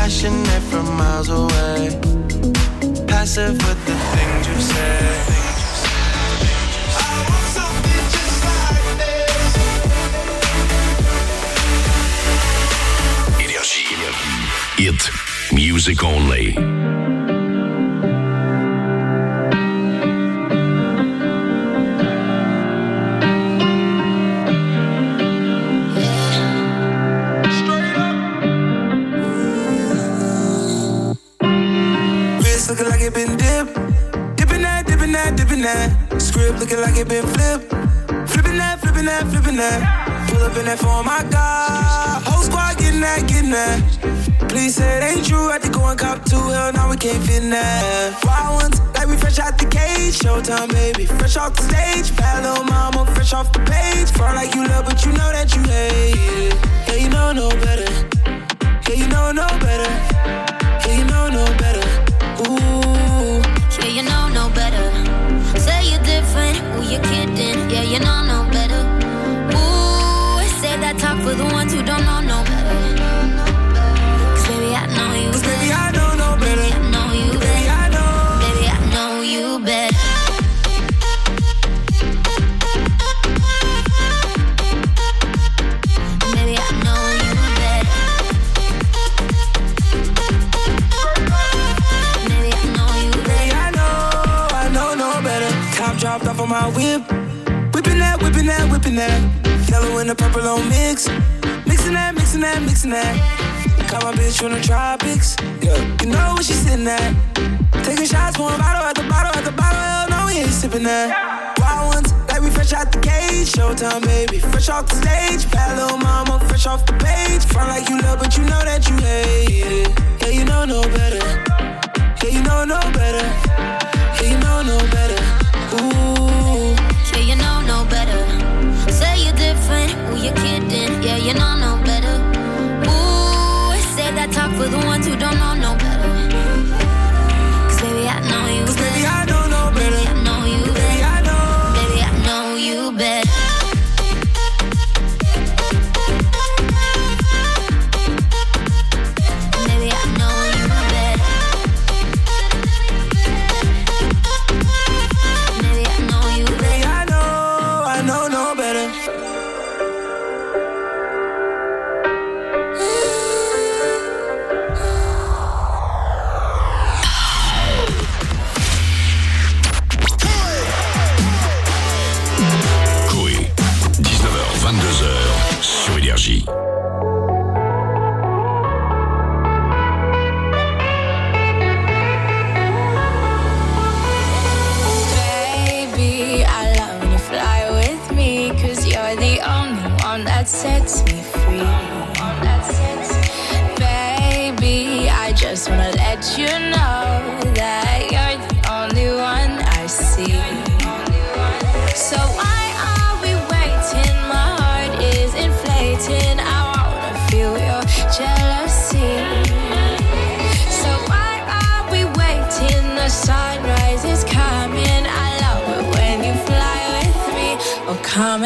From miles away. Passive with the things you say. Hit Music Only. Dipping that. Script looking like it been flipped. Flipping that, flipping that, flipping that. Pull up in that for my God. Whole squad getting that, getting that. Please say it ain't true. Had to go and cop two. Hell, now we can't fit in that. Wild ones, like we fresh out the cage. Showtime, baby. Fresh off the stage. Bad little mama, fresh off the page. Front like you love, but you know that you hate it. Yeah, you know no better. Yeah, you know no better. Yeah, you know no better. Ooh. Yeah, you know no better. You're different, who you kidding? Yeah, you know no better. Ooh, say that talk for the ones who don't know no better. My whip. Whipping that, whipping that, whipping that. Yellow and the purple on mix. Mixing that, mixing that, mixing that. Got my bitch from the tropics. Yeah, you know where she sitting at. Taking shots, pouring bottle at the bottle at the bottle. Hell no, we ain't sipping that. Wild ones, like we fresh out the cage. Showtime, baby. Fresh off the stage. Bad little mama, fresh off the page. Front like you love, but you know that you hate it. Yeah, you know no better. Yeah, you know no better. Yeah, you know no better. Ooh. Better. Say you're different, who you kidding? Yeah, you know no better. Ooh, say that talk for the ones who don't know no better.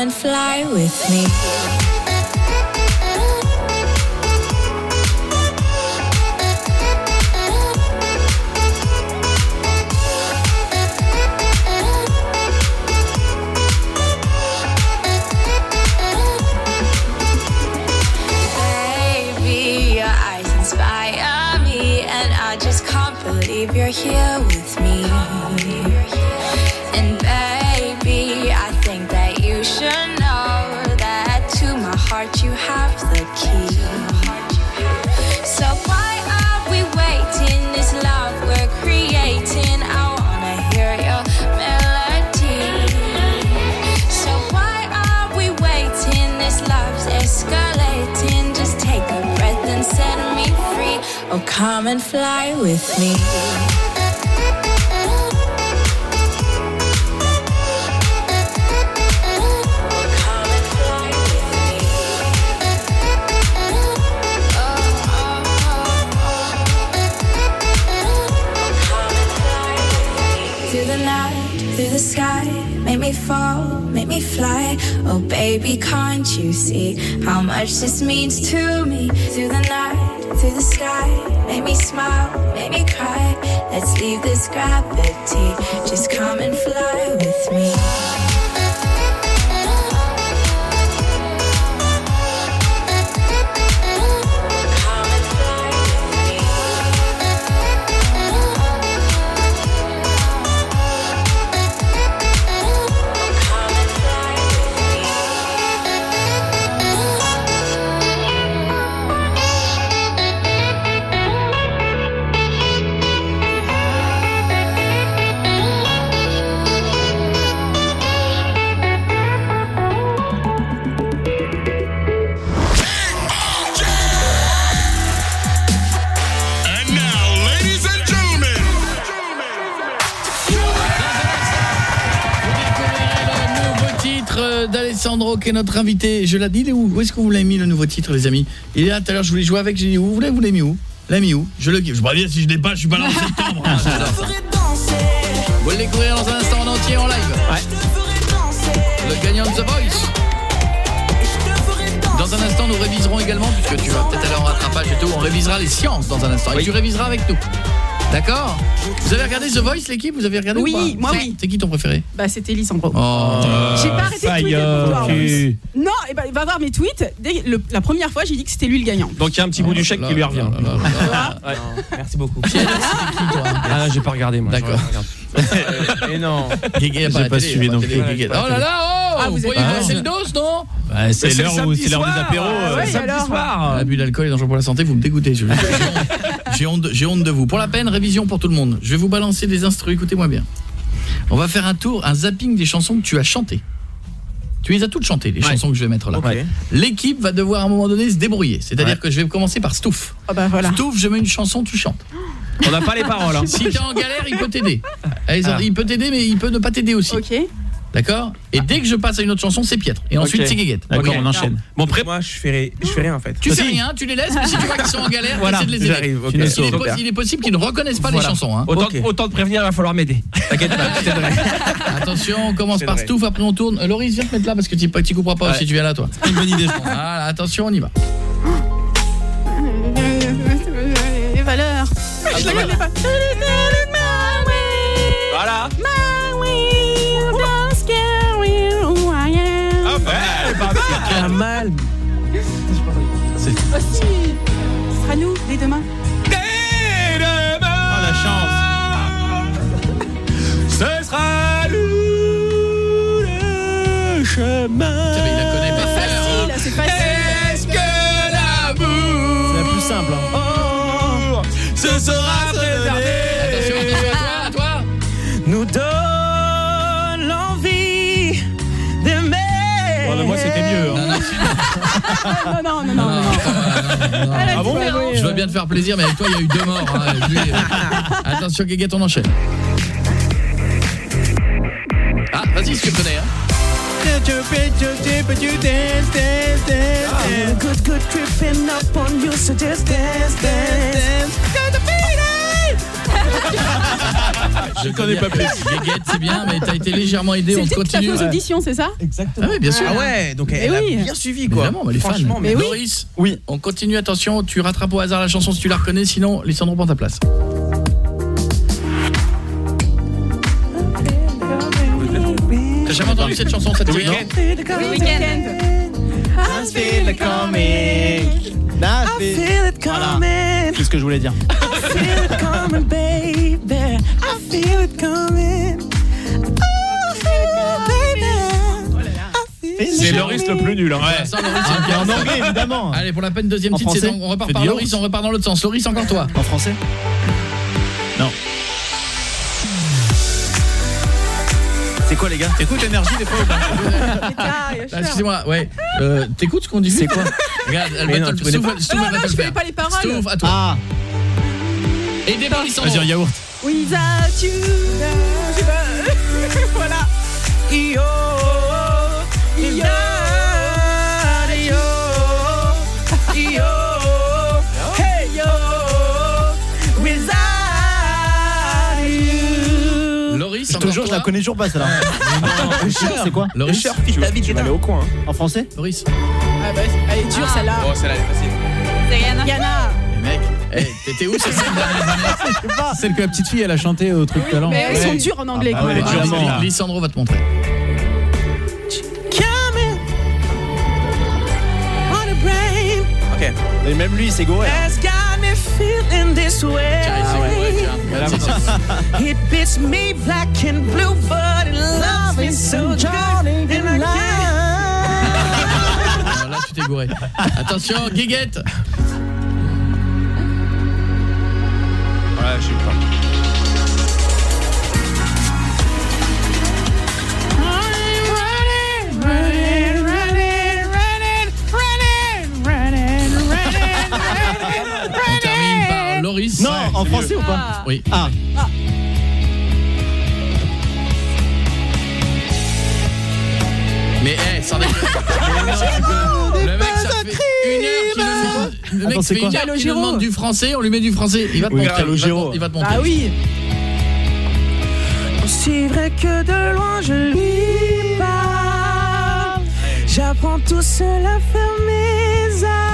And fly with me. And fly with me. Through the night, through the sky, make me fall, make me fly. Oh, baby, can't you see how much this means to me? Through the night, through the sky, make me smile, make me cry. Let's leave this gravity, just come and fly d'Alessandro qui est notre invité. Je l'ai dit, il est où? Où est-ce que vous l'avez mis le nouveau titre les amis? Il est là tout à l'heure, je voulais jouer avec, j'ai dit où vous l'avez vous l'avez mis où? L'a mis où? Je le Je vois bien si je l'ai pas, je suis pas là en septembre. hein. Vous allez découvrir dans un instant en entier en live. Le gagnant de The Voice. Dans un instant, nous réviserons également, puisque tu vas peut-être aller en rattrapage et tout, on révisera les sciences dans un instant. Et tu réviseras avec nous. D'accord Vous avez regardé The Voice, l'équipe? Vous avez regardé Oui, ou pas? moi, oui. C'est qui ton préféré? Bah c'était Lissandro. Oh. J'ai pas arrêté de tweeter pour toi, en tu- plus. Non, et ben il va voir mes tweets. Dès le- la première fois, j'ai dit que c'était lui le gagnant. Donc il y a un petit bout du chèque qui lui revient. Ouais. Merci beaucoup. Ah, j'ai pas regardé moi. D'accord. Et non. Guégué, J'ai pas suivi non plus. Oh là là, oh Ah, vous êtes voyez pas passer mal. le dos, non Bah, c'est l'heure le où samedi c'est l'heure des soir. apéros. euh. Ouais, Samedi alors soir. L'abus d'alcool est dangereux pour la santé, vous me dégoûtez. je- J'ai honte, j'ai honte de vous. Pour la peine, révision pour tout le monde. Je vais vous balancer des instruments, écoutez-moi bien. On va faire un tour, un zapping des chansons que tu as chantées. Tu les as toutes chantées, les chansons que je vais mettre là. L'équipe va devoir à un moment donné se débrouiller. C'est-à-dire que je vais commencer par Stouff. Ah bah voilà. Stouff, je mets une chanson, tu chantes. On n'a pas les paroles. hein. Si t'es en galère, il peut t'aider. Ah. Il peut t'aider, mais il peut ne pas t'aider aussi. Ok. D'accord Et dès que je passe à une autre chanson, c'est Pietre. Et ensuite, c'est Guéguette. D'accord, on enchaîne. Bon, près moi, je fais, je fais rien en fait. Tu fais rien, tu les laisses, mais si tu vois qu'ils sont en galère, Voilà, tu essaies de les aider. Il est Super. po- Il est possible qu'ils ne reconnaissent pas Voilà. les chansons. Hein. Autant, autant de prévenir, il va falloir m'aider. T'inquiète pas, je. Attention, on commence par. Stouff, après on tourne. Euh, Loris, viens te mettre là parce que tu tu comprends pas Ouais. si tu viens là, toi. Une bonne idée, je pense. Voilà, attention, on y va. Les valeurs. Je la connais pas. Voilà. Pas mal. Aussi. Ce sera nous, dès demain. Oh, la chance. Ce sera nous le chemin. Tiens, mais il la connaît pas hein. Facile, c'est facile. Est-ce que l'amour C'est la plus simple. hein. Ce sera Non, non, non, non, non, Ah bon différent. Je veux bien te faire plaisir, mais avec toi, il y a eu deux morts. hein. Vais- Attention, Guéguette, on enchaîne. Ah, vas-y, si tu connais. Hein. Good, good tripping up on you, so just dance, dance. Je connais pas plus. Guéguette, c'est bien, mais t'as été légèrement aidé. C'est On le titre continue. fait aux auditions, c'est ça Ah oui, bien sûr. Ah ouais, donc Mais elle oui. a bien suivi quoi. Évidemment, mais les fans. Franchement, mais oui. Loris, oui. on continue, attention, tu rattrapes au hasard la chanson si tu la reconnais, sinon Lissandro prend ta place. T'as jamais entendu cette chanson, cette rien Ah, I feel it I feel it coming. C'est ce que je voulais dire. I feel it coming, baby. I feel it coming. Baby. C'est Loris le plus nul. Hein. Ouais. Ça, Ah, c'est en anglais, évidemment. Allez, pour la peine, deuxième En petite français saison. On repart par Loris, on repart dans l'autre sens. Loris, encore toi. En français Non. C'est quoi les gars T'écoutes énergie des fois ou pas Ah, Excusez-moi, ouais. Euh, T'écoutes ce qu'on dit C'est quoi Regarde, elle va non, te tu le non, te je connais faire. pas les paroles. Stouff, à toi. Ah Aidez-moi, Lissandro. Vas-y, un yaourt. Without you. Je. Voilà. Yo, yo, te jure, je la connais toujours pas celle-là. C'est quoi Loris, Cher fils David, tu vas aller au coin. En français Loris. Ah bah, elle est dure celle-là. Oh, celle-là elle est facile. C'est Yana. Yana. Les mecs, hey, t'étais où cette scène Celle que la petite fille elle a chanté au truc talent. Mais ils sont durs en anglais Ah quand même. elle est dure. Ah, Lissandro va te montrer. Ok. Et même lui, c'est gouré. has got me feeling this way. It beats me black and blue, but it loves me so good. And I can't. Alors Là, tu t'es gouré. Attention, je pas. Loris. Non, en français ou pas Oui. Ah, Mais eh, sans déconner. Le mec, ça fait une heure qu'il nous demande. Le mec, Attends, ça c'est fait quoi une heure qu'il nous Calogero. demande du français, on lui met du français. Il va te Oui, montrer. Il va te- montrer. Ah oui. Aussi vrai que de loin je lui parle. J'apprends tout seul à faire mes armes.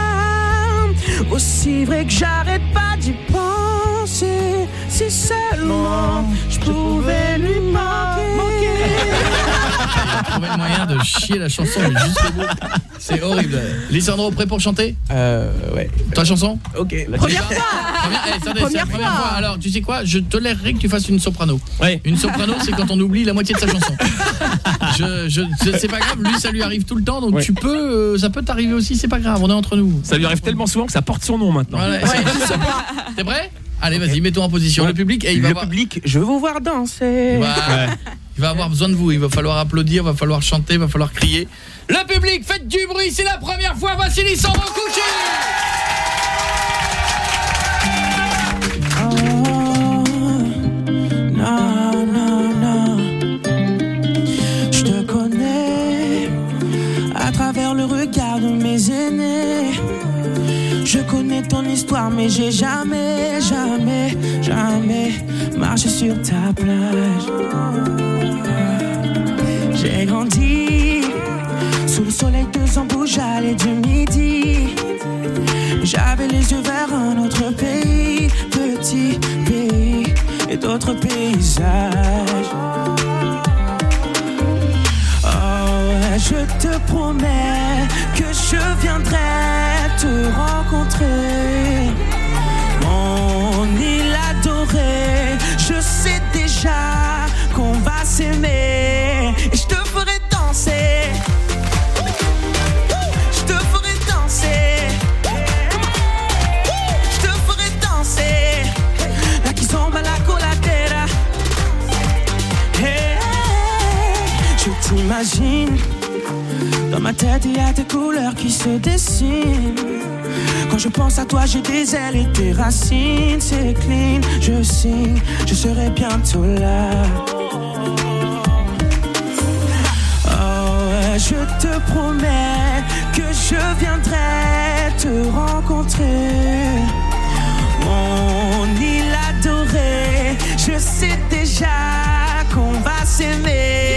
Aussi vrai que j'arrête pas d'y penser. Si seulement je pouvais lui manquer. Trouver le moyen de chier la chanson mais jusqu'au bout. C'est horrible. Lissandro, prêt pour chanter? Euh, ouais. Ta chanson? Ok. Première fois. Première, eh, attendez, c'est la Première première fois. fois. Alors, tu sais quoi? Je tolérerais que tu fasses une soprano. Ouais. Une soprano, c'est quand on oublie la moitié de sa chanson. Je, je, je- c'est pas grave, lui, ça lui arrive tout le temps, donc Ouais. tu peux, euh, ça peut t'arriver aussi, c'est pas grave, on est entre nous. Ça lui arrive tellement souvent que ça porte son nom maintenant. Voilà, c'est juste ça. T'es prêt? Allez, vas-y, mets-toi en position. Le public, eh, il va Le avoir, public, je veux vous voir danser. Il va avoir besoin de vous. Il va falloir applaudir, il va falloir chanter, il va falloir crier. Le public, faites du bruit, c'est la première fois. Voici. Non, non, non. Je te connais à travers le regard de mes aînés. Je connais ton histoire, mais j'ai jamais, jamais, jamais marché sur ta plage. J'ai grandi sous le soleil de Zambouja et du midi. J'avais les yeux vers un autre pays, petit pays et d'autres paysages. Je te promets que je viendrai te rencontrer. Mon île adorée, je sais déjà qu'on va s'aimer. Et je te ferai danser. Je te ferai danser. Je te ferai danser. La kizomba, la coladera. Hey, je t'imagine Dans ma tête, il y a tes couleurs qui se dessinent. Quand je pense à toi, j'ai des ailes et des racines. C'est clean, je signe, je serai bientôt là. Oh, je te promets que je viendrai te rencontrer. Mon île adorée, je sais déjà qu'on va s'aimer.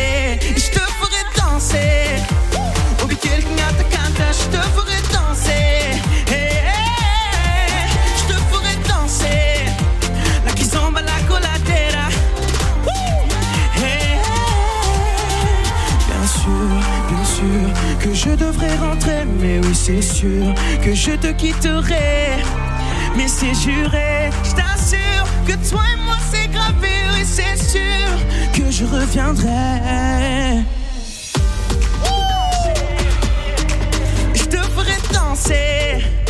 Que je devrais rentrer, mais oui c'est sûr que je te quitterai. Mais c'est juré, je t'assure que toi et moi c'est gravé, oui c'est sûr que je reviendrai. Ferai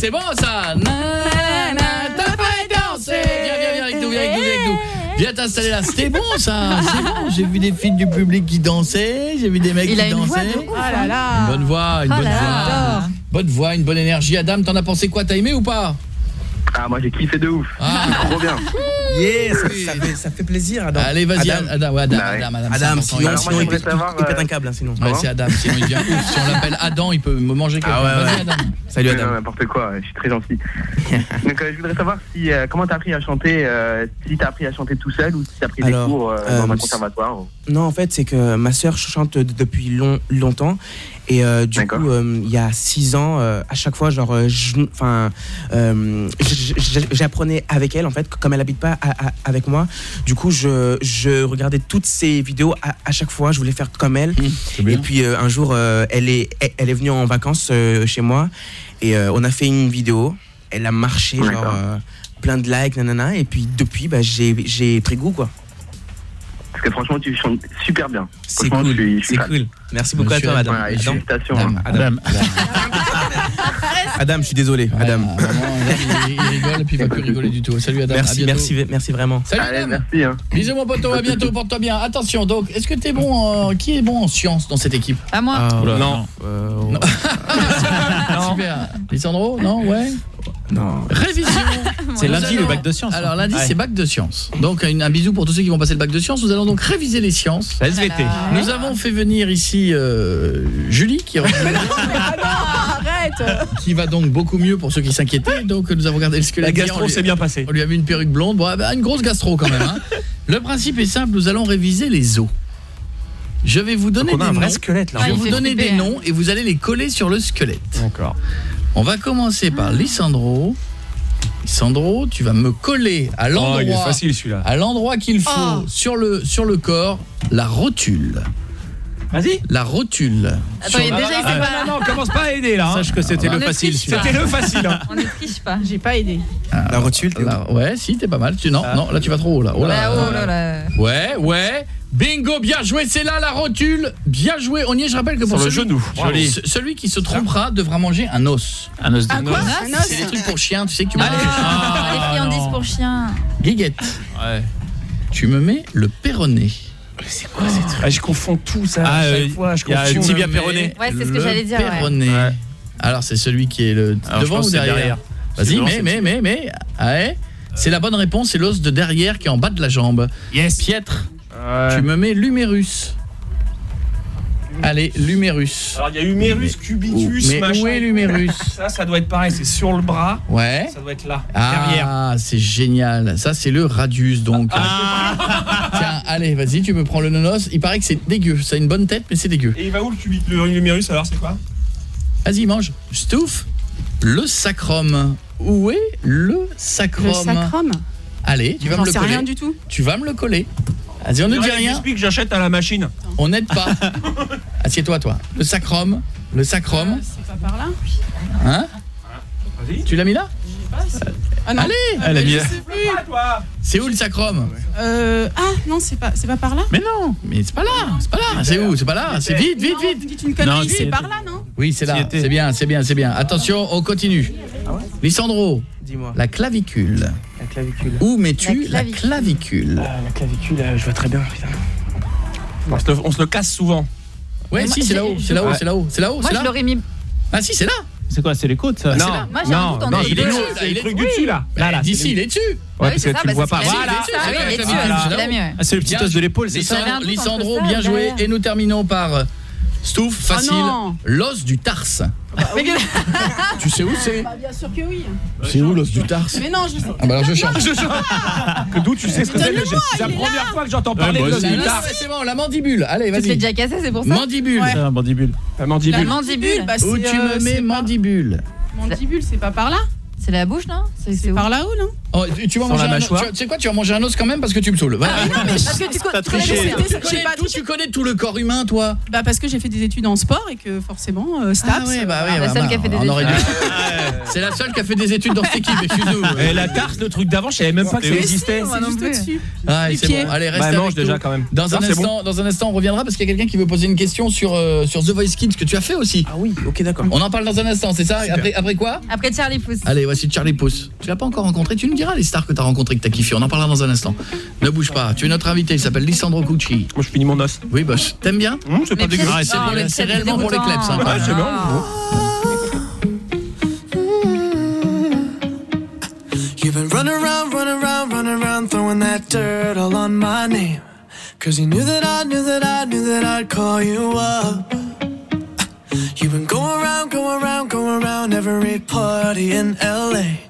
C'est bon ça te ferai danser Viens, viens, viens avec nous, viens avec nous, viens avec nous. Viens t'installer là, c'était bon ça C'est bon, j'ai vu des filles du public qui dansaient, j'ai vu des mecs Il qui a une voix dansaient. de ouf, Ah là là. Une bonne voix, une Oh bonne là là, voix. Bonne voix, une bonne énergie. Adam, t'en as pensé quoi? T'as aimé ou pas? Ah, moi j'ai kiffé de ouf. C'est trop bien. Yeah, ça, ça fait, ça fait plaisir, Adam. Allez, vas-y, Adam. Adam, ouais, Adam, Bah ouais. Adam, Adam, Adam, sinon, Alors, moi, sinon il, pète, savoir, il pète euh, un câble, hein, sinon. Ouais, c'est Adam, sinon il devient ouf. Si on l'appelle Adam, il peut me manger quelqu'un. Ah ouais. Adam. Salut, Ouais, Adam. N'importe quoi, je suis très gentil. Donc euh, je voudrais savoir si euh, comment t'as appris à chanter, euh, si t'as appris à chanter tout seul ou si t'as pris Alors, des cours euh, euh, dans un c'est- conservatoire. Non, en fait, c'est que ma sœur chante depuis long, longtemps. Et euh, du coup, euh, il y a six ans, euh, à chaque fois, genre, enfin, j'apprenais avec elle, en fait, comme elle habite pas à- à- avec moi. Du coup, je, je regardais toutes ses vidéos à, à chaque fois. Je voulais faire comme elle. et puis un jour, elle est, elle, est venue en vacances chez moi et on a fait une vidéo. Elle a marché, genre, plein de likes, nanana. Et puis depuis, bah, j'ai j'ai pris goût, quoi. Parce que franchement, tu chantes super bien. C'est cool, c'est cool. Merci beaucoup à toi, madame. Adam. félicitations. hein. Adam. Adam, je suis désolé, Adam. il, il rigole et puis il va plus rigoler du tout. Salut Adam. Merci, merci, merci vraiment. Salut Adam. Bisous mon poteau, à bientôt, porte-toi bien. Attention, donc, est-ce que t'es bon en... Qui est bon en sciences dans cette équipe? À moi. Ah, Oula, non. Super. Lisandro, non, ouais Non. Révision. C'est lundi, le bac de sciences, Alors hein. lundi Ouais. c'est bac de sciences. Donc un, un bisou pour tous ceux qui vont passer le bac de sciences. Nous allons donc réviser les sciences. La SVT. Nous avons fait venir ici euh, Julie qui, Arrête qui va donc beaucoup mieux pour ceux qui s'inquiétaient. Donc nous avons gardé le squelette. La gastro s'est bien passée. On lui a mis une perruque blonde, bon, bah, une grosse gastro quand même. hein. Le principe est simple, nous allons réviser les os. Je vais vous donner Donc on a des un vrai noms. squelette, là. Je vais Ah, vous donner flipper, des hein. noms et vous allez les coller sur le squelette. D'accord. On va commencer par Lissandro. Lissandro, tu vas me coller à l'endroit Oh, il est facile, celui-là. à l'endroit qu'il faut Oh. sur le sur le corps la rotule. Vas-y. La rotule. Attends, il y a déjà, il sait Ah, pas. non, non, commence pas à aider là. hein. Sache que c'était On le facile. C'était le facile. hein. On ne triche pas. J'ai pas aidé. La rotule, Là, ouais, si, t'es pas mal. Tu, non, non, là tu vas trop haut là. Oh là. Bah, oh là là. Ouais, ouais. Bingo, bien joué, c'est là la rotule. Bien joué. On y est, je rappelle que pour Sur le celui, genou. Joli. ce- celui qui se trompera devra manger un os. Un os de Ah, noix. quoi Un os C'est des trucs pour chiens, tu sais que tu Ah, manges. les friandises pour chiens. Guiguette, Ouais. tu me mets le péroné. Ah, je confonds tout ça. Ah, à chaque euh, fois, je il y a confonds. le tibia mets Ouais, c'est ce que le j'allais dire, ouais. péroné. Ouais. Alors c'est celui qui est le Alors, je devant pense ou que c'est derrière, derrière. Vas-y, C'est devant, mais c'est mais mais mais ouais. C'est la bonne réponse, c'est l'os de derrière qui est en bas de la jambe. Yes. Pietre, Ouais. tu me mets l'humérus. Allez, l'humérus. Alors, il y a humérus, cubitus, Mais machin. où est l'humérus? Ça, ça doit être pareil, c'est sur le bras. Ouais. Ça doit être là, derrière. Ah, c'est génial. Ça, c'est le radius, donc. Tiens, Allez, vas-y, tu peux prendre le nonos. Il paraît que c'est dégueu. Ça a une bonne tête, mais c'est dégueu. Et il va où le cubi- le numérus alors c'est quoi? Vas-y, mange. Stouff. Le sacrum. Où est le sacrum? Le sacrum? Allez, tu vas me le sais coller. rien du tout. Tu vas me le coller. Vas-y, on ne dit rien. Explique, j'achète à la machine. On n'aide pas. Assieds-toi, toi. Le sacrum. Le sacrum. C'est pas par là Hein Tu l'as mis là Ah non. Allez Ah, je sais plus. C'est où le sacrum Euh, ah non, c'est pas c'est pas par là Mais non, mais c'est pas là, c'est pas là, c'est où C'est pas là, c'est vite, vite, vite. dites une connerie, Non, c'est c'est- par là, non Oui, c'est là, c'est bien, c'est bien, c'est bien. Attention, on continue. Lissandro, Dis-moi. la clavicule. Clavicule. Où mets-tu La la clavicule Ah, la clavicule, euh, je vois très bien, putain. On se le, on se le casse souvent. Ouais, si, c'est là-haut, c'est là-haut, c'est là-haut, c'est là-haut, Moi, c'est je là. l'aurais mis. Ah si, c'est là. C'est quoi C'est les côtes ça? Ah, Non, là. Moi, j'ai un non, non, il est Il est- truc oui. du dessus là. Là, là, D'ici, c'est il est dessus. Ouais, parce c'est que tu le vois c'est pas. Voilà. Ah oui, il est dessus, Voilà. c'est. Ah, le petit os de l'épaule, c'est ça? Ça, bien joué. Et nous terminons par euh, Stouff, facile. non. L'os du tarse. Mais que- Tu sais où c'est Bah, bien sûr que oui. C'est où l'os du tarse Mais non, je sais. Ah bah alors je chante. Que D'où tu sais ce que c'est C'est la première là. fois que j'entends parler moi de l'os du mais c'est bon, la mandibule. Allez, Tu te vas-y. déjà cassé, c'est pour ça Mandibule. C'est un mandibule. La La mandibule. mandibule. bah, Où tu euh, me mets c'est pas- mandibule Mandibule, c'est pas par là C'est la bouche, non C'est par là où, non Oh, tu- vas manger la un os. mâchoire. Tu tu sais quoi, tu vas manger un os quand même parce que tu me saoules. Voilà. Parce que tu co- T'as tu connais Tu connais pas tout, tu connais tout le corps humain, toi? Bah parce que j'ai fait des études en sport et que forcément euh, Staps. Ah ouais, bah oui, La bah, seule bah, qui a fait des études. C'est la seule qui a fait des études dans cette équipe, excuse-nous. Et la tarte, le truc d'avant, je savais même pas que ça existait. Ah, c'est bon. Allez, reste avec mange déjà quand même. Dans un instant, dans un instant, on reviendra parce qu'il y a quelqu'un qui veut poser une question sur euh, sur The Voice Kids que tu as fait aussi. Ah oui, ok, d'accord. On en parle dans un instant, c'est ça? Après après quoi? Après Charlie Pousse. Allez, voici Charlie Pousse. Tu l'as pas encore rencontré, tu nous diras les stars que tu as rencontrées que tu as kiffé. On en parlera dans un instant. Ne bouge pas. Tu es notre invité, il s'appelle Lissandro Cucci. Moi, je finis mon os. Oui, bah, t'aimes bien Hum, c'est pas dégueu. Ah, c'est pour les- mais c'est c'est réellement pour les kleps, hein, Ouais, c'est bon. You've been running around, running around, running around, throwing that dirt all on my name. Cause you knew that I knew that I knew that I'd call you up. You've been going around, going around, going around every party in LA.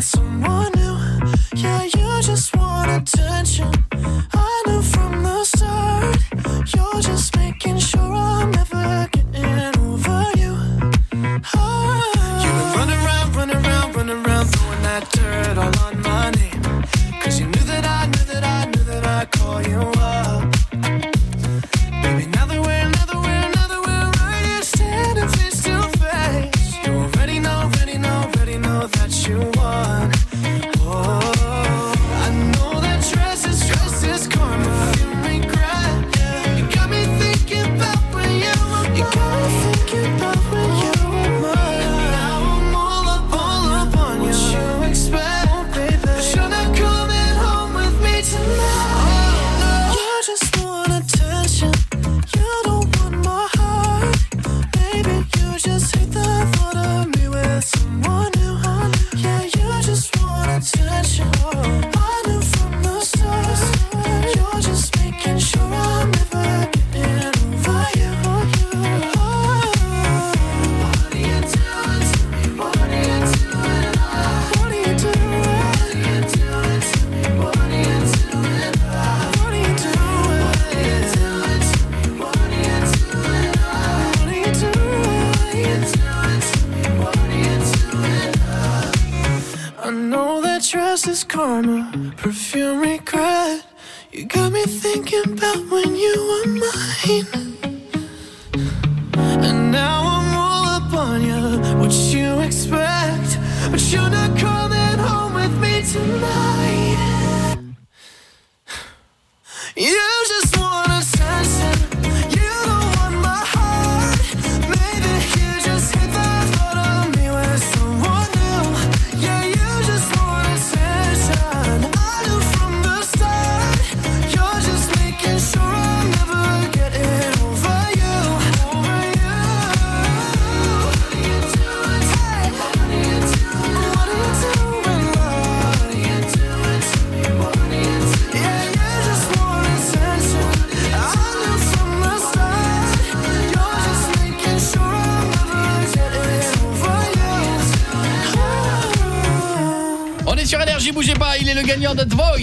someone new. Yeah, you just want attention. I knew from the start. You're just making sure I'm never getting over you. Running around, around, around, throwing that dirt all on my name. Cause you knew that I knew that I knew that I'd call you up. Thinking about when you were mine.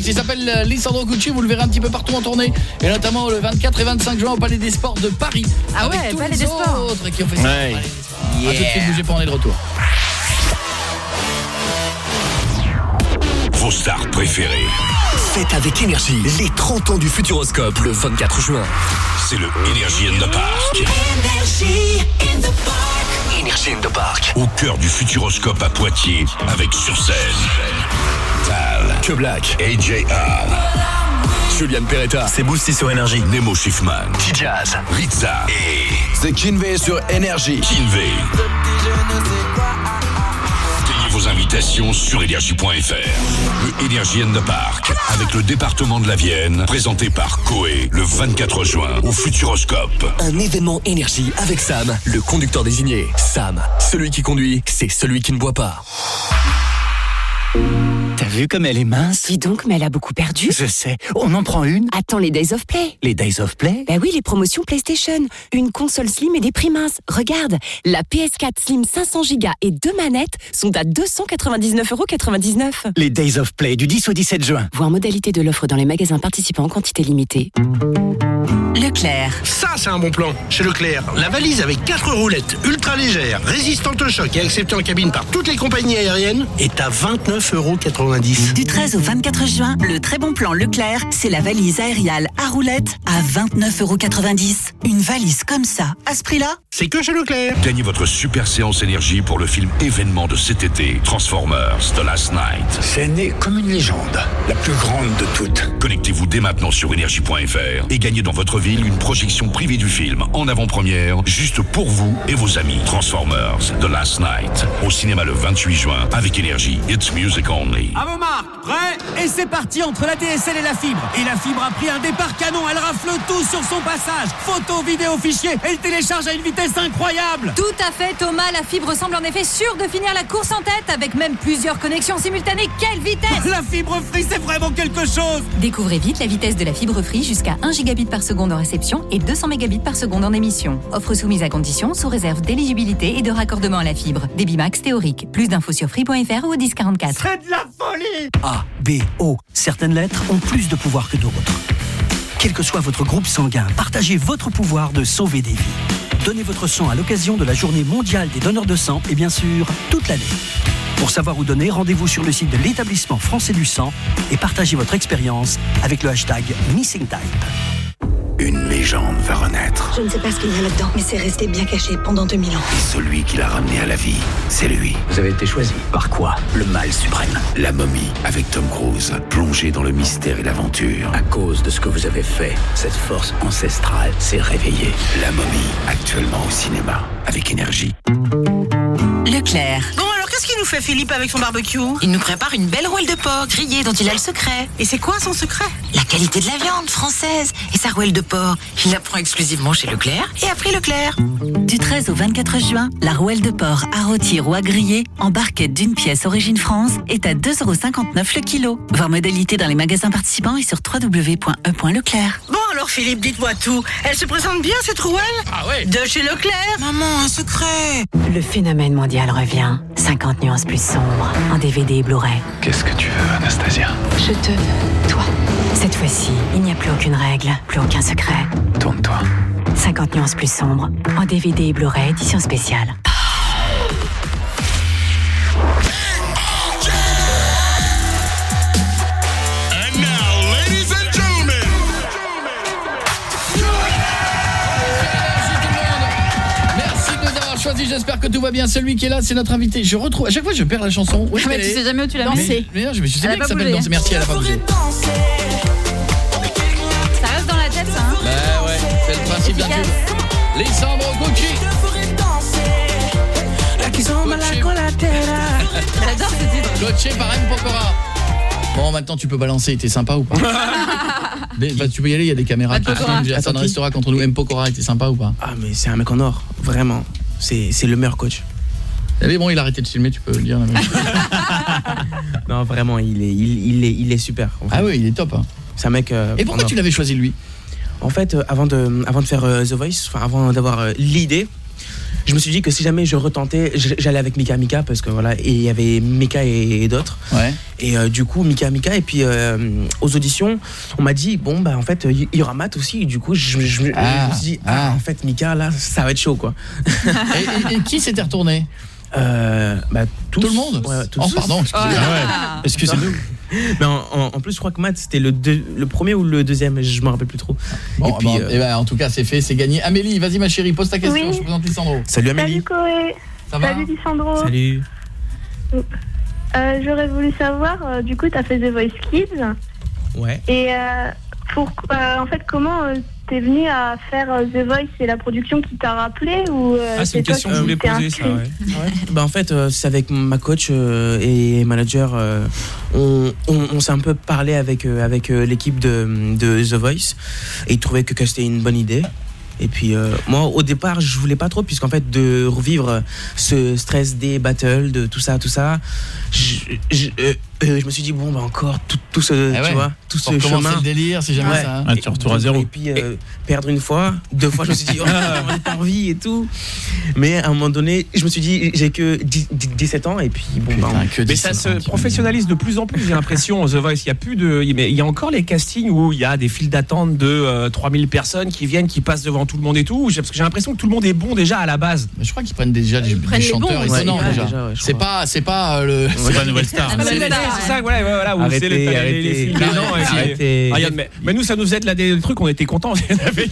Il s'appelle euh, Lisandro Gucci, vous le verrez un petit peu partout en tournée. Et notamment le 24 et 25 juin au Palais des Sports de Paris. Ah avec ouais, tous Palais les des Sports. autres qui ont fait ça. Ouais. A tout de suite, bougez pas, on est de retour. Vos stars préférées. Faites avec énergie les 30 ans du Futuroscope le 24 juin. C'est le Energy in the Park. Énergie in the Park. Énergie in the Park. Au cœur du Futuroscope à Poitiers, avec sur scène Que Black. AJR, Juliane Peretta. C'est boosté sur énergie. Nemo Schiffman, T-Jazz. Rizza et C'est Kinvey sur énergie. Kinvey. Gagnez vos invitations sur énergie.fr. Le Energy in the Park, avec le département de la Vienne, présenté par Coé, le 24 juin, au Futuroscope. Un événement énergie avec Sam, le conducteur désigné. Sam, celui qui conduit, c'est celui qui ne boit pas. T'as vu comme elle est mince Dis donc, mais elle a beaucoup perdu. Je sais. On en prend une Attends les Days of Play. Les Days of Play? Bah oui, les promotions PlayStation. Une console Slim et des prix minces. Regarde, la PS4 Slim 500 Go et deux manettes sont à 299,99€. Les Days of Play du 10 au 17 juin. Voir modalité de l'offre dans les magasins participants en quantité limitée. Leclerc. Ça, c'est un bon plan. Chez Leclerc, la valise avec 4 roulettes, ultra légère, résistante au choc et acceptée en cabine par toutes les compagnies aériennes est à 29,90€. Du 13 au 24 juin, le très bon plan Leclerc, c'est la valise aériale à roulettes à 29,90€. Une valise comme ça, à ce prix-là C'est que chez Leclerc. Gagnez votre super séance énergie pour le film événement de cet été, Transformers The Last Night. C'est né comme une légende, la plus grande de toutes. Connectez-vous dès maintenant sur énergie.fr et gagnez dans votre ville une projection privée du film en avant-première, juste pour vous et vos amis. Transformers The Last Night, au cinéma le 28 juin, avec énergie. It's music only. À vos marques, prêts? Et c'est parti entre la DSL et la fibre. Et la fibre a pris un départ canon, elle rafle tout sur son passage. Photo, vidéo, fichier, elle télécharge à une vitesse incroyable. Tout à fait, Thomas. La fibre semble en effet sûre de finir la course en tête avec même plusieurs connexions simultanées. Quelle vitesse La fibre free, c'est vraiment quelque chose Découvrez vite la vitesse de la fibre free jusqu'à 1 gigabit par seconde en réception et 200 mégabits par seconde en émission. Offre soumise à condition sous réserve d'éligibilité et de raccordement à la fibre. Débit max théorique. Plus d'infos sur free.fr ou au 1044. C'est de la folie A, B, O. Certaines lettres ont plus de pouvoir que d'autres. Quel que soit votre groupe sanguin, partagez votre pouvoir de sauver des vies. Donnez votre sang à l'occasion de la journée mondiale des donneurs de sang et bien sûr, toute l'année. Pour savoir où donner, rendez-vous sur le site de l'établissement français du sang et partagez votre expérience avec le hashtag MissingType. Une légende va renaître. Je ne sais pas ce qu'il y a là-dedans, mais c'est resté bien caché pendant 2000 ans. Et celui qui l'a ramené à la vie, c'est lui. Vous avez été choisi. Par quoi Le mal suprême? La momie, avec Tom Cruise, plongé dans le mystère et l'aventure. À cause de ce que vous avez fait, cette force ancestrale s'est réveillée. La momie, actuellement au cinéma, avec énergie. Leclerc. Bon, qu'est-ce qu'il nous fait, Philippe, avec son barbecue Il nous prépare une belle rouelle de porc grillée dont il a le secret. Et c'est quoi son secret La qualité de la viande française et sa rouelle de porc. Il la prend exclusivement chez Leclerc et a pris Leclerc. Du 13 au 24 juin, la rouelle de porc à rôtir ou à griller en barquette d'une pièce origine France est à 2,59€ le kilo. Voir modalité dans les magasins participants et sur www.e.leclerc. Bon, alors Philippe, dites-moi tout. Elle se présente bien, cette rouelle Ah ouais De chez Leclerc Maman, un secret Le phénomène mondial revient. 50 nuances plus sombres en DVD et Blu-ray. Qu'est-ce que tu veux, Anastasia? Je te veux, toi. Cette fois-ci, il n'y a plus aucune règle, plus aucun secret. Tourne-toi. 50 nuances plus sombres en DVD et Blu-ray édition spéciale. Choisi, j'espère que tout va bien. Celui qui est là, c'est notre invité. Je retrouve, à chaque fois je perds la chanson. Où est-ce Mais tu sais jamais où tu l'as Mais- mis. Mais non, je me suis dit Elle a que ça s'appelle danser. Merci, elle a pas bougé. Ça reste dans la tête, ça. Hein Bah ouais, c'est le principe d'un tube. Lisandro Gucci. J'adore ce titre. Gucci par M. Pokora. Bon, maintenant tu peux balancer, t'es sympa ou pas? Mais, bah, Tu peux y aller, il y a des caméras. M. Pokora. Ça Attends, ne restera contre nous. M. Pokora était sympa ou pas? Ah, mais c'est un mec en or, vraiment. C'est c'est le meilleur coach. Mais bon, il a arrêté de filmer, tu peux le dire. Non, vraiment, il est, il, il est, il est super. Ah oui, il est top. hein. C'est un mec. euh, Et pourquoi tu l'avais choisi lui? En fait, euh, avant de, avant de faire euh, The Voice, enfin avant d'avoir euh, l'idée, je me suis dit que si jamais je retentais, j'allais avec Mika Mika parce que voilà, et il y avait Mika et, et d'autres. Ouais. Et euh, du coup, Mika Mika, et puis euh, aux auditions, on m'a dit, bon, bah en fait, il y aura Matt aussi. Et du coup, je, je- je me Ah, suis dit, ah, en fait, Mika, là, ça va être chaud, quoi. Et, et- et qui s'était retourné? Euh, bah, tous. Tout le monde Ouais, tous. Oh, pardon, excusez-moi. Ah ouais. Mais en, en- en plus, je crois que Matt, c'était le, deux- le premier ou le deuxième, je me rappelle plus trop. Bon, et puis, bon, euh, eh ben, en tout cas, c'est fait, c'est gagné. Amélie, vas-y ma chérie, pose ta question, Oui. je te présente Lissandro. Salut Amélie. Salut Chloé. Ça va Salut Lissandro. Salut. Euh, J'aurais voulu savoir, euh, du coup, tu as fait The Voice Kids. Ouais. Et euh, pour, euh, en fait, comment euh, t'es venu à faire euh, The Voice C'est la production qui t'a rappelé ou euh, Ah, c'est une toi question que je voulais poser, ça, ouais. Bah, en fait, euh, c'est avec ma coach euh, et manager, euh, on, on- on s'est un peu parlé avec, avec l'équipe de, de The Voice et ils trouvaient que, que c'était une bonne idée. Et puis euh, moi au départ je voulais pas trop puisqu'en fait de revivre ce stress des battles de tout ça tout ça je, je, euh, euh, je me suis dit bon bah encore tout, tout ce Eh ouais. tu vois tout ce chemin le délire, c'est jamais ça, hein. Ah, tu retournes à zéro. et puis euh, perdre une fois deux fois je me suis dit oh, on pas envie et tout mais à un moment donné je me suis dit j'ai que 10 10 17 ans et puis bon bah, Mais ça se professionnalise de plus en plus, j'ai l'impression, The Voice. Il y a plus de. Mais il y a encore les castings où il y a des files d'attente de euh, 3000 personnes qui viennent, qui passent devant tout le monde et tout. J'ai- Parce que j'ai l'impression que tout le monde est bon déjà à la base. Mais je crois qu'ils prennent déjà des, des chanteurs bons, étonnants ouais, déjà. ouais, c'est pas, c'est pas le. C'est pas Nouvelle Star. C'est- ça, voilà, voilà, où Arrêtez, les, les, les, des. Ah, mais, mais nous, ça nous aide là des trucs, on était contents. Il y en avait-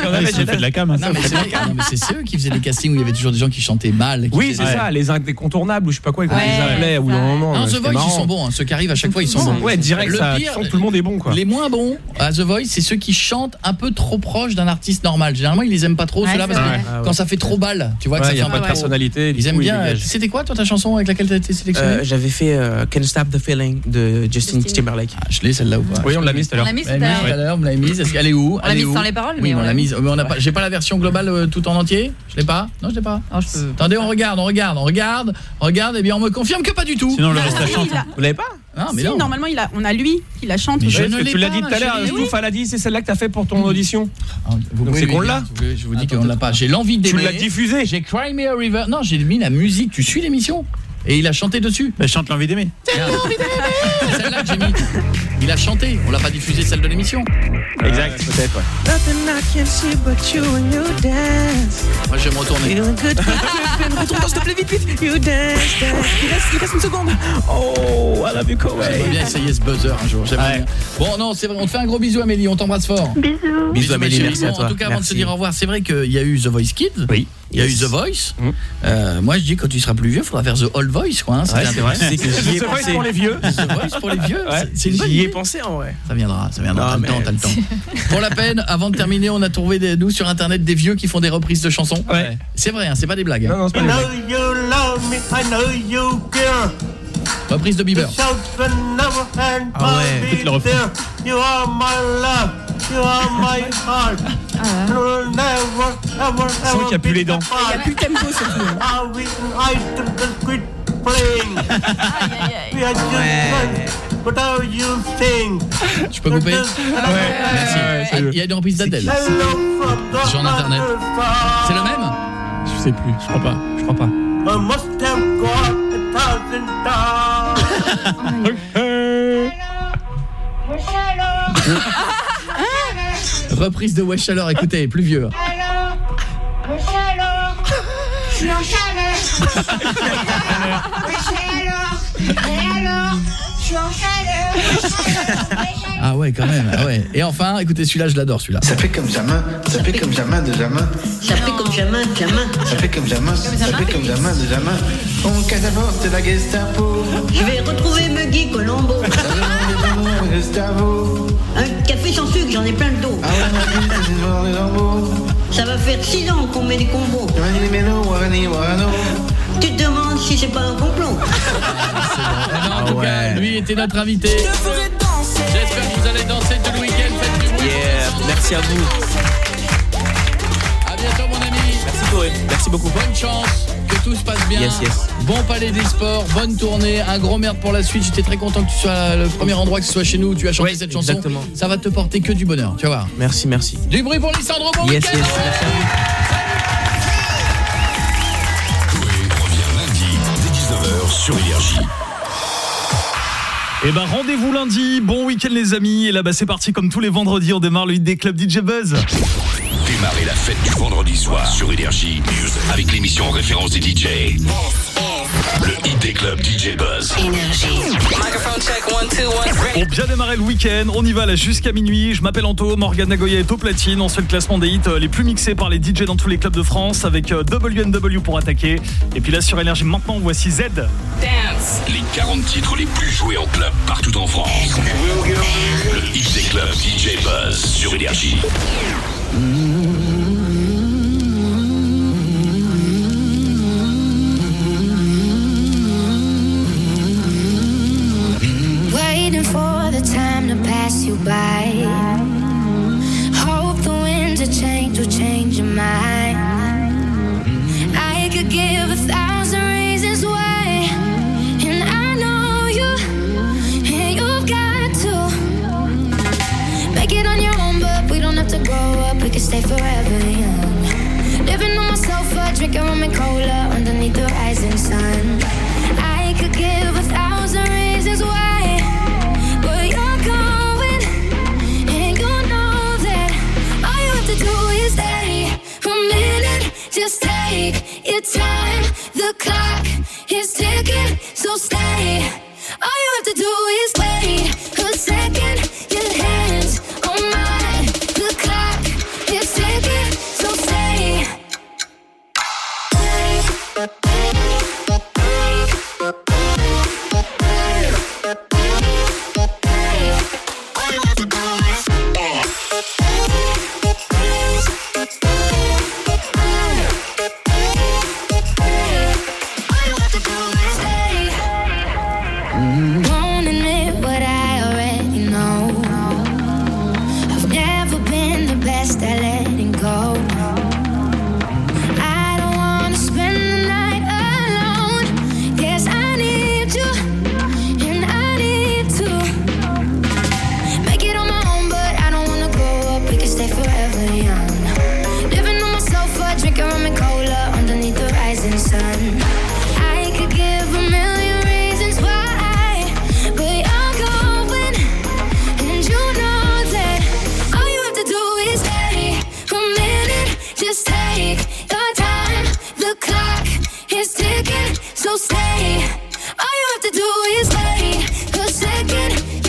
Non, mais c'est vrai, non, mais c'est c'est eux qui faisaient les castings où il y avait toujours des gens qui chantaient mal. qui Oui, c'est ça, les incontournables ou je sais pas quoi, ils appelaient bout d'un moment. Non, The Voice, ils sont bons. hein. Ceux qui arrivent à chaque fois, ils sont bons. Ouais, direct, Le ça, tout le monde est bon, quoi. Les moins bons à The Voice, c'est ceux qui chantent un peu trop proche d'un artiste normal. Généralement, ils les aiment pas trop, ceux-là, parce que. Ah quand ça fait trop balle, tu vois que ça y fait pas de personnalité, Ils aiment bien. C'était quoi, toi, ta chanson avec laquelle tu as été sélectionné Euh, j'avais fait euh, Can't Stop the Feeling de Justin Timberlake? Ah, je l'ai celle-là ou pas? Oui, on l'a mise tout à On l'heure. l'a On l'a mise tout à l'heure, on l'a mise. Est-ce qu'elle est où? On l'a mise sans les paroles, Oui, mais on on l'a l'a mise. Mais on n'a pas. J'ai pas la version globale euh, tout en entier? Je l'ai pas? Non, je l'ai pas. Attendez, on regarde, on regarde, on regarde, on regarde. Et bien, on me confirme que pas du tout. Sinon, le reste, Ah, la chante. a- Vous l'avez pas? Non, mais si, non. normalement, il a, on a lui qui la chante. Mais je aussi. ne l'ai Tu l'as dit tout à l'heure, chérie. Stouff, elle a dit, c'est celle-là que t'as fait pour ton audition. Vous Donc pouvez c'est qu'on l'a Je vous- dis qu'on l'a pas. J'ai l'envie Tu d'aimer. l'as diffusé J'ai Cry Me a River. Non, j'ai mis la musique. Tu suis l'émission Et il a chanté dessus. Bah, chante l'envie d'aimer. C'est celle-là que j'ai mis. Il a chanté. On l'a pas diffusé celle de l'émission. Exact, peut-être, ouais. Nothing I can see but you and you dance. Moi, je vais me retourner. Feeling good, Retourne, s'il te plaît, vite, vite. You dance, dance. Il reste, il reste une seconde. Oh, I love you, Koweït. J'aimerais bien essayer ce buzzer un jour. j'aimerais bien. Bon, non, c'est vrai. On te fait un gros bisou, Amélie. On t'embrasse fort. Bisous. Bisous, ma Amélie, merci à toi. En tout cas, avant de Merci. se dire au revoir, c'est vrai qu'il y a eu The Voice Kids. Oui. Il y a Yes. eu The Voice. Euh, moi, je dis quand tu seras plus vieux, il faudra faire The Old Voice, quoi. hein, Ouais, c'est vrai. j'y ai pensé. pour les vieux. The Voice pour les vieux. J'y ai pensé en vrai. Ça viendra, ça viendra. T'as le temps, t'as le temps. Pour la peine, avant de terminer, on a trouvé des, nous sur internet des vieux qui font des reprises de chansons. Ouais. C'est vrai, hein, c'est pas des blagues. hein. Non, non, c'est pas I les know you love me, I know you care. Reprise de Bieber. Ah ouais, écoute le refrain. You are my love, you are my heart. And we'll never, ever, sens ever qu'il y a plus les dents. Il n'y a plus le tempo surtout. Playing? We are just friends, but how you sing? Tu peux couper Merci. Il y a une reprise d'Adèle. Hello from the Sur Internet. other side. C'est le même Je sais plus, je crois pas. Je crois pas. I must have got a thousand times. Reprise de Wesh alors, écoutez, plus vieux. Ah ouais, quand même. Ah ouais. Et enfin, écoutez, celui-là, je l'adore, celui-là. Ça fait comme jamais, ça fait comme jamais de jamais. Ça fait comme jamais, jamais. Ça fait comme jamais, ça fait comme jamais de jamais. On casse la porte de la Gestapo. Je vais retrouver Muggy Colombo. Gustavo. Un café sans sucre, j'en ai plein le dos. Ah ouais, Ça va faire 6 ans qu'on met des combos. Tu te demandes si c'est pas un complot. Eh ben, en tout cas, lui était notre invité. J'espère que vous allez danser tout le week-end. Yeah, merci à vous. À bientôt, mon ami. Merci Corinne. Merci beaucoup. Bonne chance, que tout se passe bien. Yes, yes. Bon palais des sports, bonne tournée, un gros merde pour la suite. J'étais très content que tu sois le premier endroit que ce soit chez nous où tu as chanté cette chanson. Exactement. Ça va te porter que du bonheur, tu vas voir. Merci, merci. Du bruit pour Lissandro, bon yes, week-end. Yes, merci revient lundi dès 19h sur Et eh ben rendez-vous lundi, bon week-end les amis Et là bas c'est parti comme tous les vendredis On démarre le hit des clubs DJ Buzz Démarrez la fête du vendredi soir sur Énergie avec l'émission en référence des DJ. Le hit des clubs DJ Buzz. Pour bien démarrer le week-end, on y va là jusqu'à minuit. Je m'appelle Anto, Morgan Nagoya est au platine. On se fait le classement des hits euh, les plus mixés par les DJ dans tous les clubs de France avec euh, WNW pour attaquer. Et puis là sur Énergie maintenant, voici Z. Les 40 titres les plus joués en club partout en France. Le hit des clubs DJ Buzz sur Énergie. The time to pass you by. Hope the winds of change will change your mind. I could give a thousand reasons why, and I know you, and you've got to make it on your own. But we don't have to grow up; we can stay forever young. Living on my sofa, drinking rum and cola underneath the rising sun. Just take your time. The clock is ticking, so stay. All you have to do is wait a second. Your hands on mine. The clock is ticking, so stay. Is so stay. All you have to do is wait a second.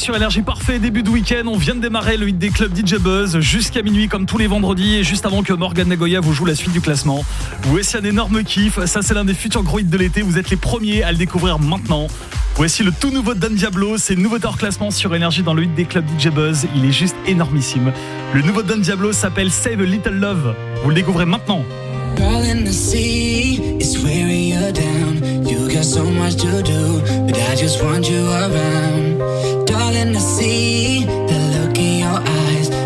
Sur Énergie Parfait, début de week-end. On vient de démarrer le hit des clubs DJ Buzz jusqu'à minuit, comme tous les vendredis. Et juste avant que Morgan Nagoya vous joue la suite du classement, voici un énorme kiff. Ça, c'est l'un des futurs gros hits de l'été. Vous êtes les premiers à le découvrir maintenant. Voici le tout nouveau Don Diablo. C'est le nouveau hors classement sur Énergie dans le hit des clubs DJ Buzz. Il est juste énormissime. Le nouveau Don Diablo s'appelle Save a Little Love. Vous le découvrez maintenant. The sea down. You got so much to do, but I just want you around. Darling, the sea, the look in your eyes.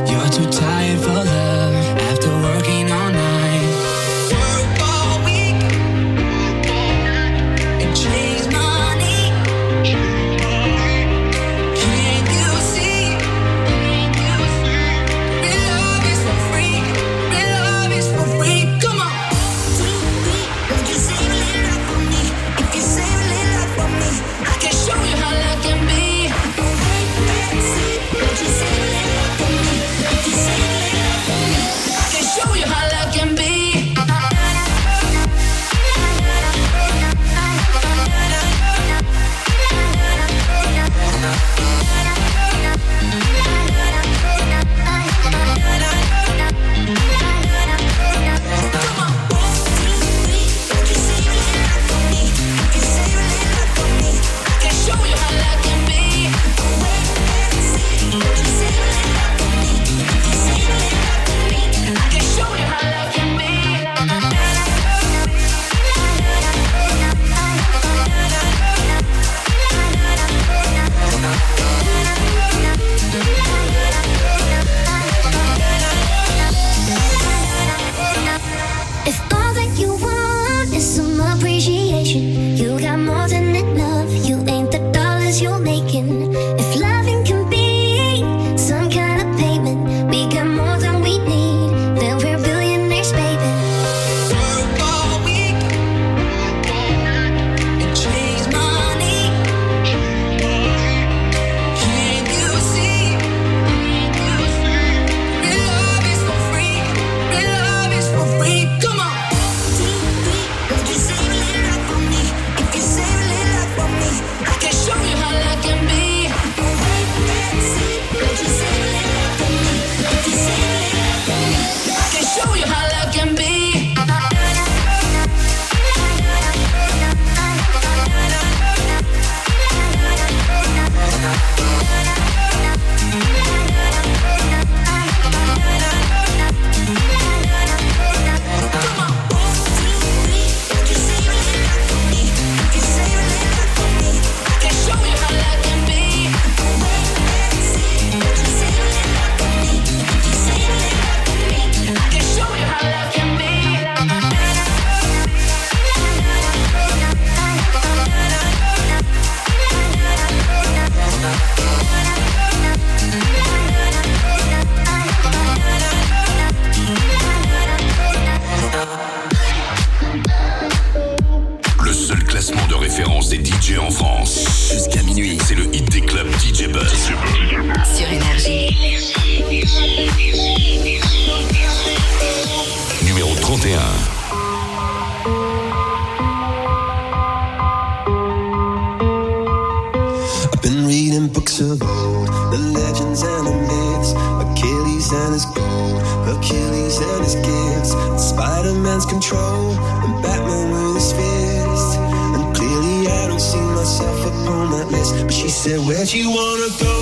Achilles and his gold, Achilles and his gifts, Spider Man's control, and Batman with his fist. And clearly, I don't see myself upon that list. But she said, Where'd you wanna go?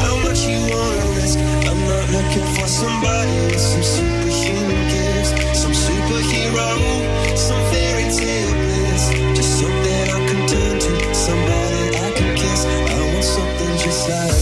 How much you wanna risk? I'm not looking for somebody with some superhuman gifts, some superhero, some fairy tale bliss, just something I can turn to, somebody I can kiss. I want something just like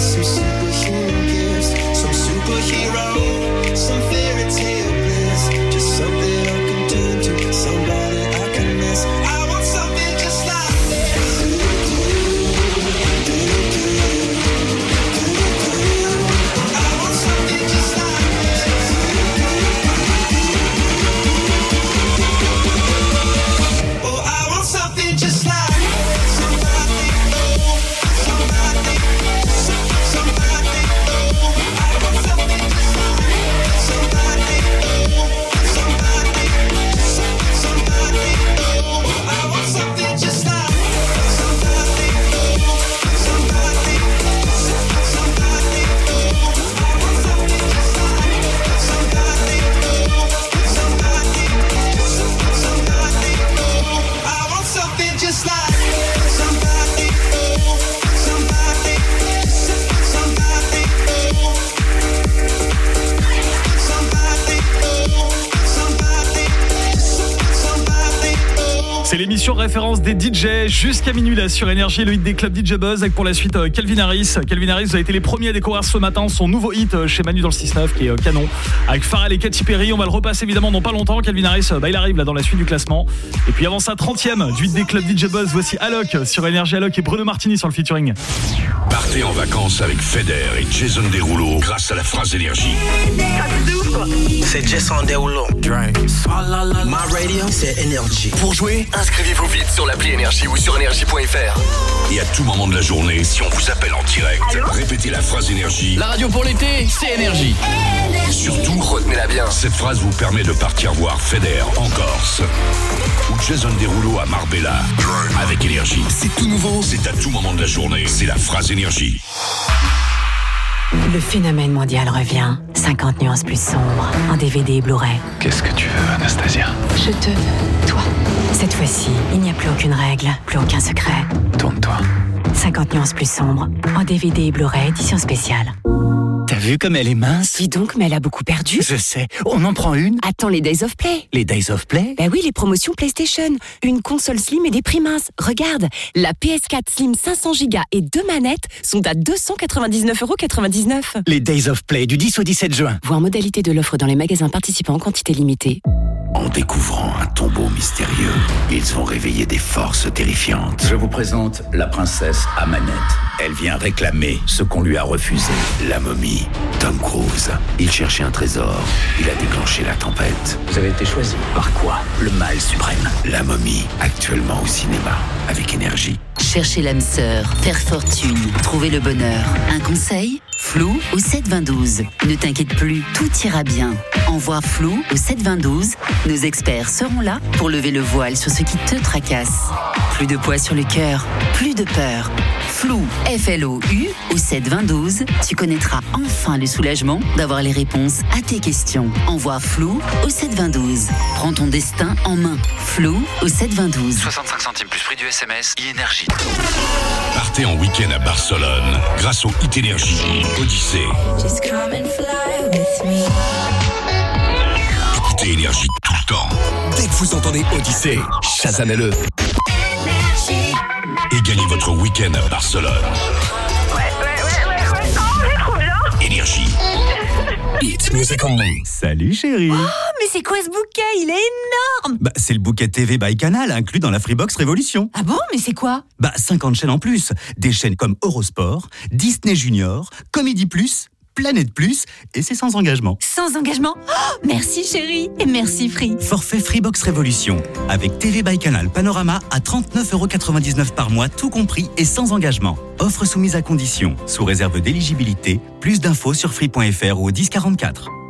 référence des DJ jusqu'à minuit là sur Énergie, le hit des clubs DJ Buzz avec pour la suite euh, Calvin Harris. Calvin Harris vous avez été les premiers à découvrir ce matin son nouveau hit euh, chez Manu dans le 6-9 qui est euh, canon avec Pharrell et Katy Perry. On va le repasser évidemment dans pas longtemps. Calvin Harris, bah, il arrive là dans la suite du classement. Et puis avant ça, 30ème du hit des clubs DJ Buzz. Voici Alok sur Énergie Alok et Bruno Martini sur le featuring. Partez en vacances avec Feder et Jason Derulo grâce à la phrase énergie. C'est Jason Derulo. My radio, c'est énergie. Pour jouer, inscrivez-vous vite sur l'appli Énergie ou sur énergie.fr. Et à tout moment de la journée, si on vous appelle en direct, répétez la phrase énergie. La radio pour l'été, c'est énergie. Surtout, retenez-la bien. Cette phrase vous permet de partir voir Feder en Corse ou Jason Derulo à Marbella avec énergie. C'est tout nouveau, c'est à tout moment de la journée. C'est la phrase énergie. Le phénomène mondial revient. 50 nuances plus sombres en DVD et Blu-ray. Qu'est-ce que tu veux, Anastasia? Je te veux, toi. Cette fois-ci, il n'y a plus aucune règle, plus aucun secret. Tourne-toi. 50 nuances plus sombres en DVD et Blu-ray édition spéciale. Vu comme elle est mince Dis donc, mais elle a beaucoup perdu. Je sais. On en prend une Attends les Days of Play. Les Days of Play? Bah oui, les promotions PlayStation. Une console Slim et des prix minces. Regarde, la PS4 Slim 500 Go et deux manettes sont à 299,99€. Les Days of Play du 10 au 17 juin. Voir modalité de l'offre dans les magasins participants en quantité limitée. En découvrant un tombeau mystérieux, ils ont réveillé des forces terrifiantes. Je vous présente la princesse Amanette. Elle vient réclamer ce qu'on lui a refusé. La momie, Tom Cruise. Il cherchait un trésor. Il a déclenché la tempête. Vous avez été choisi. Par quoi? Le mal suprême. La momie, actuellement au cinéma, avec énergie. Chercher l'âme sœur, faire fortune, trouver le bonheur. Un conseil Flou au 722. Ne t'inquiète plus, tout ira bien. Envoie Flou au 722. Nos experts seront là pour lever le voile sur ce qui te tracasse. Plus de poids sur le cœur, plus de peur. Flou, F-L-O-U au 722. Tu connaîtras enfin le soulagement d'avoir les réponses à tes questions. Envoie Flou au 722. Prends ton destin en main. Flou au 722. 65 centimes plus prix du SMS, e-énergie. Partez en week-end à Barcelone grâce au Hit Énergie Odyssée. Just come and fly with me. Écoutez Énergie tout le temps. Dès que vous entendez Odyssée, chasamez-le. Et gagnez votre week-end à Barcelone. Énergie. Hit Music Only. Salut chérie. Oh, mais c'est quoi ce bouquet? Il est énorme! Bah c'est le bouquet TV by Canal inclus dans la Freebox Révolution. Ah bon? Mais c'est quoi? Bah 50 chaînes en plus, des chaînes comme Eurosport, Disney Junior, Comédie Plus, Planète Plus et c'est sans engagement. Sans engagement Oh, Merci chérie Et merci Free Forfait Freebox Révolution avec TV by Canal Panorama à 39,99€ par mois tout compris et sans engagement. Offre soumise à condition, sous réserve d'éligibilité. Plus d'infos sur free.fr ou au 1044.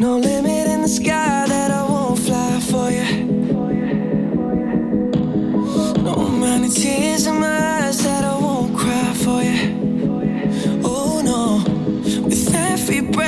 No limit in the sky that I won't fly for you. No amount of tears in my eyes that I won't cry for you. Oh no, with every breath.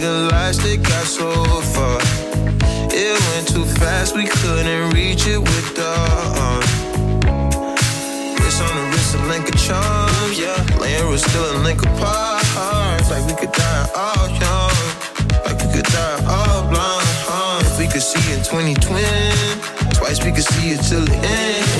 The lights that got so far. It went too fast, we couldn't reach it with the uh, arm. Wrist on the wrist, a link of charms, yeah. Laying was still a link apart. Like we could die all young. Like we could die all blind. huh? If we could see in 2020, twice we could see it till the end.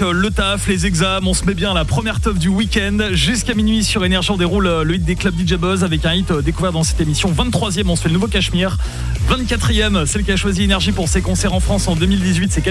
euh, le taf, les examens, on se met bien à la première teuf du week-end. Jusqu'à minuit sur Énergie, on déroule euh, le hit des clubs DJ Buzz avec un hit euh, découvert dans cette émission. 23e, on se fait le nouveau Cachemire. 24e, c'est le qui a choisi Énergie pour ses concerts en France en 2018. C'est